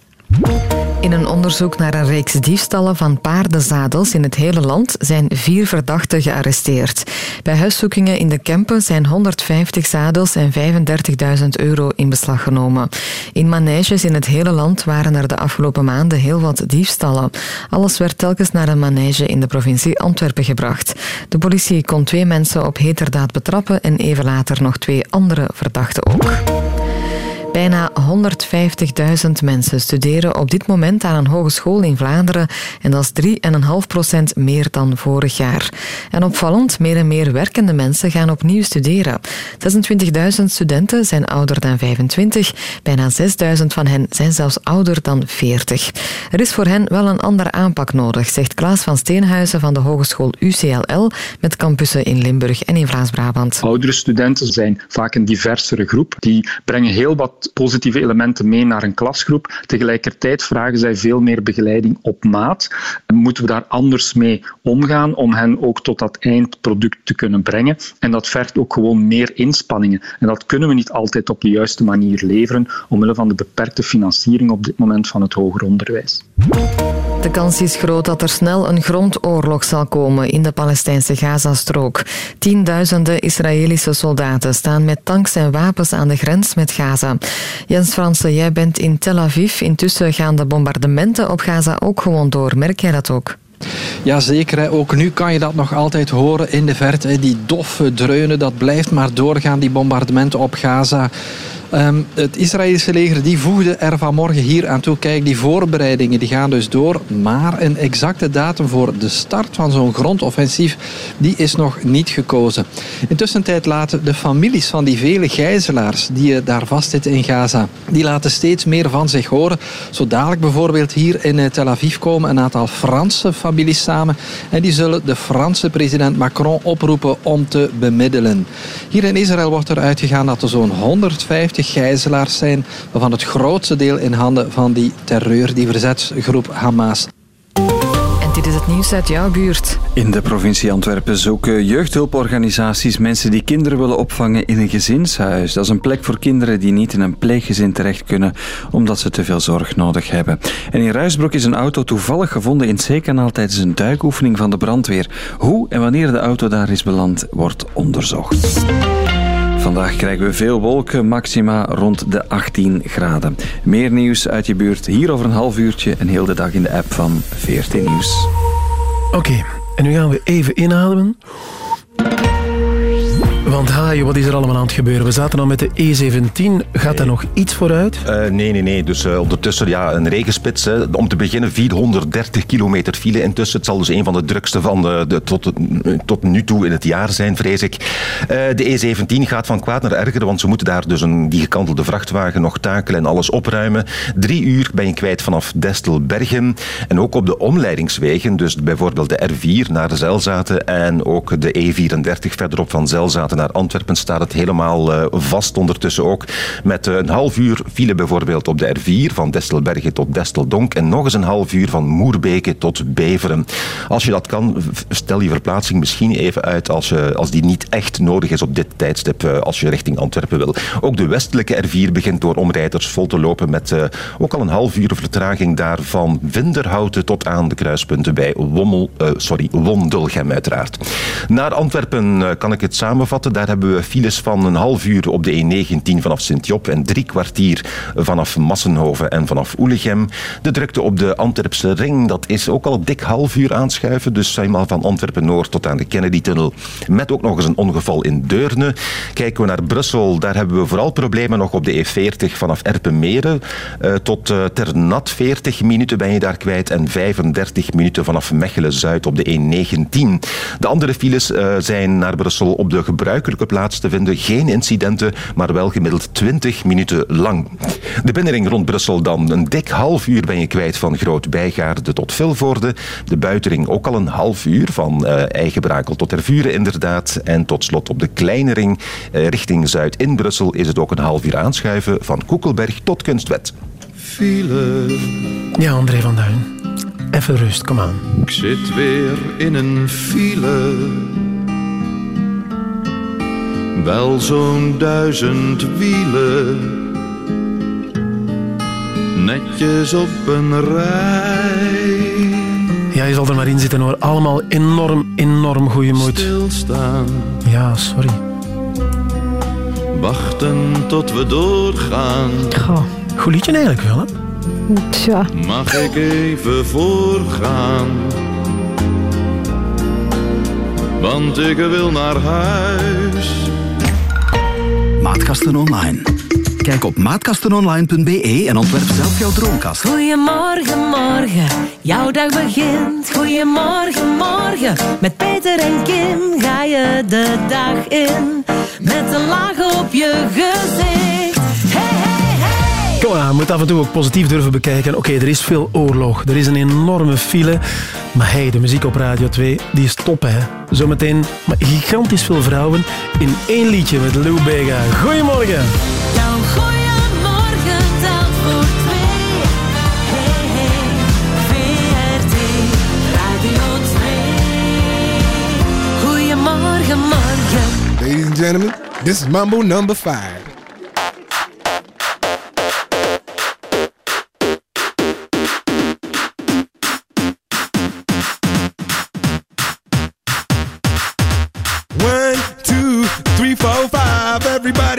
In een onderzoek naar een reeks diefstallen van paardenzadels in het hele land zijn vier verdachten gearresteerd. Bij huiszoekingen in de Kempen zijn 150 zadels en 35.000 euro in beslag genomen. In maneges in het hele land waren er de afgelopen maanden heel wat diefstallen. Alles werd telkens naar een manege in de provincie Antwerpen gebracht. De politie kon twee mensen op heterdaad betrappen en even later nog twee andere verdachten ook. Bijna 150.000 mensen studeren op dit moment aan een hogeschool in Vlaanderen en dat is 3,5% meer dan vorig jaar. En opvallend, meer en meer werkende mensen gaan opnieuw studeren. 26.000 studenten zijn ouder dan 25, bijna 6.000 van hen zijn zelfs ouder dan 40. Er is voor hen wel een andere aanpak nodig, zegt Klaas van Steenhuizen van de hogeschool UCLL met campussen in Limburg en in Vlaams-Brabant. Oudere studenten zijn vaak een diversere groep. Die brengen heel wat positieve elementen mee naar een klasgroep. Tegelijkertijd vragen zij veel meer begeleiding op maat. Moeten we daar anders mee omgaan om hen ook tot dat eindproduct te kunnen brengen? En dat vergt ook gewoon meer inspanningen. En dat kunnen we niet altijd op de juiste manier leveren, omwille van de beperkte financiering op dit moment van het hoger onderwijs. De kans is groot dat er snel een grondoorlog zal komen in de Palestijnse Gazastrook. Tienduizenden Israëlische soldaten staan met tanks en wapens aan de grens met Gaza. Jens Fransen, jij bent in Tel Aviv. Intussen gaan de bombardementen op Gaza ook gewoon door. Merk jij dat ook? Jazeker, ook nu kan je dat nog altijd horen in de verte. Die doffe dreunen, dat blijft maar doorgaan, die bombardementen op Gaza. Ehm, het Israëlische leger die voegde er vanmorgen hier aan toe. Kijk, die voorbereidingen die gaan dus door. Maar een exacte datum voor de start van zo'n grondoffensief die is nog niet gekozen. Intussen tijd laten de families van die vele gijzelaars die eh, daar vastzitten in Gaza, die laten steeds meer van zich horen. Zo dadelijk bijvoorbeeld hier in eh, Tel Aviv komen een aantal Franse families samen. En die zullen de Franse president Macron oproepen om te bemiddelen. Hier in Israël wordt er uitgegaan dat er zo'n 150 gijzelaars zijn, waarvan het grootste deel in handen van die terreur, die verzetsgroep Hamas. En dit is het het nieuws uit jouw buurt. In de provincie Antwerpen zoeken jeugdhulporganisaties mensen die kinderen willen opvangen in een gezinshuis. Dat is een plek voor kinderen die niet in een pleeggezin terecht kunnen omdat ze te veel zorg nodig hebben. En in Ruisbroek is een auto toevallig gevonden in het zeekanaal tijdens een duikoefening van de brandweer. Hoe en wanneer de auto daar is beland, wordt onderzocht. Vandaag krijgen we veel wolken, maxima rond de 18 graden. Meer nieuws uit je buurt hier over een half uurtje en heel de dag in de app van 14 Nieuws. Oké, en nu gaan we even inademen. Want haaien, wat is er allemaal aan het gebeuren? We zaten al met de E17. Gaat daar nog iets vooruit? Eh, nee, nee, nee. Dus eh, ondertussen ja, een regenspits. Hè. Om te beginnen 430 kilometer file intussen. Het zal dus een van de drukste van de, de, tot, tot nu toe in het jaar zijn, vrees ik. Eh, de E17 gaat van kwaad naar erger, want ze moeten daar dus een, die gekantelde vrachtwagen nog takelen en alles opruimen. Drie uur ben je kwijt vanaf Destel-Bergen. En ook op de omleidingswegen, dus bijvoorbeeld de R4 naar Zelzaten en ook de E34 verderop van Zelzaten naar Antwerpen staat het helemaal eh, vast ondertussen ook. Met eh, een half uur file bijvoorbeeld op de R4 van Destelbergen tot Desteldonk en nog eens een half uur van Moerbeke tot Beveren. Als je dat kan, stel je verplaatsing misschien even uit als, je, als die niet echt nodig is op dit tijdstip eh, als je richting Antwerpen wil. Ook de westelijke R4 begint door omrijders vol te lopen met eh, ook al een half uur vertraging daar van Vinderhouten tot aan de kruispunten bij Wommel, eh, sorry, Wondelgem uiteraard. Naar Antwerpen eh, kan ik het samenvatten. Daar hebben we files van een half uur op de E19 vanaf Sint-Job en drie kwartier vanaf Massenhoven en vanaf Oelegem. De drukte op de Antwerpse ring, dat is ook al dik half uur aanschuiven. Dus eenmaal van Antwerpen-Noord tot aan de Kennedy-tunnel. Met ook nog eens een ongeval in Deurne. Kijken we naar Brussel, daar hebben we vooral problemen nog op de E40 vanaf Erpenmeren eh, tot eh, Ternat. 40 minuten ben je daar kwijt en 35 minuten vanaf Mechelen-Zuid op de E19. De andere files eh, zijn naar Brussel op de gebruikelijke plaats te vinden. Geen incidenten, maar wel gemiddeld 20 minuten lang. De binnenring rond Brussel dan. Een dik half uur ben je kwijt van Groot-Bijgaarde tot Vilvoorde. De buitenring ook al een half uur van eh Eigenbrakel tot Tervuren inderdaad. En tot slot op de kleine ring eh, richting Zuid in Brussel is het ook een half uur aanschuiven van Koekelberg tot Kunstwet. File. Ja, André van Duin. Even rust, kom aan. Ik zit weer in een file. Wel zo'n duizend wielen. Netjes op een rij. Ja, je zal er maar in zitten hoor. Allemaal enorm, enorm goede moed. Stilstaan. Ja, sorry. Wachten tot we doorgaan. Goed liedje eigenlijk wel, hè? Tja. Mag ik even voorgaan? Want ik wil naar huis. Maatkasten Online. Kijk op maatkastenonline.be en ontwerp zelf jouw droomkast. Goedemorgen, morgen, jouw dag begint. Goedemorgen, morgen, met Peter en Kim ga je de dag in. Met een laag op je gezicht ja, moet af en toe ook positief durven bekijken. Oké, er is veel oorlog. Er is een enorme file. Maar hey, de muziek op Radio 2, die is top, hè. Zometeen maar gigantisch veel vrouwen in één liedje met Lou Bega. Goedemorgen. Jouw goeiemorgen nou, telt voor twee. Hey, hey, VRT, Radio 2. Goeiemorgen, morgen. Ladies and gentlemen, this is Mambo number 5.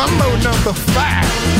Mumbo number five.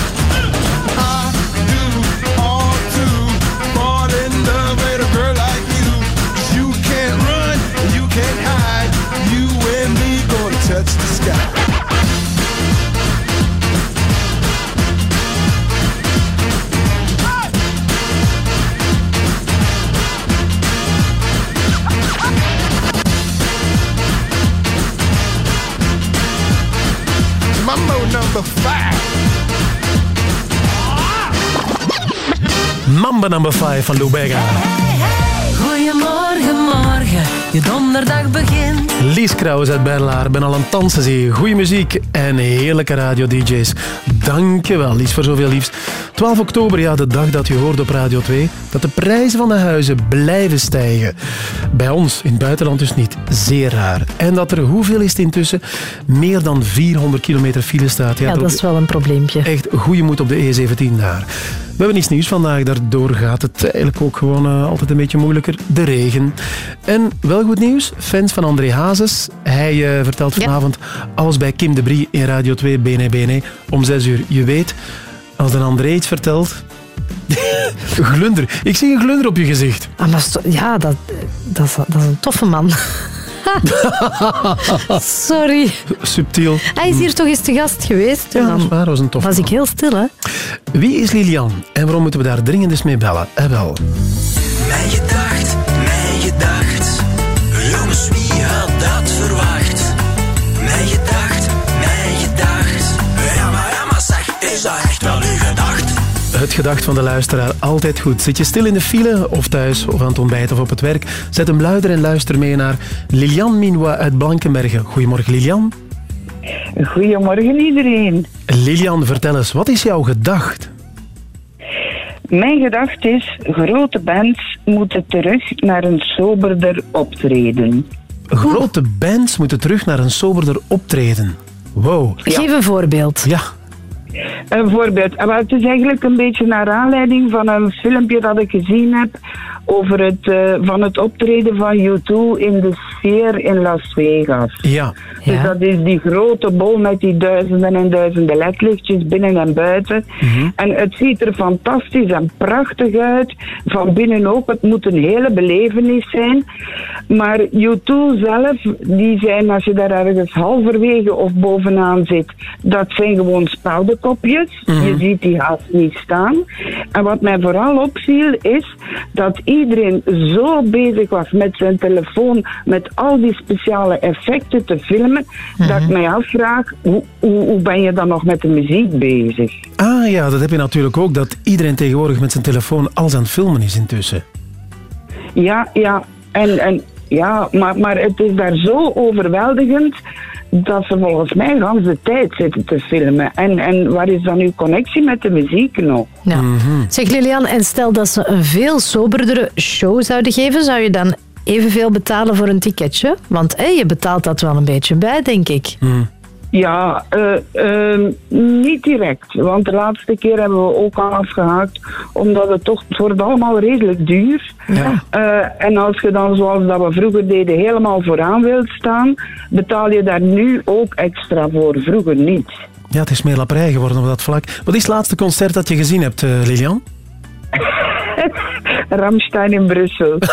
Mambo number five. Mamba number 5 van Lou Bega. Je donderdag begint. Lies Krauws uit Berlaar. Ben al aan het dansen, zie je. Goeie muziek en heerlijke radio-dj's. Dankjewel, Lies, voor zoveel liefs. 12 oktober, ja, de dag dat je hoort op Radio 2 dat de prijzen van de huizen blijven stijgen. Bij ons, in het buitenland dus niet. Zeer raar. En dat er, hoeveel is het intussen? Meer dan 400 kilometer file staat. Ja, dat is wel een probleempje. Echt goede moed op de E17 daar. We hebben iets nieuws vandaag. Daardoor gaat het eigenlijk ook gewoon eh, altijd een beetje moeilijker. De regen. En wel goed nieuws. Fans van André Hazes. Hij eh, vertelt vanavond alles bij Kim de Brie in Radio 2 BNE BNE om 6 uur. Je weet, als een André iets vertelt... glunder. Ik zie een glunder op je gezicht. Ah, maar ja, dat, dat, is, dat is een toffe man. Sorry. Subtiel. Hij is hier toch eens te gast geweest. Ja, dat is waar. Dat was een tof Was ik heel stil, hè? Wie is Lilian en waarom moeten we daar dringend eens mee bellen? Eh wel. Mijn gedacht, mijn gedacht. Jongens, wie had dat verwacht? Mijn gedacht, mijn gedacht. Ja, maar, ja, maar zeg, is dat echt wel uw gedacht? Het gedacht van de luisteraar altijd goed. Zit je stil in de file of thuis of aan het ontbijt of op het werk? Zet hem luider en luister mee naar Lilian Minois uit Blankenbergen. Goedemorgen Lilian. Goedemorgen iedereen. Lilian, vertel eens, wat is jouw gedacht? Mijn gedachte is, grote bands moeten terug naar een soberder optreden. Grote bands moeten terug naar een soberder optreden. Wow. Geef een voorbeeld. Ja. Een voorbeeld. Het is eigenlijk een beetje naar aanleiding van een filmpje dat ik gezien heb over het, eh, van het optreden van U2 in de sfeer in Las Vegas. Ja. Dus dat is die grote bol met die duizenden en duizenden ledlichtjes binnen en buiten. En het ziet er fantastisch en prachtig uit. Van binnen ook. Het moet een hele belevenis zijn. Maar U2 zelf, die zijn als je daar ergens halverwege of bovenaan zit, dat zijn gewoon spoudenkopjes. Je ziet die haast niet staan. En wat mij vooral opviel is dat iedereen zo bezig was met zijn telefoon, met al die speciale effecten te filmen, dat ik mij afvraag, hoe, hoe, hoe ben je dan nog met de muziek bezig? Ah ja, dat heb je natuurlijk ook, dat iedereen tegenwoordig met zijn telefoon alles aan het filmen is intussen. Ja, ja. En, en, ja maar, maar het is daar zo overweldigend dat ze volgens mij de hele tijd zitten te filmen. En, en waar is dan uw connectie met de muziek nog? Ja. Zeg Lilian, en stel dat ze een veel soberdere show zouden geven, zou je dan evenveel betalen voor een ticketje? Want hé, je betaalt dat wel een beetje bij, denk ik. Ja, eh, ehm, niet direct. Want de laatste keer hebben we ook al afgehaakt, omdat het toch, het wordt allemaal redelijk duur. Ja. Eh, en als je dan, zoals dat we vroeger deden, helemaal vooraan wilt staan, betaal je daar nu ook extra voor. Vroeger niet. Ja, het is meer lapperij geworden op dat vlak. Wat is het laatste concert dat je gezien hebt, eh, Lilian? Ramstein in Brussel.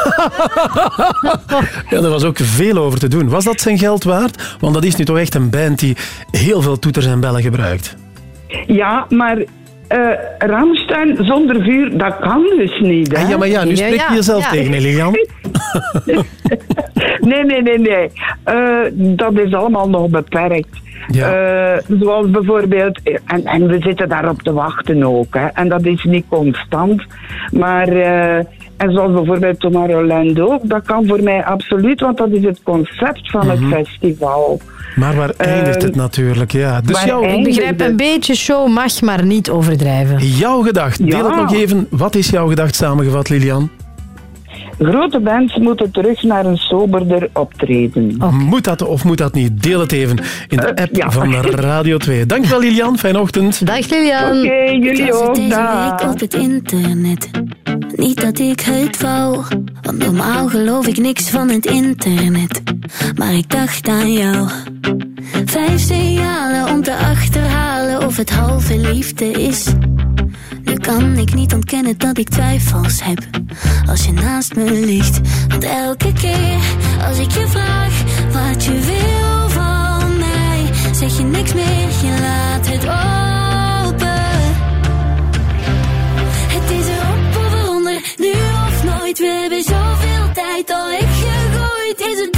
Ja, er was ook veel over te doen. Was dat zijn geld waard? Want dat is nu toch echt een band die heel veel toeters en bellen gebruikt. Ja, maar eh Ramstein zonder vuur, dat kan dus niet. Hè? Ah, ja, maar ja, nu spreek je jezelf tegen, Lilian. Nee, nee, nee, nee. Eh, dat is allemaal nog beperkt. Eh, zoals bijvoorbeeld, en, en we zitten daarop te wachten ook, hè, en dat is niet constant. Maar, eh, en zoals bijvoorbeeld Tomorrowland ook, dat kan voor mij absoluut, want dat is het concept van Mhm. het festival. Maar waar eindigt het Eh, natuurlijk? Ja. Dus jouw, Ik begrijp, een beetje show mag, maar niet overdrijven. jouw gedacht, deel het nog even. Wat is jouw gedacht samengevat, Lilian? Grote bands moeten terug naar een soberder optreden. Moet dat of moet dat niet? Deel het even in de app van Radio 2. Dankjewel, Lilian. Fijne ochtend. Dag, Lilian. Oké, jullie ook. deze dag. week op het internet. Niet dat ik het wou, want normaal geloof ik niks van het internet. Maar ik dacht aan jou. Vijf signalen om te achterhalen of het halve liefde is. Nu kan ik niet ontkennen dat ik twijfels heb als je naast me ligt. Want elke keer als ik je vraag wat je wil van mij, zeg je niks meer, je laat het open. Het is erop of eronder, nu of nooit. We hebben zoveel tijd al weggegooid. Is het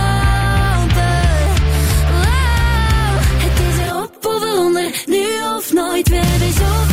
nooit. We hebben zoveel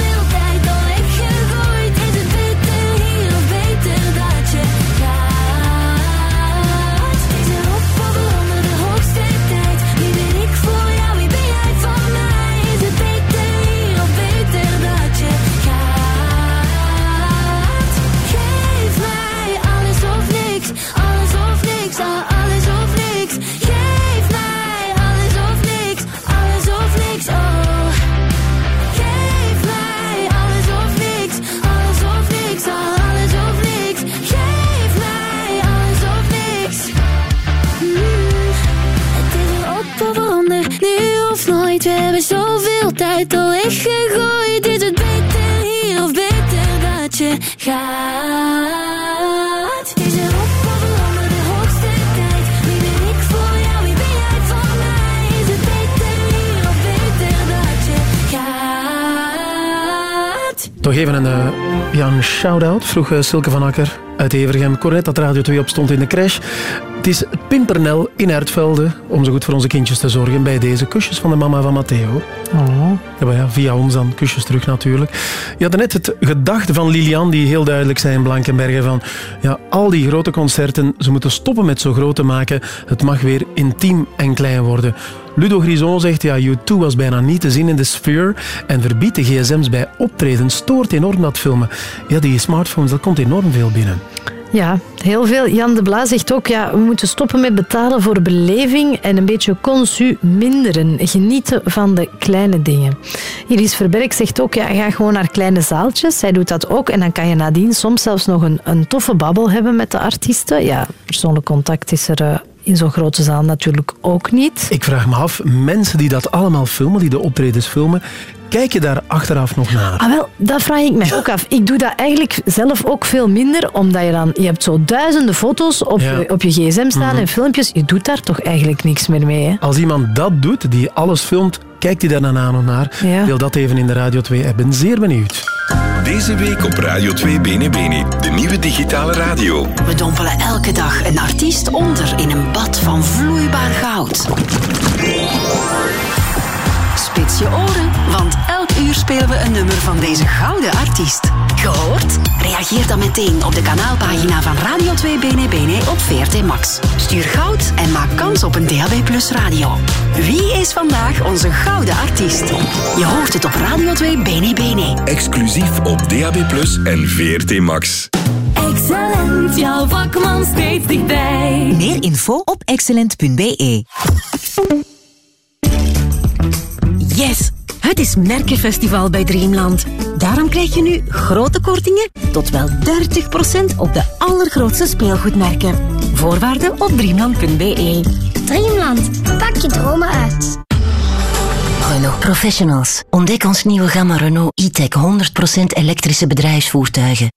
We hebben zoveel tijd al weggegooid. Is het beter hier of beter dat je gaat? Is erop of eronder, de hoogste tijd. Wie ben ik voor jou, wie ben jij voor mij? Is het beter hier of beter dat je gaat? Toch even een, eh, ja, shout-out, vroeg eh, Silke van Akker uit Evergem. Cornet dat Radio 2 opstond in de crash. Het is Pimpernel in Ertvelde om zo goed voor onze kindjes te zorgen. Bij deze kusjes van de mama van Matteo. Ja, maar ja, via ons dan kusjes terug natuurlijk. Je had net het gedachte van Lilian, die heel duidelijk zei in Blankenbergen van ja, al die grote concerten, ze moeten stoppen met zo groot te maken. Het mag weer intiem en klein worden. Ludo Grison zegt, ja, U2 was bijna niet te zien in de Sphere en verbiedt de gsm's bij optreden. Stoort enorm dat filmen. Ja, die smartphones, dat komt enorm veel binnen. Ja, heel veel. Jan de Bla zegt ook, ja, we moeten stoppen met betalen voor beleving en een beetje consuminderen. Genieten van de kleine dingen. Iris Verberg zegt ook, ja, ga gewoon naar kleine zaaltjes. Zij doet dat ook en dan kan je nadien soms zelfs nog een, een toffe babbel hebben met de artiesten. Ja, persoonlijk contact is er eh, in zo'n grote zaal natuurlijk ook niet. Ik vraag me af, mensen die dat allemaal filmen, die de optredens filmen, Kijk je daar achteraf nog naar? Ah, wel, dat vraag ik mij ook af. Ik doe dat eigenlijk zelf ook veel minder, omdat je dan... Je hebt zo duizenden foto's op, Ja. je, op je gsm staan Mhm. en filmpjes. Je doet daar toch eigenlijk niks meer mee, hè? Als iemand dat doet, die alles filmt, kijkt hij daar dan aan of naar. Ja. Deel dat even in de Radio 2 app. Ben zeer benieuwd. Deze week op Radio 2 Bene Bene, de nieuwe digitale radio. We dompelen elke dag een artiest onder in een bad van vloeibaar goud. Spits je oren, want elk uur spelen we een nummer van deze gouden artiest. Gehoord? Reageer dan meteen op de kanaalpagina van Radio 2 Bene Bene op VRT Max. Stuur goud en maak kans op een DAB Plus radio. Wie is vandaag onze gouden artiest? Je hoort het op Radio 2 Bene Bene. Exclusief op DAB Plus en VRT Max. Excellent, jouw vakman steeds dichtbij. Meer info op excellent.be. Yes, het is Merkenfestival bij Dreamland. Daarom krijg je nu grote kortingen tot wel 30% op de allergrootste speelgoedmerken. Voorwaarden op dreamland.be. Dreamland, pak je dromen uit. Renault Professionals. Ontdek ons nieuwe gamma Renault e-tech 100% elektrische bedrijfsvoertuigen.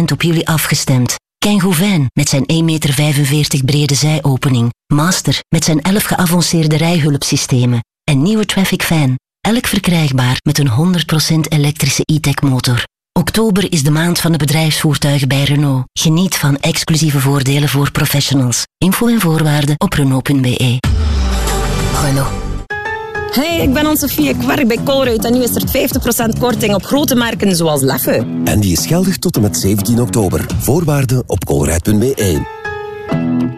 100% op jullie afgestemd. Kangoo met zijn 1,45 meter brede zijopening. Master met zijn 11 geavanceerde rijhulpsystemen. En nieuwe Traffic Fan. Elk verkrijgbaar met een 100% elektrische e-tech motor. Oktober is de maand van de bedrijfsvoertuigen bij Renault. Geniet van exclusieve voordelen voor professionals. Info en voorwaarden op Renault.be. Renault. Hey, ik ben Anne-Sophie, ik werk bij Colruyt en nu is er 50% korting op grote merken zoals Leffe. En die is geldig tot en met 17 oktober. Voorwaarden op colruyt.be.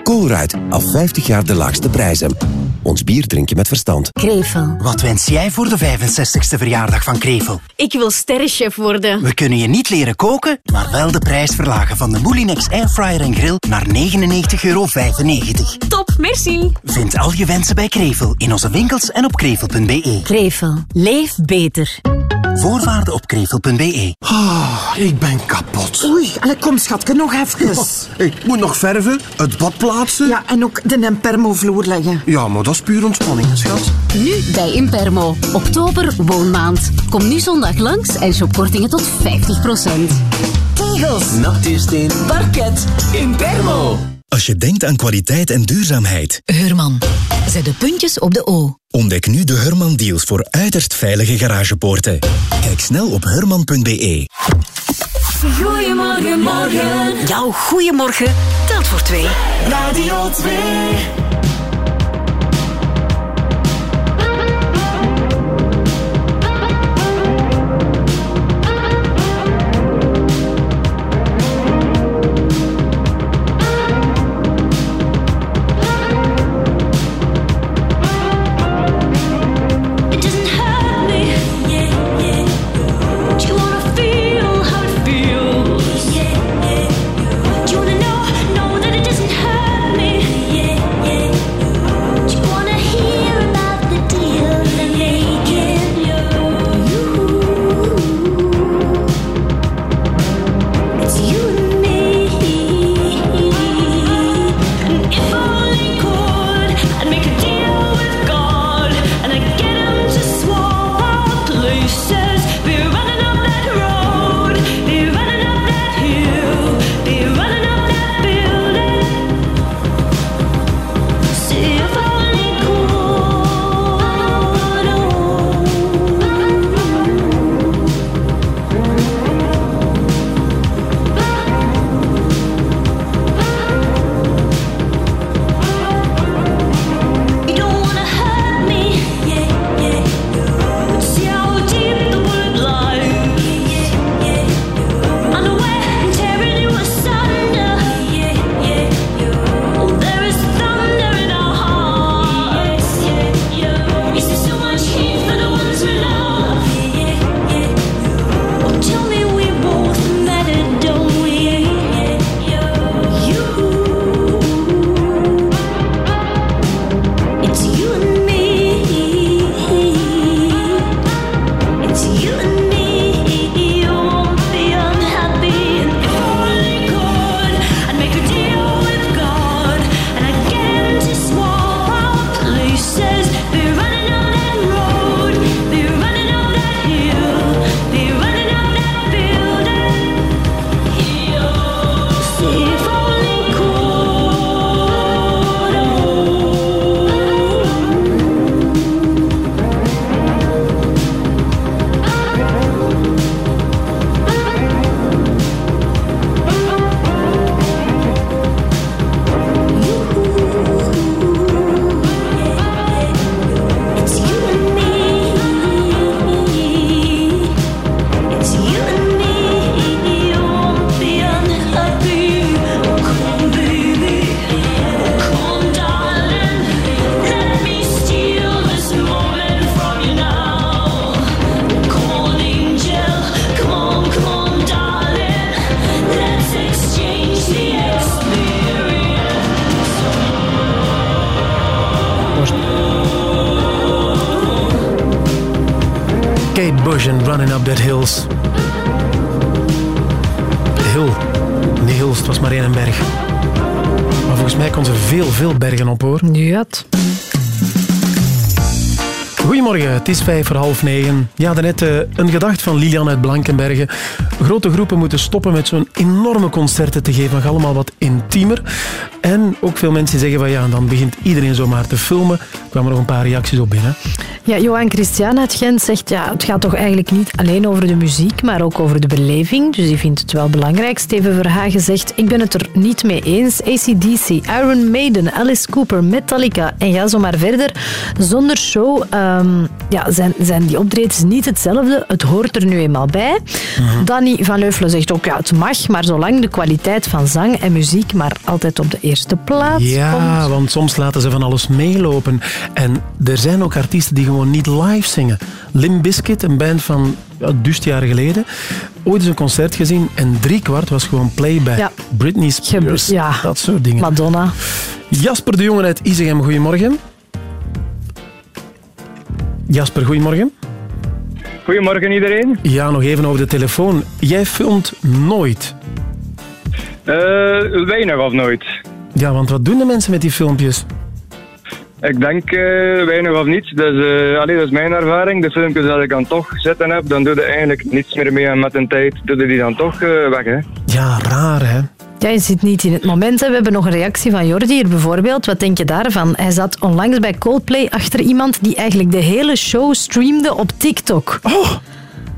Colruyt, al 50 jaar de laagste prijzen. Ons bier drink je met verstand. Krevel. Wat wens jij voor de 65ste verjaardag van Krevel? Ik wil sterrenchef worden. We kunnen je niet leren koken, maar wel de prijs verlagen van de Moulinex Airfryer en Grill naar 99,95 euro. Top, merci. Vind al je wensen bij Krevel in onze winkels en op krevel.be. Krevel, leef beter. Voorwaarden op krevel.be. Ah, ik ben kapot. Oei, allee, kom schatje, nog even. Ik moet nog verven, het bad plaatsen. Ja, en ook de Nempermo-vloer leggen. Ja, maar dat is puur ontspanning, hè, schat. Nu bij Impermo. Oktober woonmaand. Kom nu zondag langs en shop kortingen tot 50%. Tegels. Nachtsteen. Parket. Impermo. Als je denkt aan kwaliteit en duurzaamheid, Hurman. Zet de puntjes op de O. ontdek nu de Hurman deals voor uiterst veilige garagepoorten. Kijk snel op hurman.be. Goedemorgen, morgen. Jouw goeiemorgen telt voor twee. Radio 2. Is vijf voor half negen. Ja, daarnet eh, een gedacht van Lilian uit Blankenbergen. Grote groepen moeten stoppen met zo'n enorme concerten te geven. Mag allemaal wat intiemer. En ook veel mensen zeggen van ja, dan begint iedereen zomaar te filmen. Er kwamen nog een paar reacties op binnen. Ja, Johan Christian uit Gent zegt, ja, het gaat toch eigenlijk niet alleen over de muziek, maar ook over de beleving. Dus die vindt het wel belangrijk. Steven Verhagen zegt, ik ben het er niet mee eens. ACDC, Iron Maiden, Alice Cooper, Metallica en ga zo maar verder. Zonder show ehm, ja, zijn, zijn die optredens niet hetzelfde. Het hoort er nu eenmaal bij. Danny van Leufelen zegt ook, ja, het mag, maar zolang de kwaliteit van zang en muziek maar altijd op de eerste plaats Ja, komt. want soms laten ze van alles meelopen. En er zijn ook artiesten die gewoon niet live zingen. Lim Biscuit, een band van ja, duist jaar geleden, ooit eens een concert gezien en driekwart was gewoon playback. Ja. Britney Spears, ja. dat soort dingen. Madonna. Jasper de Jongen uit Isegem, goedemorgen. Jasper, goedemorgen. Goedemorgen iedereen. Ja, nog even over de telefoon. Jij filmt nooit. Eh, weinig of nooit. Ja, want wat doen de mensen met die filmpjes? Ik denk eh, weinig of niets. Dus, eh allee, dat is mijn ervaring. De filmpjes dat ik dan toch zitten heb, dan doe je eigenlijk niets meer mee. En met een tijd doe je die dan toch weg. Hè. Ja, raar hè. Ja, je zit niet in het moment. Hè. We hebben nog een reactie van Jordi hier bijvoorbeeld. Wat denk je daarvan? Hij zat onlangs bij Coldplay achter iemand die eigenlijk de hele show streamde op TikTok. Oh,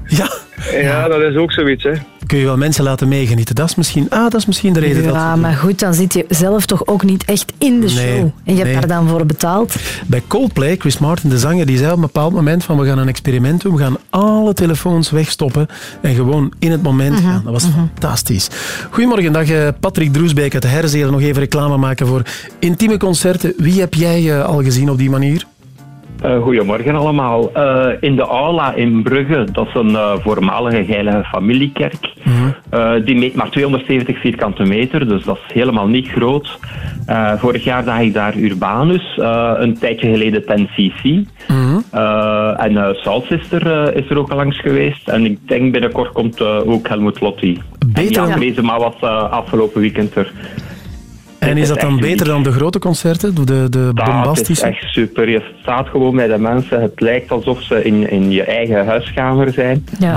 ja. Ja, dat is ook zoiets. Hè. Kun je wel mensen laten meegenieten. Dat is misschien, ah, dat is misschien de reden dat Ja, maar goed, dan zit je zelf toch ook niet echt in de Nee, show. En je hebt nee. daar dan voor betaald. Bij Coldplay, Chris Martin, de zanger, die zei op een bepaald moment van we gaan een experiment doen, we gaan alle telefoons wegstoppen en gewoon in het moment gaan. Dat was fantastisch. Goedemorgen, dag eh, Patrick Droesbeek uit de Herzelen. Nog even reclame maken voor intieme concerten. Wie heb jij eh, al gezien op die manier? Eh, goedemorgen allemaal. Eh, in de aula in Brugge, dat is een eh, voormalige heilige familiekerk. Eh, die meet maar 270 vierkante meter, dus dat is helemaal niet groot. Vorig jaar zag ik daar Urbanus, een tijdje geleden Ten CC. Eh, en Soul Sister is er ook al langs geweest. En ik denk binnenkort komt ook Helmut Lotti. Beter en Jan Brezema was afgelopen weekend er. En is dat dan beter dan de grote concerten, de, de, de Ja, het is bombastische? echt super. Je staat gewoon bij de mensen. Het lijkt alsof ze in, in je eigen huiskamer zijn. Ja.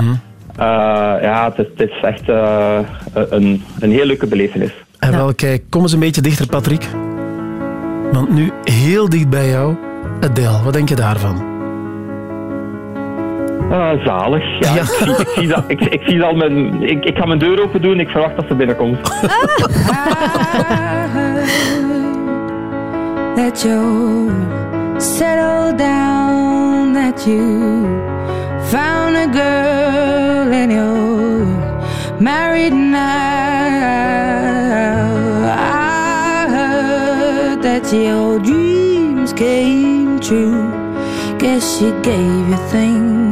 Eh, ja, het is, het is echt eh, een, een heel leuke belevenis. En wel, kijk, kom eens een beetje dichter, Patrick. Want nu heel dicht bij jou, Adele. Wat denk je daarvan? Eh, zalig. Ja, Ik, zie, ik, zie dat, ik, ik zie al mijn... Ik, ik ga mijn deur open doen. Ik verwacht dat ze binnenkomt. that you settle down, that you found a girl and you're married now. I heard that your dreams came true. Guess she gave you things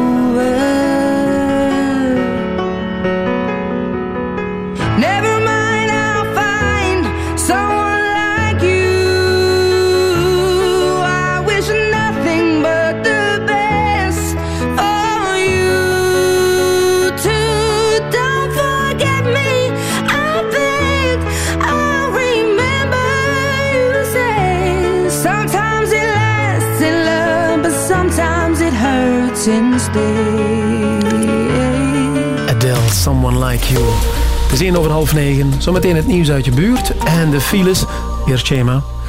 Adele, Someone Like You. Het is 1 over half 9. Zometeen het nieuws uit je buurt en de files.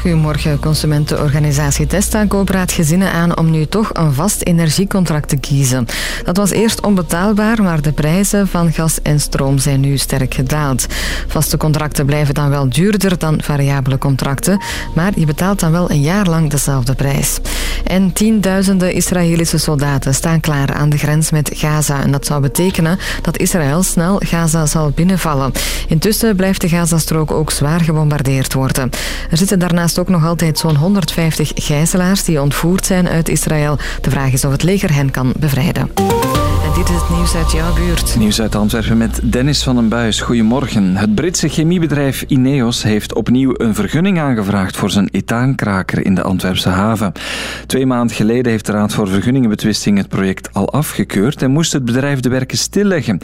Goedemorgen. Consumentenorganisatie Testaankoop raadt gezinnen aan om nu toch een vast energiecontract te kiezen. Dat was eerst onbetaalbaar, maar de prijzen van gas en stroom zijn nu sterk gedaald. Vaste contracten blijven dan wel duurder dan variabele contracten, maar je betaalt dan wel een jaar lang dezelfde prijs. En tienduizenden Israëlische soldaten staan klaar aan de grens met Gaza. En dat zou betekenen dat Israël snel Gaza zal binnenvallen. Intussen blijft de Gazastrook ook zwaar gebombardeerd worden. Er zitten daarnaast ook nog altijd zo'n 150 gijzelaars die ontvoerd zijn uit Israël. De vraag is of het leger hen kan bevrijden. Dit is het nieuws uit jouw buurt. Nieuws uit Antwerpen met Dennis van den Buis. Goedemorgen. Het Britse chemiebedrijf Ineos heeft opnieuw een vergunning aangevraagd voor zijn etaankraker in de Antwerpse haven. Twee maanden geleden heeft de Raad voor Vergunningenbetwisting het project al afgekeurd en moest het bedrijf de werken stilleggen.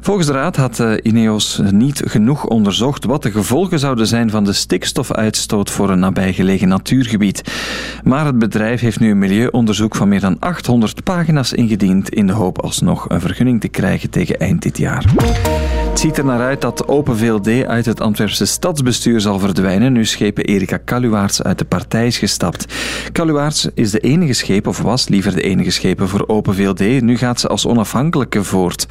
Volgens de Raad had eh, Ineos niet genoeg onderzocht wat de gevolgen zouden zijn van de stikstofuitstoot voor een nabijgelegen natuurgebied. Maar het bedrijf heeft nu een milieuonderzoek van meer dan 800 pagina's ingediend in de hoop alsnog een vergunning te krijgen tegen eind dit jaar. Het ziet er naar uit dat Open VLD uit het Antwerpse stadsbestuur zal verdwijnen nu schepen Erika Kaluwaerts uit de partij is gestapt. Kaluwaerts is de enige schepen, of was liever de enige schepen voor Open VLD. Nu gaat ze als onafhankelijke voort.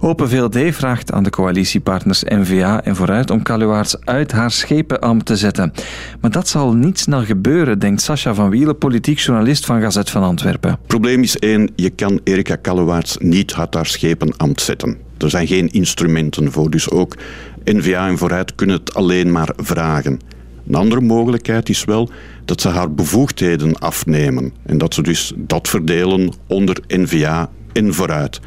Open VLD vraagt aan de coalitiepartners NVA en Vooruit om Kaluwaerts uit haar schepenambt te zetten. Maar dat zal niet snel gebeuren, denkt Sascha van Wielen, politiek journalist van Gazet van Antwerpen. Probleem is één, je kan Erika Kallewaerts niet uit haar schepenambt zetten. Er zijn geen instrumenten voor, dus ook NVA en Vooruit kunnen het alleen maar vragen. Een andere mogelijkheid is wel dat ze haar bevoegdheden afnemen en dat ze dus dat verdelen onder NVA en Vooruit.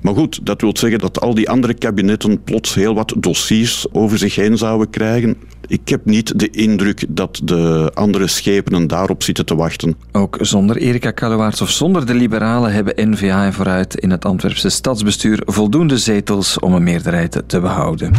Maar goed, dat wil zeggen dat al die andere kabinetten plots heel wat dossiers over zich heen zouden krijgen. Ik heb niet de indruk dat de andere schepenen daarop zitten te wachten. Ook zonder Erika Kaluwaerts of zonder de liberalen hebben NVA en Vooruit in het Antwerpse stadsbestuur voldoende zetels om een meerderheid te behouden.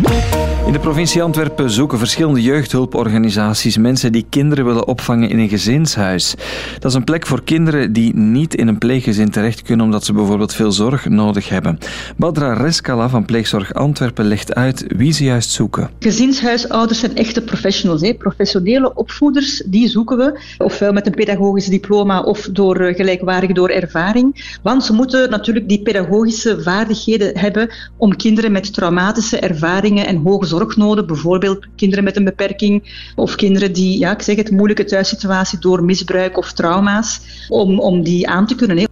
In de provincie Antwerpen zoeken verschillende jeugdhulporganisaties mensen die kinderen willen opvangen in een gezinshuis. Dat is een plek voor kinderen die niet in een pleeggezin terecht kunnen omdat ze bijvoorbeeld veel zorg nodig hebben. Badra Reskala van Pleegzorg Antwerpen legt uit wie ze juist zoeken. Gezinshuisouders zijn echte professionals, professionele opvoeders, die zoeken we. Ofwel met een pedagogisch diploma of door eh, gelijkwaardig door ervaring. Want ze moeten natuurlijk die pedagogische vaardigheden hebben om kinderen met traumatische ervaringen en hoge zorgnoden, bijvoorbeeld kinderen met een beperking of kinderen die, ja, ik zeg het, moeilijke thuissituatie door misbruik of trauma's, om, om die aan te kunnen.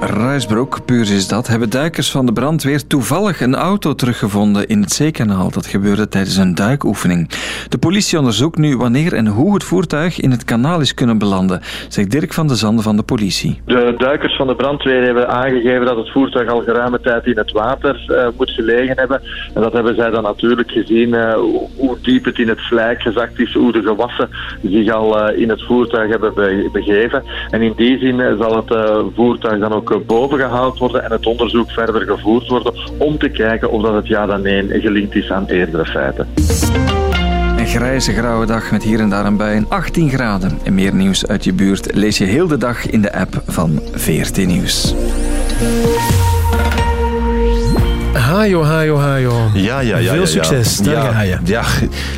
Ruisbroek, puur is dat, hebben duikers van de brandweer toevallig een auto teruggevonden in het zeekanaal. Dat gebeurde tijdens een duikoefening. De politie onderzoekt nu wanneer en hoe het voertuig in het kanaal is kunnen belanden, zegt Dirk van de Zanden van de politie. De duikers van de brandweer hebben aangegeven dat het voertuig al geruime tijd in het water eh, moet gelegen hebben. En dat hebben zij dan natuurlijk gezien eh, hoe, diep het in het vlijk gezakt is, hoe de gewassen zich al eh, in het voertuig hebben be- begeven. En in die zin zal het voertuig dan ook eh, boven gehaald worden en het onderzoek verder gevoerd worden om te kijken of dat het ja dan nee gelinkt is aan eerdere feiten. Een grijze grauwe dag met hier en daar een en 18 graden. En meer nieuws uit je buurt lees je heel de dag in de app van VRT Nieuws. Hajo, hajo, hajo. Ja, ja, ja. Veel succes, Ja, daar ja, ga je. ja,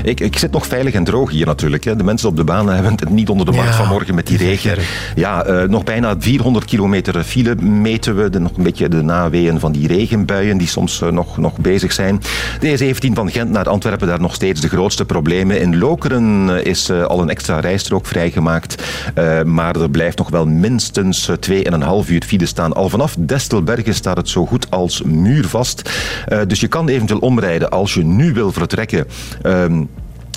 ik, ik zit nog veilig en droog hier natuurlijk. Hè. De mensen op de baan hebben het niet onder de markt Ja, vanmorgen met die regen. Ja, eh, nog bijna 400 kilometer file meten we. De, nog een beetje de naweeën van die regenbuien die soms eh, nog, nog bezig zijn. De E17 van Gent naar Antwerpen, daar nog steeds de grootste problemen. In Lokeren eh, is al een extra rijstrook vrijgemaakt. Maar er blijft nog wel minstens eh, 2,5 uur file staan. Al vanaf Destelbergen staat het zo goed als muurvast. Eh, dus je kan eventueel omrijden als je nu wil vertrekken. Ehm,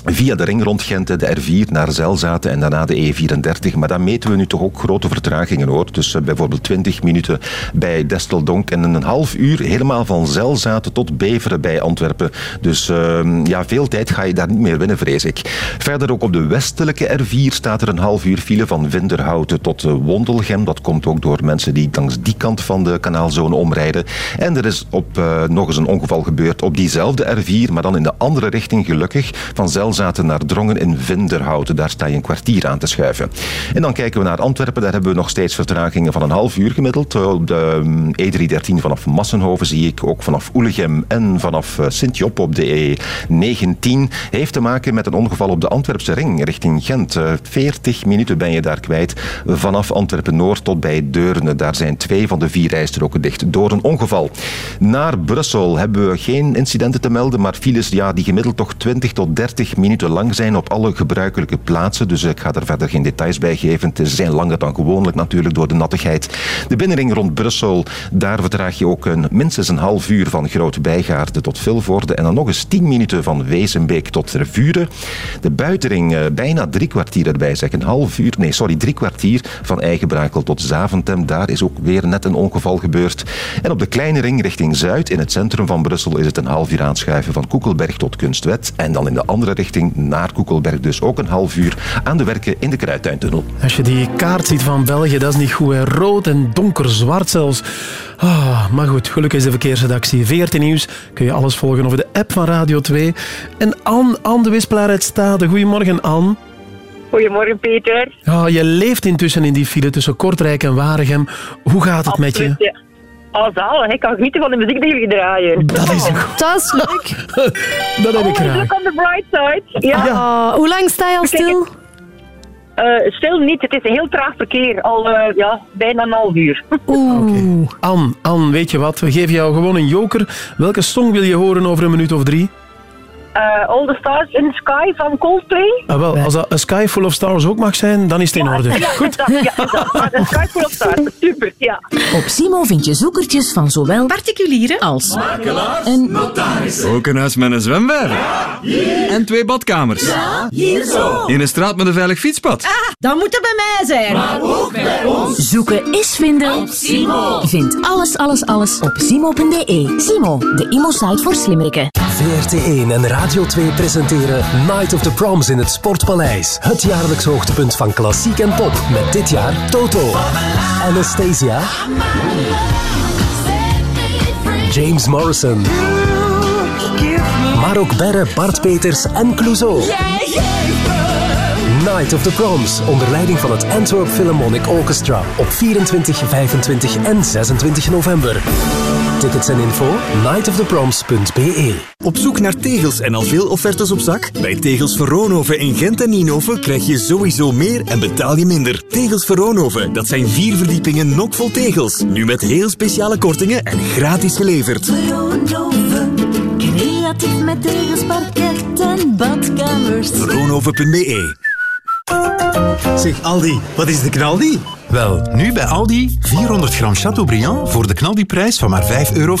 Via de ring rond Gent, de R4 naar Zelzaten en daarna de E34. Maar dan meten we nu toch ook grote vertragingen hoor. Dus eh, bijvoorbeeld 20 minuten bij Desteldonk en een half uur helemaal van Zelzaten tot Beveren bij Antwerpen. Dus ehm, ja, veel tijd ga je daar niet meer winnen, vrees ik. Verder ook op de westelijke R4 staat er een half uur file van Winterhouten tot eh, Wondelgem. Dat komt ook door mensen die langs die kant van de kanaalzone omrijden. En er is op, eh, nog eens een ongeval gebeurd op diezelfde R4, maar dan in de andere richting gelukkig. Van Zelzaten naar Drongen in Vinderhouten. Daar sta je een kwartier aan te schuiven. En dan kijken we naar Antwerpen. Daar hebben we nog steeds vertragingen van een half uur gemiddeld. Eh, de mm, E313 vanaf Massenhoven zie ik ook vanaf Oelegem en vanaf eh, Sint-Job op de E19. Heeft te maken met een ongeval op de Antwerpse ring richting Gent. Eh, 40 minuten ben je daar kwijt. Vanaf Antwerpen-Noord tot bij Deurne. Daar zijn twee van de vier rijstroken dicht door een ongeval. Naar Brussel hebben we geen incidenten te melden, maar files ja, die gemiddeld toch 20 tot 30 minuten lang zijn op alle gebruikelijke plaatsen. Dus ik ga er verder geen details bij geven. Ze zijn langer dan gewoonlijk natuurlijk door de nattigheid. De binnenring rond Brussel, daar vertraag je ook een, minstens een half uur van Groot Bijgaarde tot Vilvoorde en dan nog eens 10 minuten van Wezenbeek tot Tervuren. De buitenring, eh, bijna drie kwartier erbij zeg. Een half uur, nee sorry, drie kwartier van Eigenbrakel tot Zaventem. Daar is ook weer net een ongeval gebeurd. En op de kleine ring richting Zuid, in het centrum van Brussel, is het een half uur aanschuiven van Koekelberg tot Kunstwet. En dan in de andere richting naar Koekelberg dus ook een half uur aan de werken in de Kruidtuintunnel. Als je die kaart ziet van België, dat is niet goed. Hè. Rood en donkerzwart zelfs. Ah, maar goed, gelukkig is de verkeersredactie VRT Nieuws. Kun je alles volgen over de app van Radio 2. En Anne, Anne de Wispelaar uit Stade. Goedemorgen, Anne. Goedemorgen, Peter. Ah, je leeft intussen in die file tussen Kortrijk en Waregem. Hoe gaat het met je? Ja. Oh, zalig. Ik kan genieten van de muziek die jullie draaien. Dat is Dat is leuk. Dat heb ik Always graag. look on the bright side. Ja. Ah, hoe lang sta je al stil? Eh, stil niet. Het is een heel traag verkeer. Al eh, ja, bijna een half uur. Oeh. Anne, Anne, weet je wat? We geven jou gewoon een joker. Welke song wil je horen over een minuut of drie? Eh, All the Stars in the Sky van Coldplay. Ah, wel, als dat A Sky Full of Stars ook mag zijn, dan is het in orde. Ja, Goed. Dat, ja, dat. De Sky Full of Stars. Super, ja. Op Simo vind je zoekertjes van zowel particulieren als en Ook een huis met een zwembad. En twee badkamers. hier zo. In een straat met een veilig fietspad. Dat moet er bij mij zijn. Maar ook bij ons. Zoeken is vinden. Op Simo. Vind alles, alles, alles op simo.de. Simo, de imo-site voor slimmerikken. VRT1 en Radio 2 presenteren Night of the Proms in het Sportpaleis. Het jaarlijks hoogtepunt van klassiek en pop. Met dit jaar Toto, Anastasia, James Morrison, maar ook Berre, Bart Peters en Clouseau. Night of the Proms, onder leiding van het Antwerp Philharmonic Orchestra op 24, 25 en 26 november. Tickets en info nightoftheproms.be Op zoek naar tegels en al veel offertes op zak? Bij Tegels Veroonhoven in Gent en Nienhoven krijg je sowieso meer en betaal je minder. Tegels Veroonhoven, dat zijn vier verdiepingen nokvol tegels. Nu met heel speciale kortingen en gratis geleverd. Veroonhoven, creatief met tegels, parket en badkamers. Veroonhoven.be Zeg Aldi, wat is de knaldi? Wel, nu bij Aldi 400 gram Chateaubriand voor de knaldiprijs van maar 5,50 euro.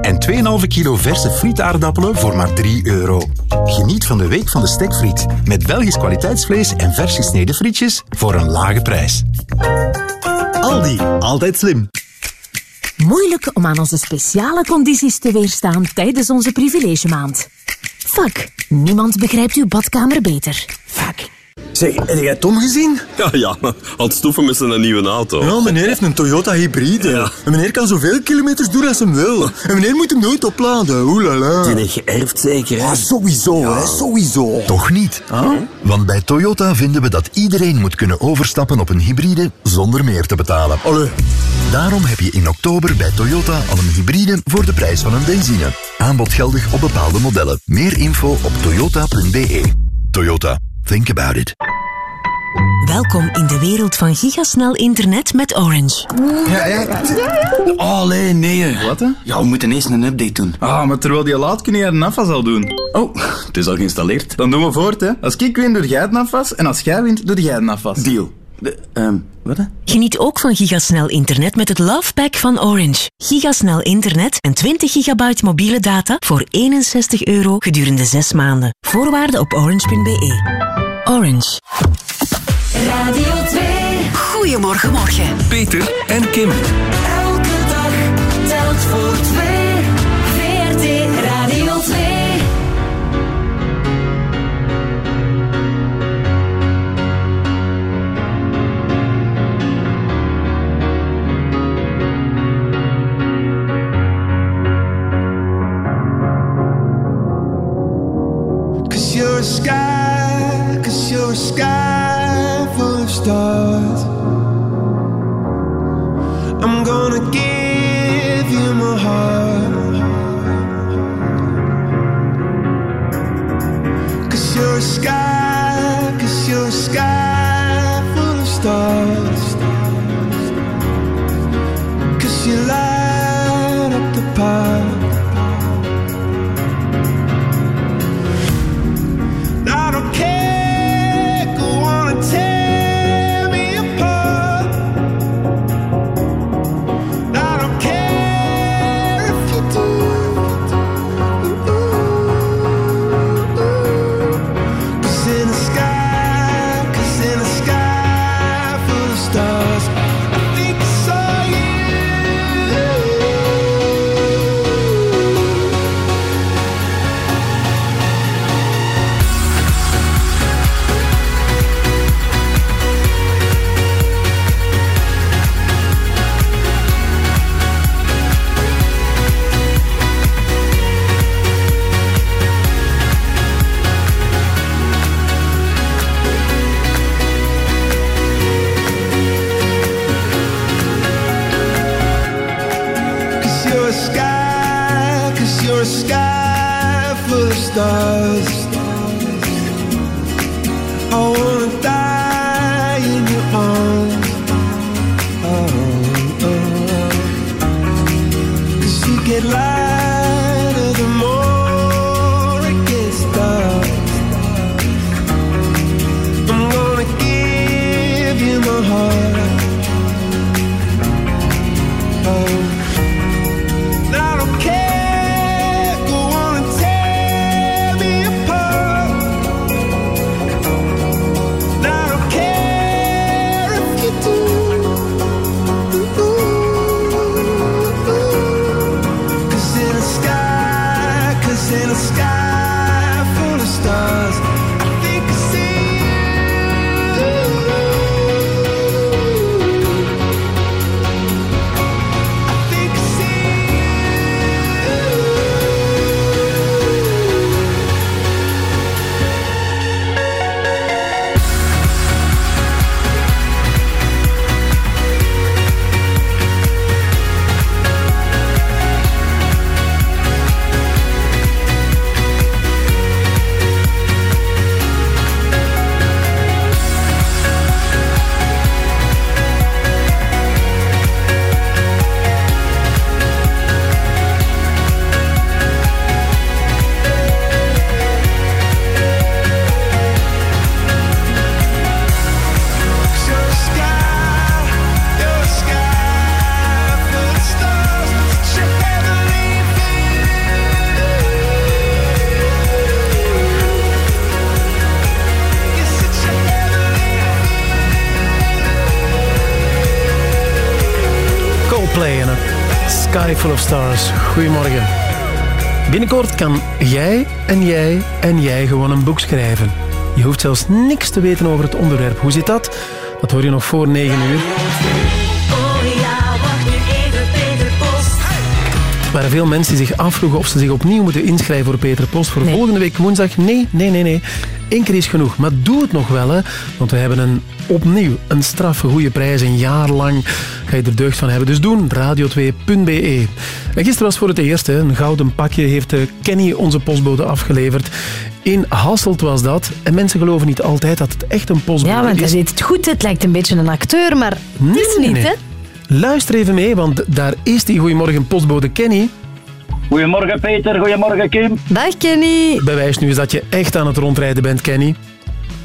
En 2,5 kilo verse frietaardappelen voor maar 3 euro. Geniet van de week van de stekfriet. Met Belgisch kwaliteitsvlees en vers gesneden frietjes voor een lage prijs. Aldi, altijd slim. Moeilijk om aan onze speciale condities te weerstaan tijdens onze privilege maand. Fuck, niemand begrijpt uw badkamer beter. Zeg, heb jij Tom gezien? Ja, ja, aan het stoeven met zijn nieuwe auto. Ja, meneer heeft een Toyota hybride. En meneer kan zoveel kilometers doen als hem wil. En meneer moet hem nooit opladen. Oelala. Die heeft geërfd zeker, hè? Ah, sowieso, hè, sowieso. Toch niet. Want bij Toyota vinden we dat iedereen moet kunnen overstappen op een hybride zonder meer te betalen. Allee. Daarom heb je in oktober bij Toyota al een hybride voor de prijs van een benzine. Aanbod geldig op bepaalde modellen. Meer info op toyota.be. Toyota. Think about it. Welkom in de wereld van gigasnel internet met Orange. Ja, ja. Oh, nee, nee. Wat, hè? Ja, we moeten eerst een update doen. Ah, maar terwijl die laat kun je een afwas al doen. Oh, het is al geïnstalleerd. Dan doen we voort, hè. Als ik win, doe jij het afwas. En als jij wint, doe jij het afwas. Deal. De, ehm, wat? Geniet ook van gigasnel internet met het Love Pack van Orange. Gigasnel internet en 20 gigabyte mobiele data voor 61 euro gedurende 6 maanden. Voorwaarden op orange.be. Orange. Radio 2. Goedemorgen, morgen. Peter en Kim. Elke dag telt voor twee. Full of Stars. Goedemorgen. Binnenkort kan jij en jij en jij gewoon een boek schrijven. Je hoeft zelfs niks te weten over het onderwerp. Hoe zit dat? Dat hoor je nog voor 9 uur. Oh ja, wacht nu even, Peter Post. Er waren veel mensen die zich afvroegen of ze zich opnieuw moeten inschrijven voor Peter Post voor volgende week woensdag. Nee, nee, nee, nee. Eén keer is genoeg. Maar doe het nog wel, hè. Want we hebben een, opnieuw een straffe goede prijs. Een jaar lang ga je er deugd van hebben. Dus doen, radio2.be. En gisteren was voor het eerst, hè, een gouden pakje heeft eh, Kenny, onze postbode, afgeleverd. In Hasselt was dat. En mensen geloven niet altijd dat het echt een postbode Ja, want hij is. deed het goed. Het lijkt een beetje een acteur, maar het is niet, nee, hè? nee. Luister even mee, want daar is die Goedemorgen postbode Kenny. Goedemorgen Peter, goedemorgen Kim. Dag Kenny. Bewijs nu eens dat je echt aan het rondrijden bent, Kenny.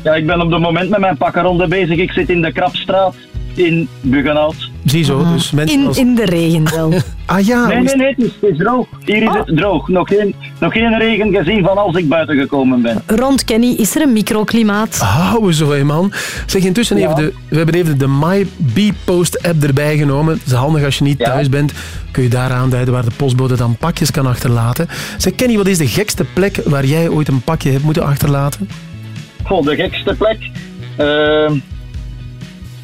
Ja, ik ben op het moment met mijn pakkenronde bezig. Ik zit in de Krapstraat in Buggenhout. Ziezo, dus mensen In, als... in de regen wel. Ah ja, Nee, nee, nee, het is, het is droog. Hier is het droog. Nog geen, nog geen regen gezien van als ik buiten gekomen ben. Rond Kenny is er een microklimaat. Houden zo, hè, man. Zeg, intussen even de, we hebben even de My Post app erbij genomen. Dat is handig als je niet thuis bent. Kun je daar aanduiden waar de postbode dan pakjes kan achterlaten. Zeg, Kenny, wat is de gekste plek waar jij ooit een pakje hebt moeten achterlaten? Goh, de gekste plek. Ehm,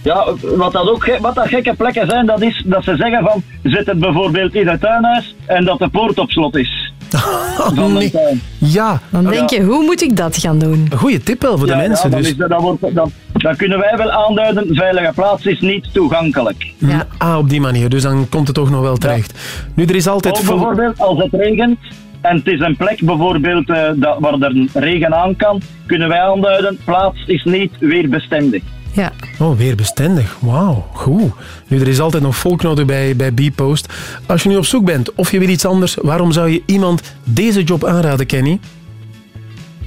ja, wat dat ook wat dat gekke plekken zijn, dat is dat ze zeggen van zet het bijvoorbeeld in het tuinhuis en dat de poort op slot is. Tuin. Ja. Dan denk je, hoe moet ik dat gaan doen? Een goede tip wel voor de Ja, mensen. ja, dan, dus. dat, dan, wordt, dan, dan kunnen wij wel aanduiden, veilige plaats is niet toegankelijk. Ja. Ah, op die manier. Dus dan komt het toch nog wel terecht. Nu, er is altijd... Of bijvoorbeeld als het regent en het is een plek bijvoorbeeld eh, dat, waar er regen aan kan, kunnen wij aanduiden, plaats is niet weerbestendig. Ja. Oh, weer bestendig. Wauw, goed. Nu, er is altijd nog volk nodig bij, bij Bpost. Als je nu op zoek bent of je wil iets anders, waarom zou je iemand deze job aanraden, Kenny?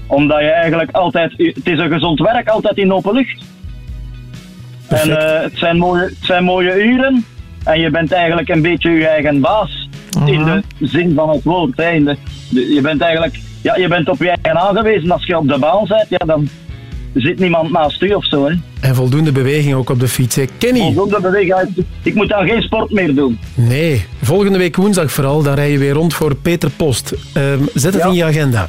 Omdat je eigenlijk altijd, het is een gezond werk, altijd in open lucht. En eh, het, zijn mooie, het zijn mooie uren en je bent eigenlijk een beetje je eigen baas. In de zin van het woord. Hè. In de, de- je bent eigenlijk ja, je bent op je eigen aangewezen. Als je op de baan bent, ja, dan zit niemand naast u of zo. Hè. En voldoende beweging ook op de fiets. hè. Kenny? Voldoende beweging. Ik moet dan geen sport meer doen. Nee, volgende week woensdag vooral, dan rij je weer rond voor Peter Post. Ehm, zet het in je agenda.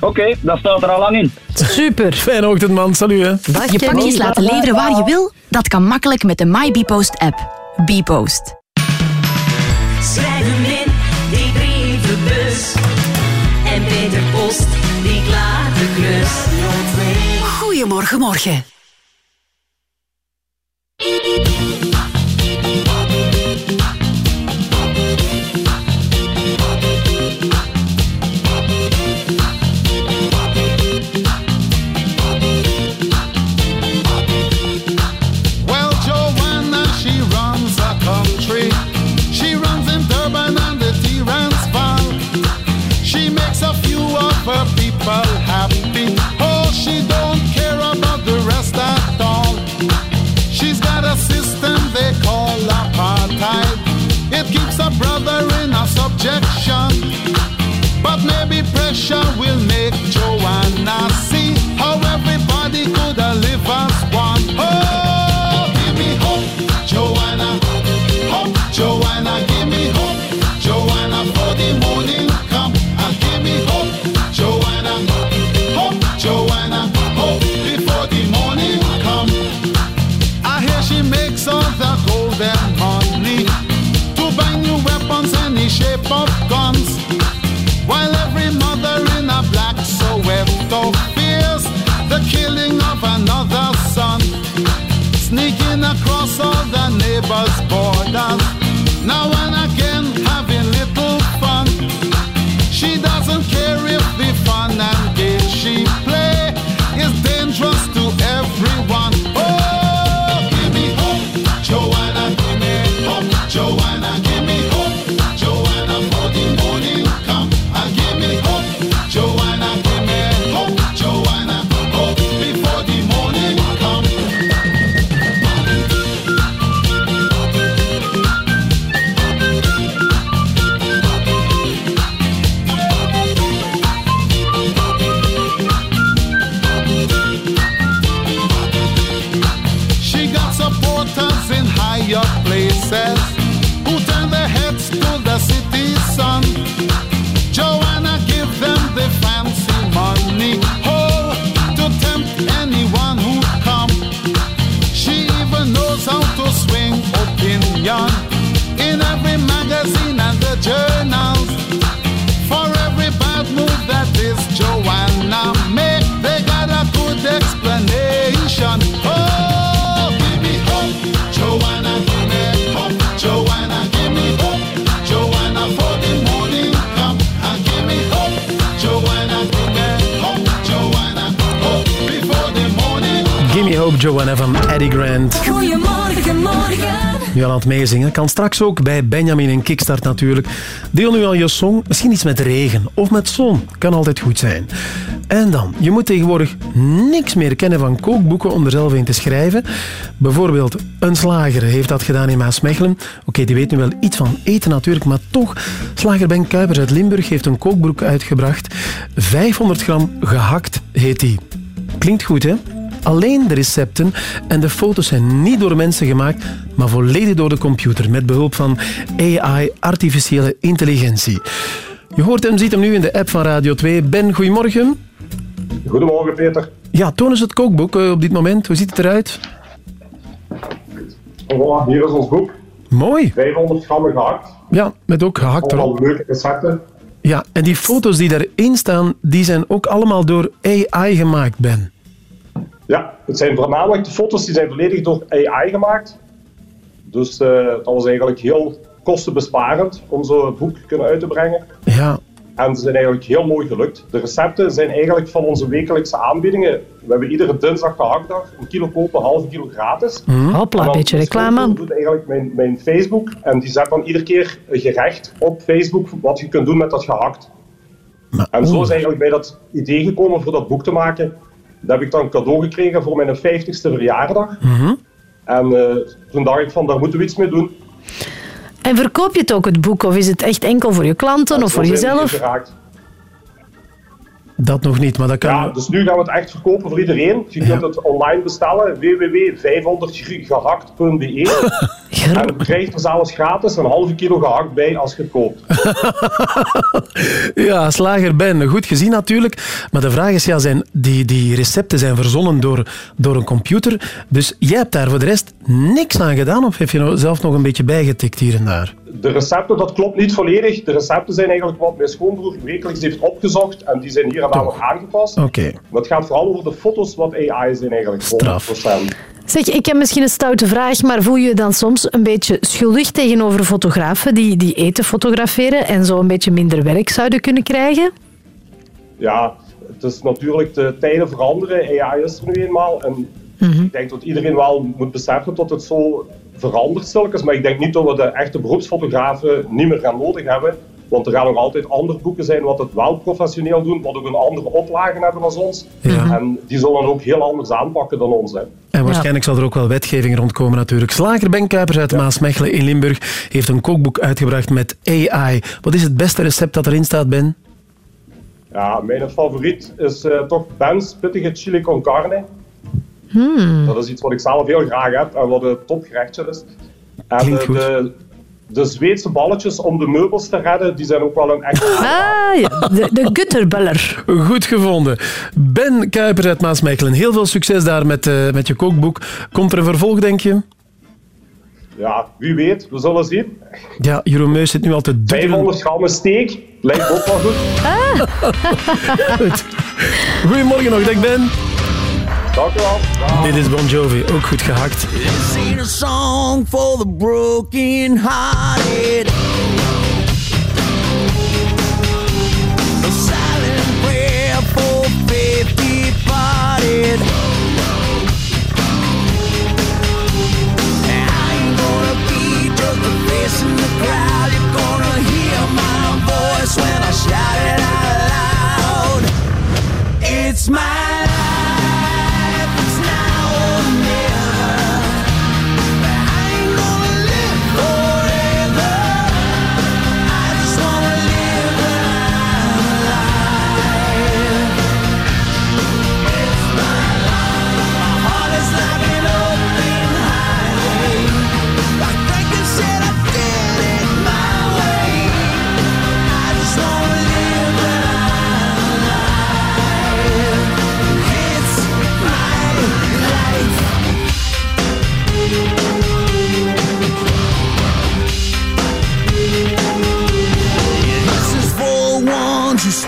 Oké, dat staat er al lang in. Super. Fijne ochtend, man. Salut, hè. Je pakjes laten leveren waar je wil? Dat kan makkelijk met de MyBepost-app. Bpost. Schrijf hem in, die brievenbus. En Peter Post, die klaart de klus. Goedemorgen, morgen. neighbor's boy down Joanna van Eddie Grant. Goedemorgen, morgen. Nu al aan het meezingen. Kan straks ook bij Benjamin en Kickstart natuurlijk. Deel nu al je song. Misschien iets met regen of met zon. Kan altijd goed zijn. En dan, je moet tegenwoordig niks meer kennen van kookboeken om er zelf in te schrijven. Bijvoorbeeld, een slager heeft dat gedaan in Maasmechelen. Oké, die weet nu wel iets van eten natuurlijk, maar toch. Slager Ben Kuipers uit Limburg heeft een kookboek uitgebracht. 500 gram gehakt heet die. Klinkt goed, hè? Alleen de recepten en de foto's zijn niet door mensen gemaakt, maar volledig door de computer met behulp van AI, artificiële intelligentie. Je hoort hem, ziet hem nu in de app van Radio 2. Ben, goedemorgen. Goedemorgen, Peter. Ja, toon eens het kookboek eh, op dit moment. Hoe ziet het eruit? Voilà, hier is ons boek. Mooi. 500 gram gehakt. Ja, met ook gehakt Allemaal erop. leuke recepten. Ja, en die foto's die daarin staan, die zijn ook allemaal door AI gemaakt, Ben. Ja, het zijn voornamelijk de foto's die zijn volledig door AI gemaakt. Dus eh, dat was eigenlijk heel kostenbesparend om zo'n boek kunnen uit te brengen. Ja. En ze zijn eigenlijk heel mooi gelukt. De recepten zijn eigenlijk van onze wekelijkse aanbiedingen. We hebben iedere dinsdag gehaktdag een kilo kopen, halve kilo gratis. Hopla, En een dan beetje reclame. Foto doet eigenlijk mijn, mijn Facebook. En die zet dan iedere keer een gerecht op Facebook wat je kunt doen met dat gehakt. en zo is eigenlijk bij dat idee gekomen voor dat boek te maken. Dat heb ik dan cadeau gekregen voor mijn 50ste verjaardag. En eh, toen dacht ik van, daar moeten we iets mee doen. En verkoop je het ook, het boek? Of is het echt enkel voor je klanten of voor jezelf? geraakt. Dat nog niet, maar dat kan... Ja, dus nu gaan we het echt verkopen voor iedereen. Je kunt het online bestellen, www.500gehakt.be. en je krijgt er zelfs gratis een halve kilo gehakt bij als je het koopt. Ja, slager Ben, goed gezien natuurlijk. Maar de vraag is, ja, zijn, die, die recepten zijn verzonnen door, door een computer. Dus jij hebt daar voor de rest niks aan gedaan? Of heb je nou zelf nog een beetje bijgetikt hier en daar? De recepten, dat klopt niet volledig. De recepten zijn eigenlijk wat mijn schoonbroer wekelijks heeft opgezocht en die zijn hier en daar nog aangepast. Oké. Maar het gaat vooral over de foto's wat AI zijn eigenlijk. voor 100%. Zeg, ik heb misschien een stoute vraag, maar voel je je dan soms een beetje schuldig tegenover fotografen die, die eten fotograferen en zo een beetje minder werk zouden kunnen krijgen? Ja, het is natuurlijk de tijden veranderen. AI is er nu eenmaal. En ik denk dat iedereen wel moet beseffen dat het zo verandert stilletjes. Maar ik denk niet dat we de echte beroepsfotografen niet meer gaan nodig hebben. Want er gaan nog altijd andere boeken zijn wat het wel professioneel doen, wat ook een andere oplagen hebben als ons. En die zullen ook heel anders aanpakken dan ons. Hè. En waarschijnlijk zal er ook wel wetgeving rondkomen natuurlijk. Slager Ben Kuipers uit Maasmechelen in Limburg heeft een kookboek uitgebracht met AI. Wat is het beste recept dat erin staat, Ben? Ja, mijn favoriet is eh, toch Ben's pittige chili con carne. Hmm. Dat is iets wat ik zelf heel graag heb en wat een topgerechtje is. En Klinkt goed. de, de Zweedse balletjes om de meubels te redden, die zijn ook wel een echt... Ah, ja, de, de gutterbeller. Goed gevonden. Ben Kuipers uit Maasmechelen. Heel veel succes daar met, eh, met je kookboek. Komt er een vervolg, denk je? Ja, wie weet, we zullen zien. Ja, Jeroen Meus zit nu al te dubbelen. 500 gram steek, lijkt ook wel goed. Goed. Goedemorgen nog, dag Ben. Dank u wel. Dit is Bon Jovi, ook goed gehakt. This a song for the broken hearted. A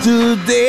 today.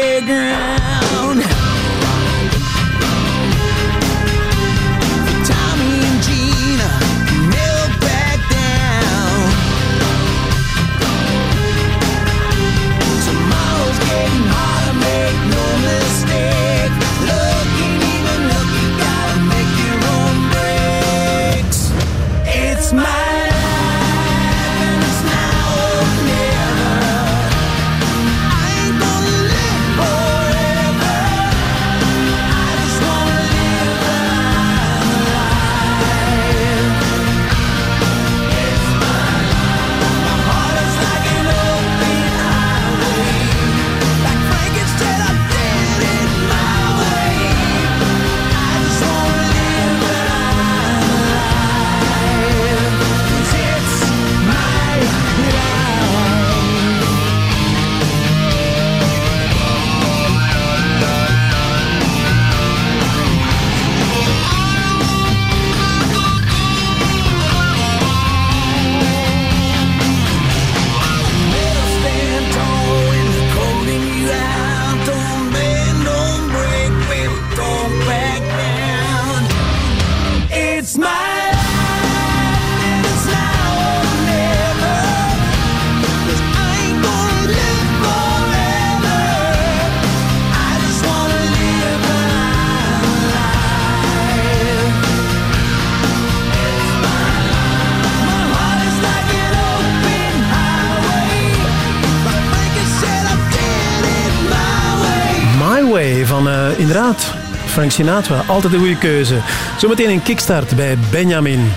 Inderdaad, Frank Sinatra, altijd een goede keuze. Zometeen een kickstart bij Benjamin.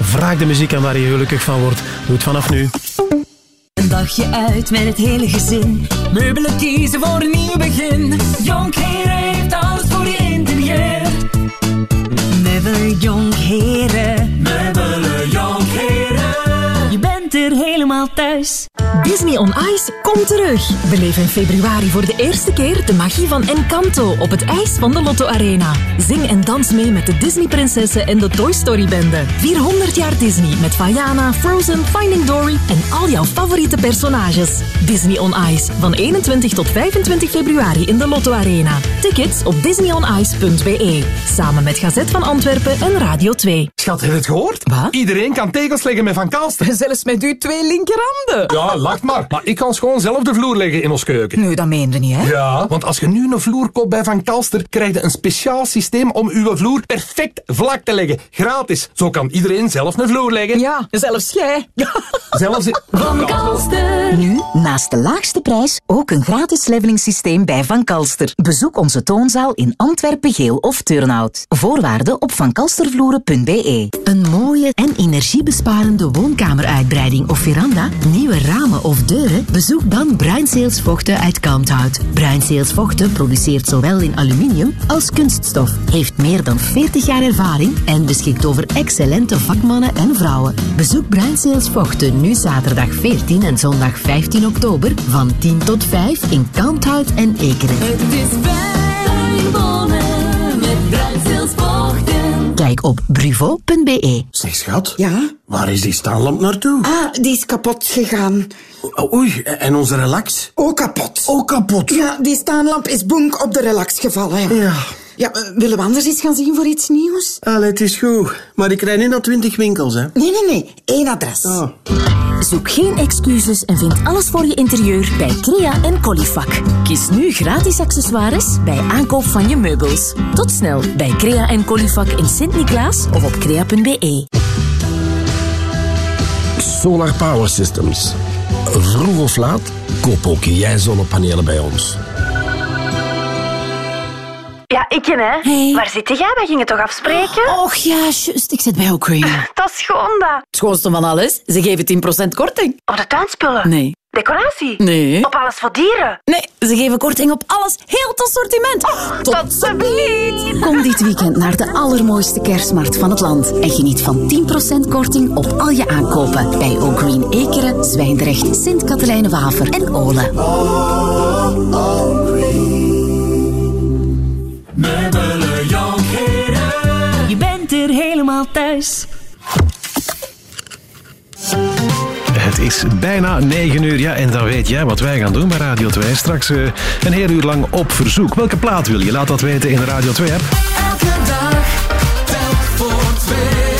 Vraag de muziek aan waar je gelukkig van wordt. Doe het vanaf nu. Een dagje uit met het hele gezin. Meubelen kiezen voor een nieuw begin. Jonkheren heeft alles voor je interieur. Meubelen Jonkheren. Meubelen Jonkheren. Je bent er helemaal thuis. Disney on Ice komt terug. Beleef in februari voor de eerste keer de magie van Encanto op het ijs van de Lotto Arena. Zing en dans mee met de Disney-prinsessen en de Toy Story-bende. 400 jaar Disney met Vaiana, Frozen, Finding Dory en al jouw favoriete personages. Disney on Ice van 21 tot 25 februari in de Lotto Arena. Tickets op disneyonice.be. Samen met Gazet van Antwerpen en Radio 2. Schat, heb je het gehoord? Wat? Iedereen kan tegels leggen met Van Kalster. Zelfs met uw twee linkerhanden. Ja, maar. Maar ik kan gewoon zelf de vloer leggen in ons keuken. Nee, dat meende niet, hè? Ja, want als je nu een vloer koopt bij Van Kalster, krijg je een speciaal systeem om uw vloer perfect vlak te leggen. Gratis. Zo kan iedereen zelf een vloer leggen. Ja, zelfs jij. Zelfs in... Van Kalster. Nu, naast de laagste prijs, ook een gratis levelingssysteem bij Van Kalster. Bezoek onze toonzaal in Antwerpen, Geel of Turnhout. Voorwaarden op vankalstervloeren.be. Een mooie en energiebesparende woonkameruitbreiding of veranda, nieuwe ramen of deuren? Bezoek dan Bruinzeels Vochten uit Kalmthout. Bruinzeels Vochten produceert zowel in aluminium als kunststof, heeft meer dan 40 jaar ervaring en beschikt over excellente vakmannen en vrouwen. Bezoek Bruinzeels Vochten nu zaterdag 14 en zondag 15 oktober van 10 tot 5 in Kalmthout en Ekeren. Het is fijn wonen met Bruinzeelsvochten. Kijk op bruvo.be. Zeg schat. Ja? Waar is die staanlamp naartoe? Ah, die is kapot gegaan. O- Oei, en onze relax? Ook kapot. Ook kapot. Ja, die staanlamp is bonk op de relax gevallen. Ja. Ja, eh, willen we anders eens gaan zien voor iets nieuws? Allee, het is goed. Maar ik rijd niet naar twintig winkels, hè. Nee, nee, nee. Eén adres. Zoek geen excuses en vind alles voor je interieur bij Crea en Colifac. Kies nu gratis accessoires bij aankoop van je meubels. Tot snel bij Crea en Colifac in Sint-Niklaas of op crea.be. Solar Power Systems. Vroeg of laat, koop ook jij zonnepanelen bij ons. Ja, ik hè. Waar zit jij? Wij gingen toch afspreken? Och ja, juist. Ik zit bij O'Crane. Dat is gewoon dat. Het schoonste van alles, ze geven 10% korting. Op de tuinspullen? Nee. Decoratie? Nee. Op alles voor dieren? Nee, ze geven korting op alles, heel het assortiment. Tot ze. Kom dit weekend naar de allermooiste kerstmarkt van het land en geniet van 10% korting op al je aankopen bij O'Green Ekeren, Zwijndrecht, Sint-Katelijne-Waver en Olen. Meubelen Jonkheren. Je bent er helemaal thuis. Het is bijna 9 uur, ja, en dan weet jij wat wij gaan doen bij Radio 2. Straks eh, een heel uur lang op verzoek. Welke plaat wil je? Laat dat weten in de Radio 2-app. Elke dag telt voor twee.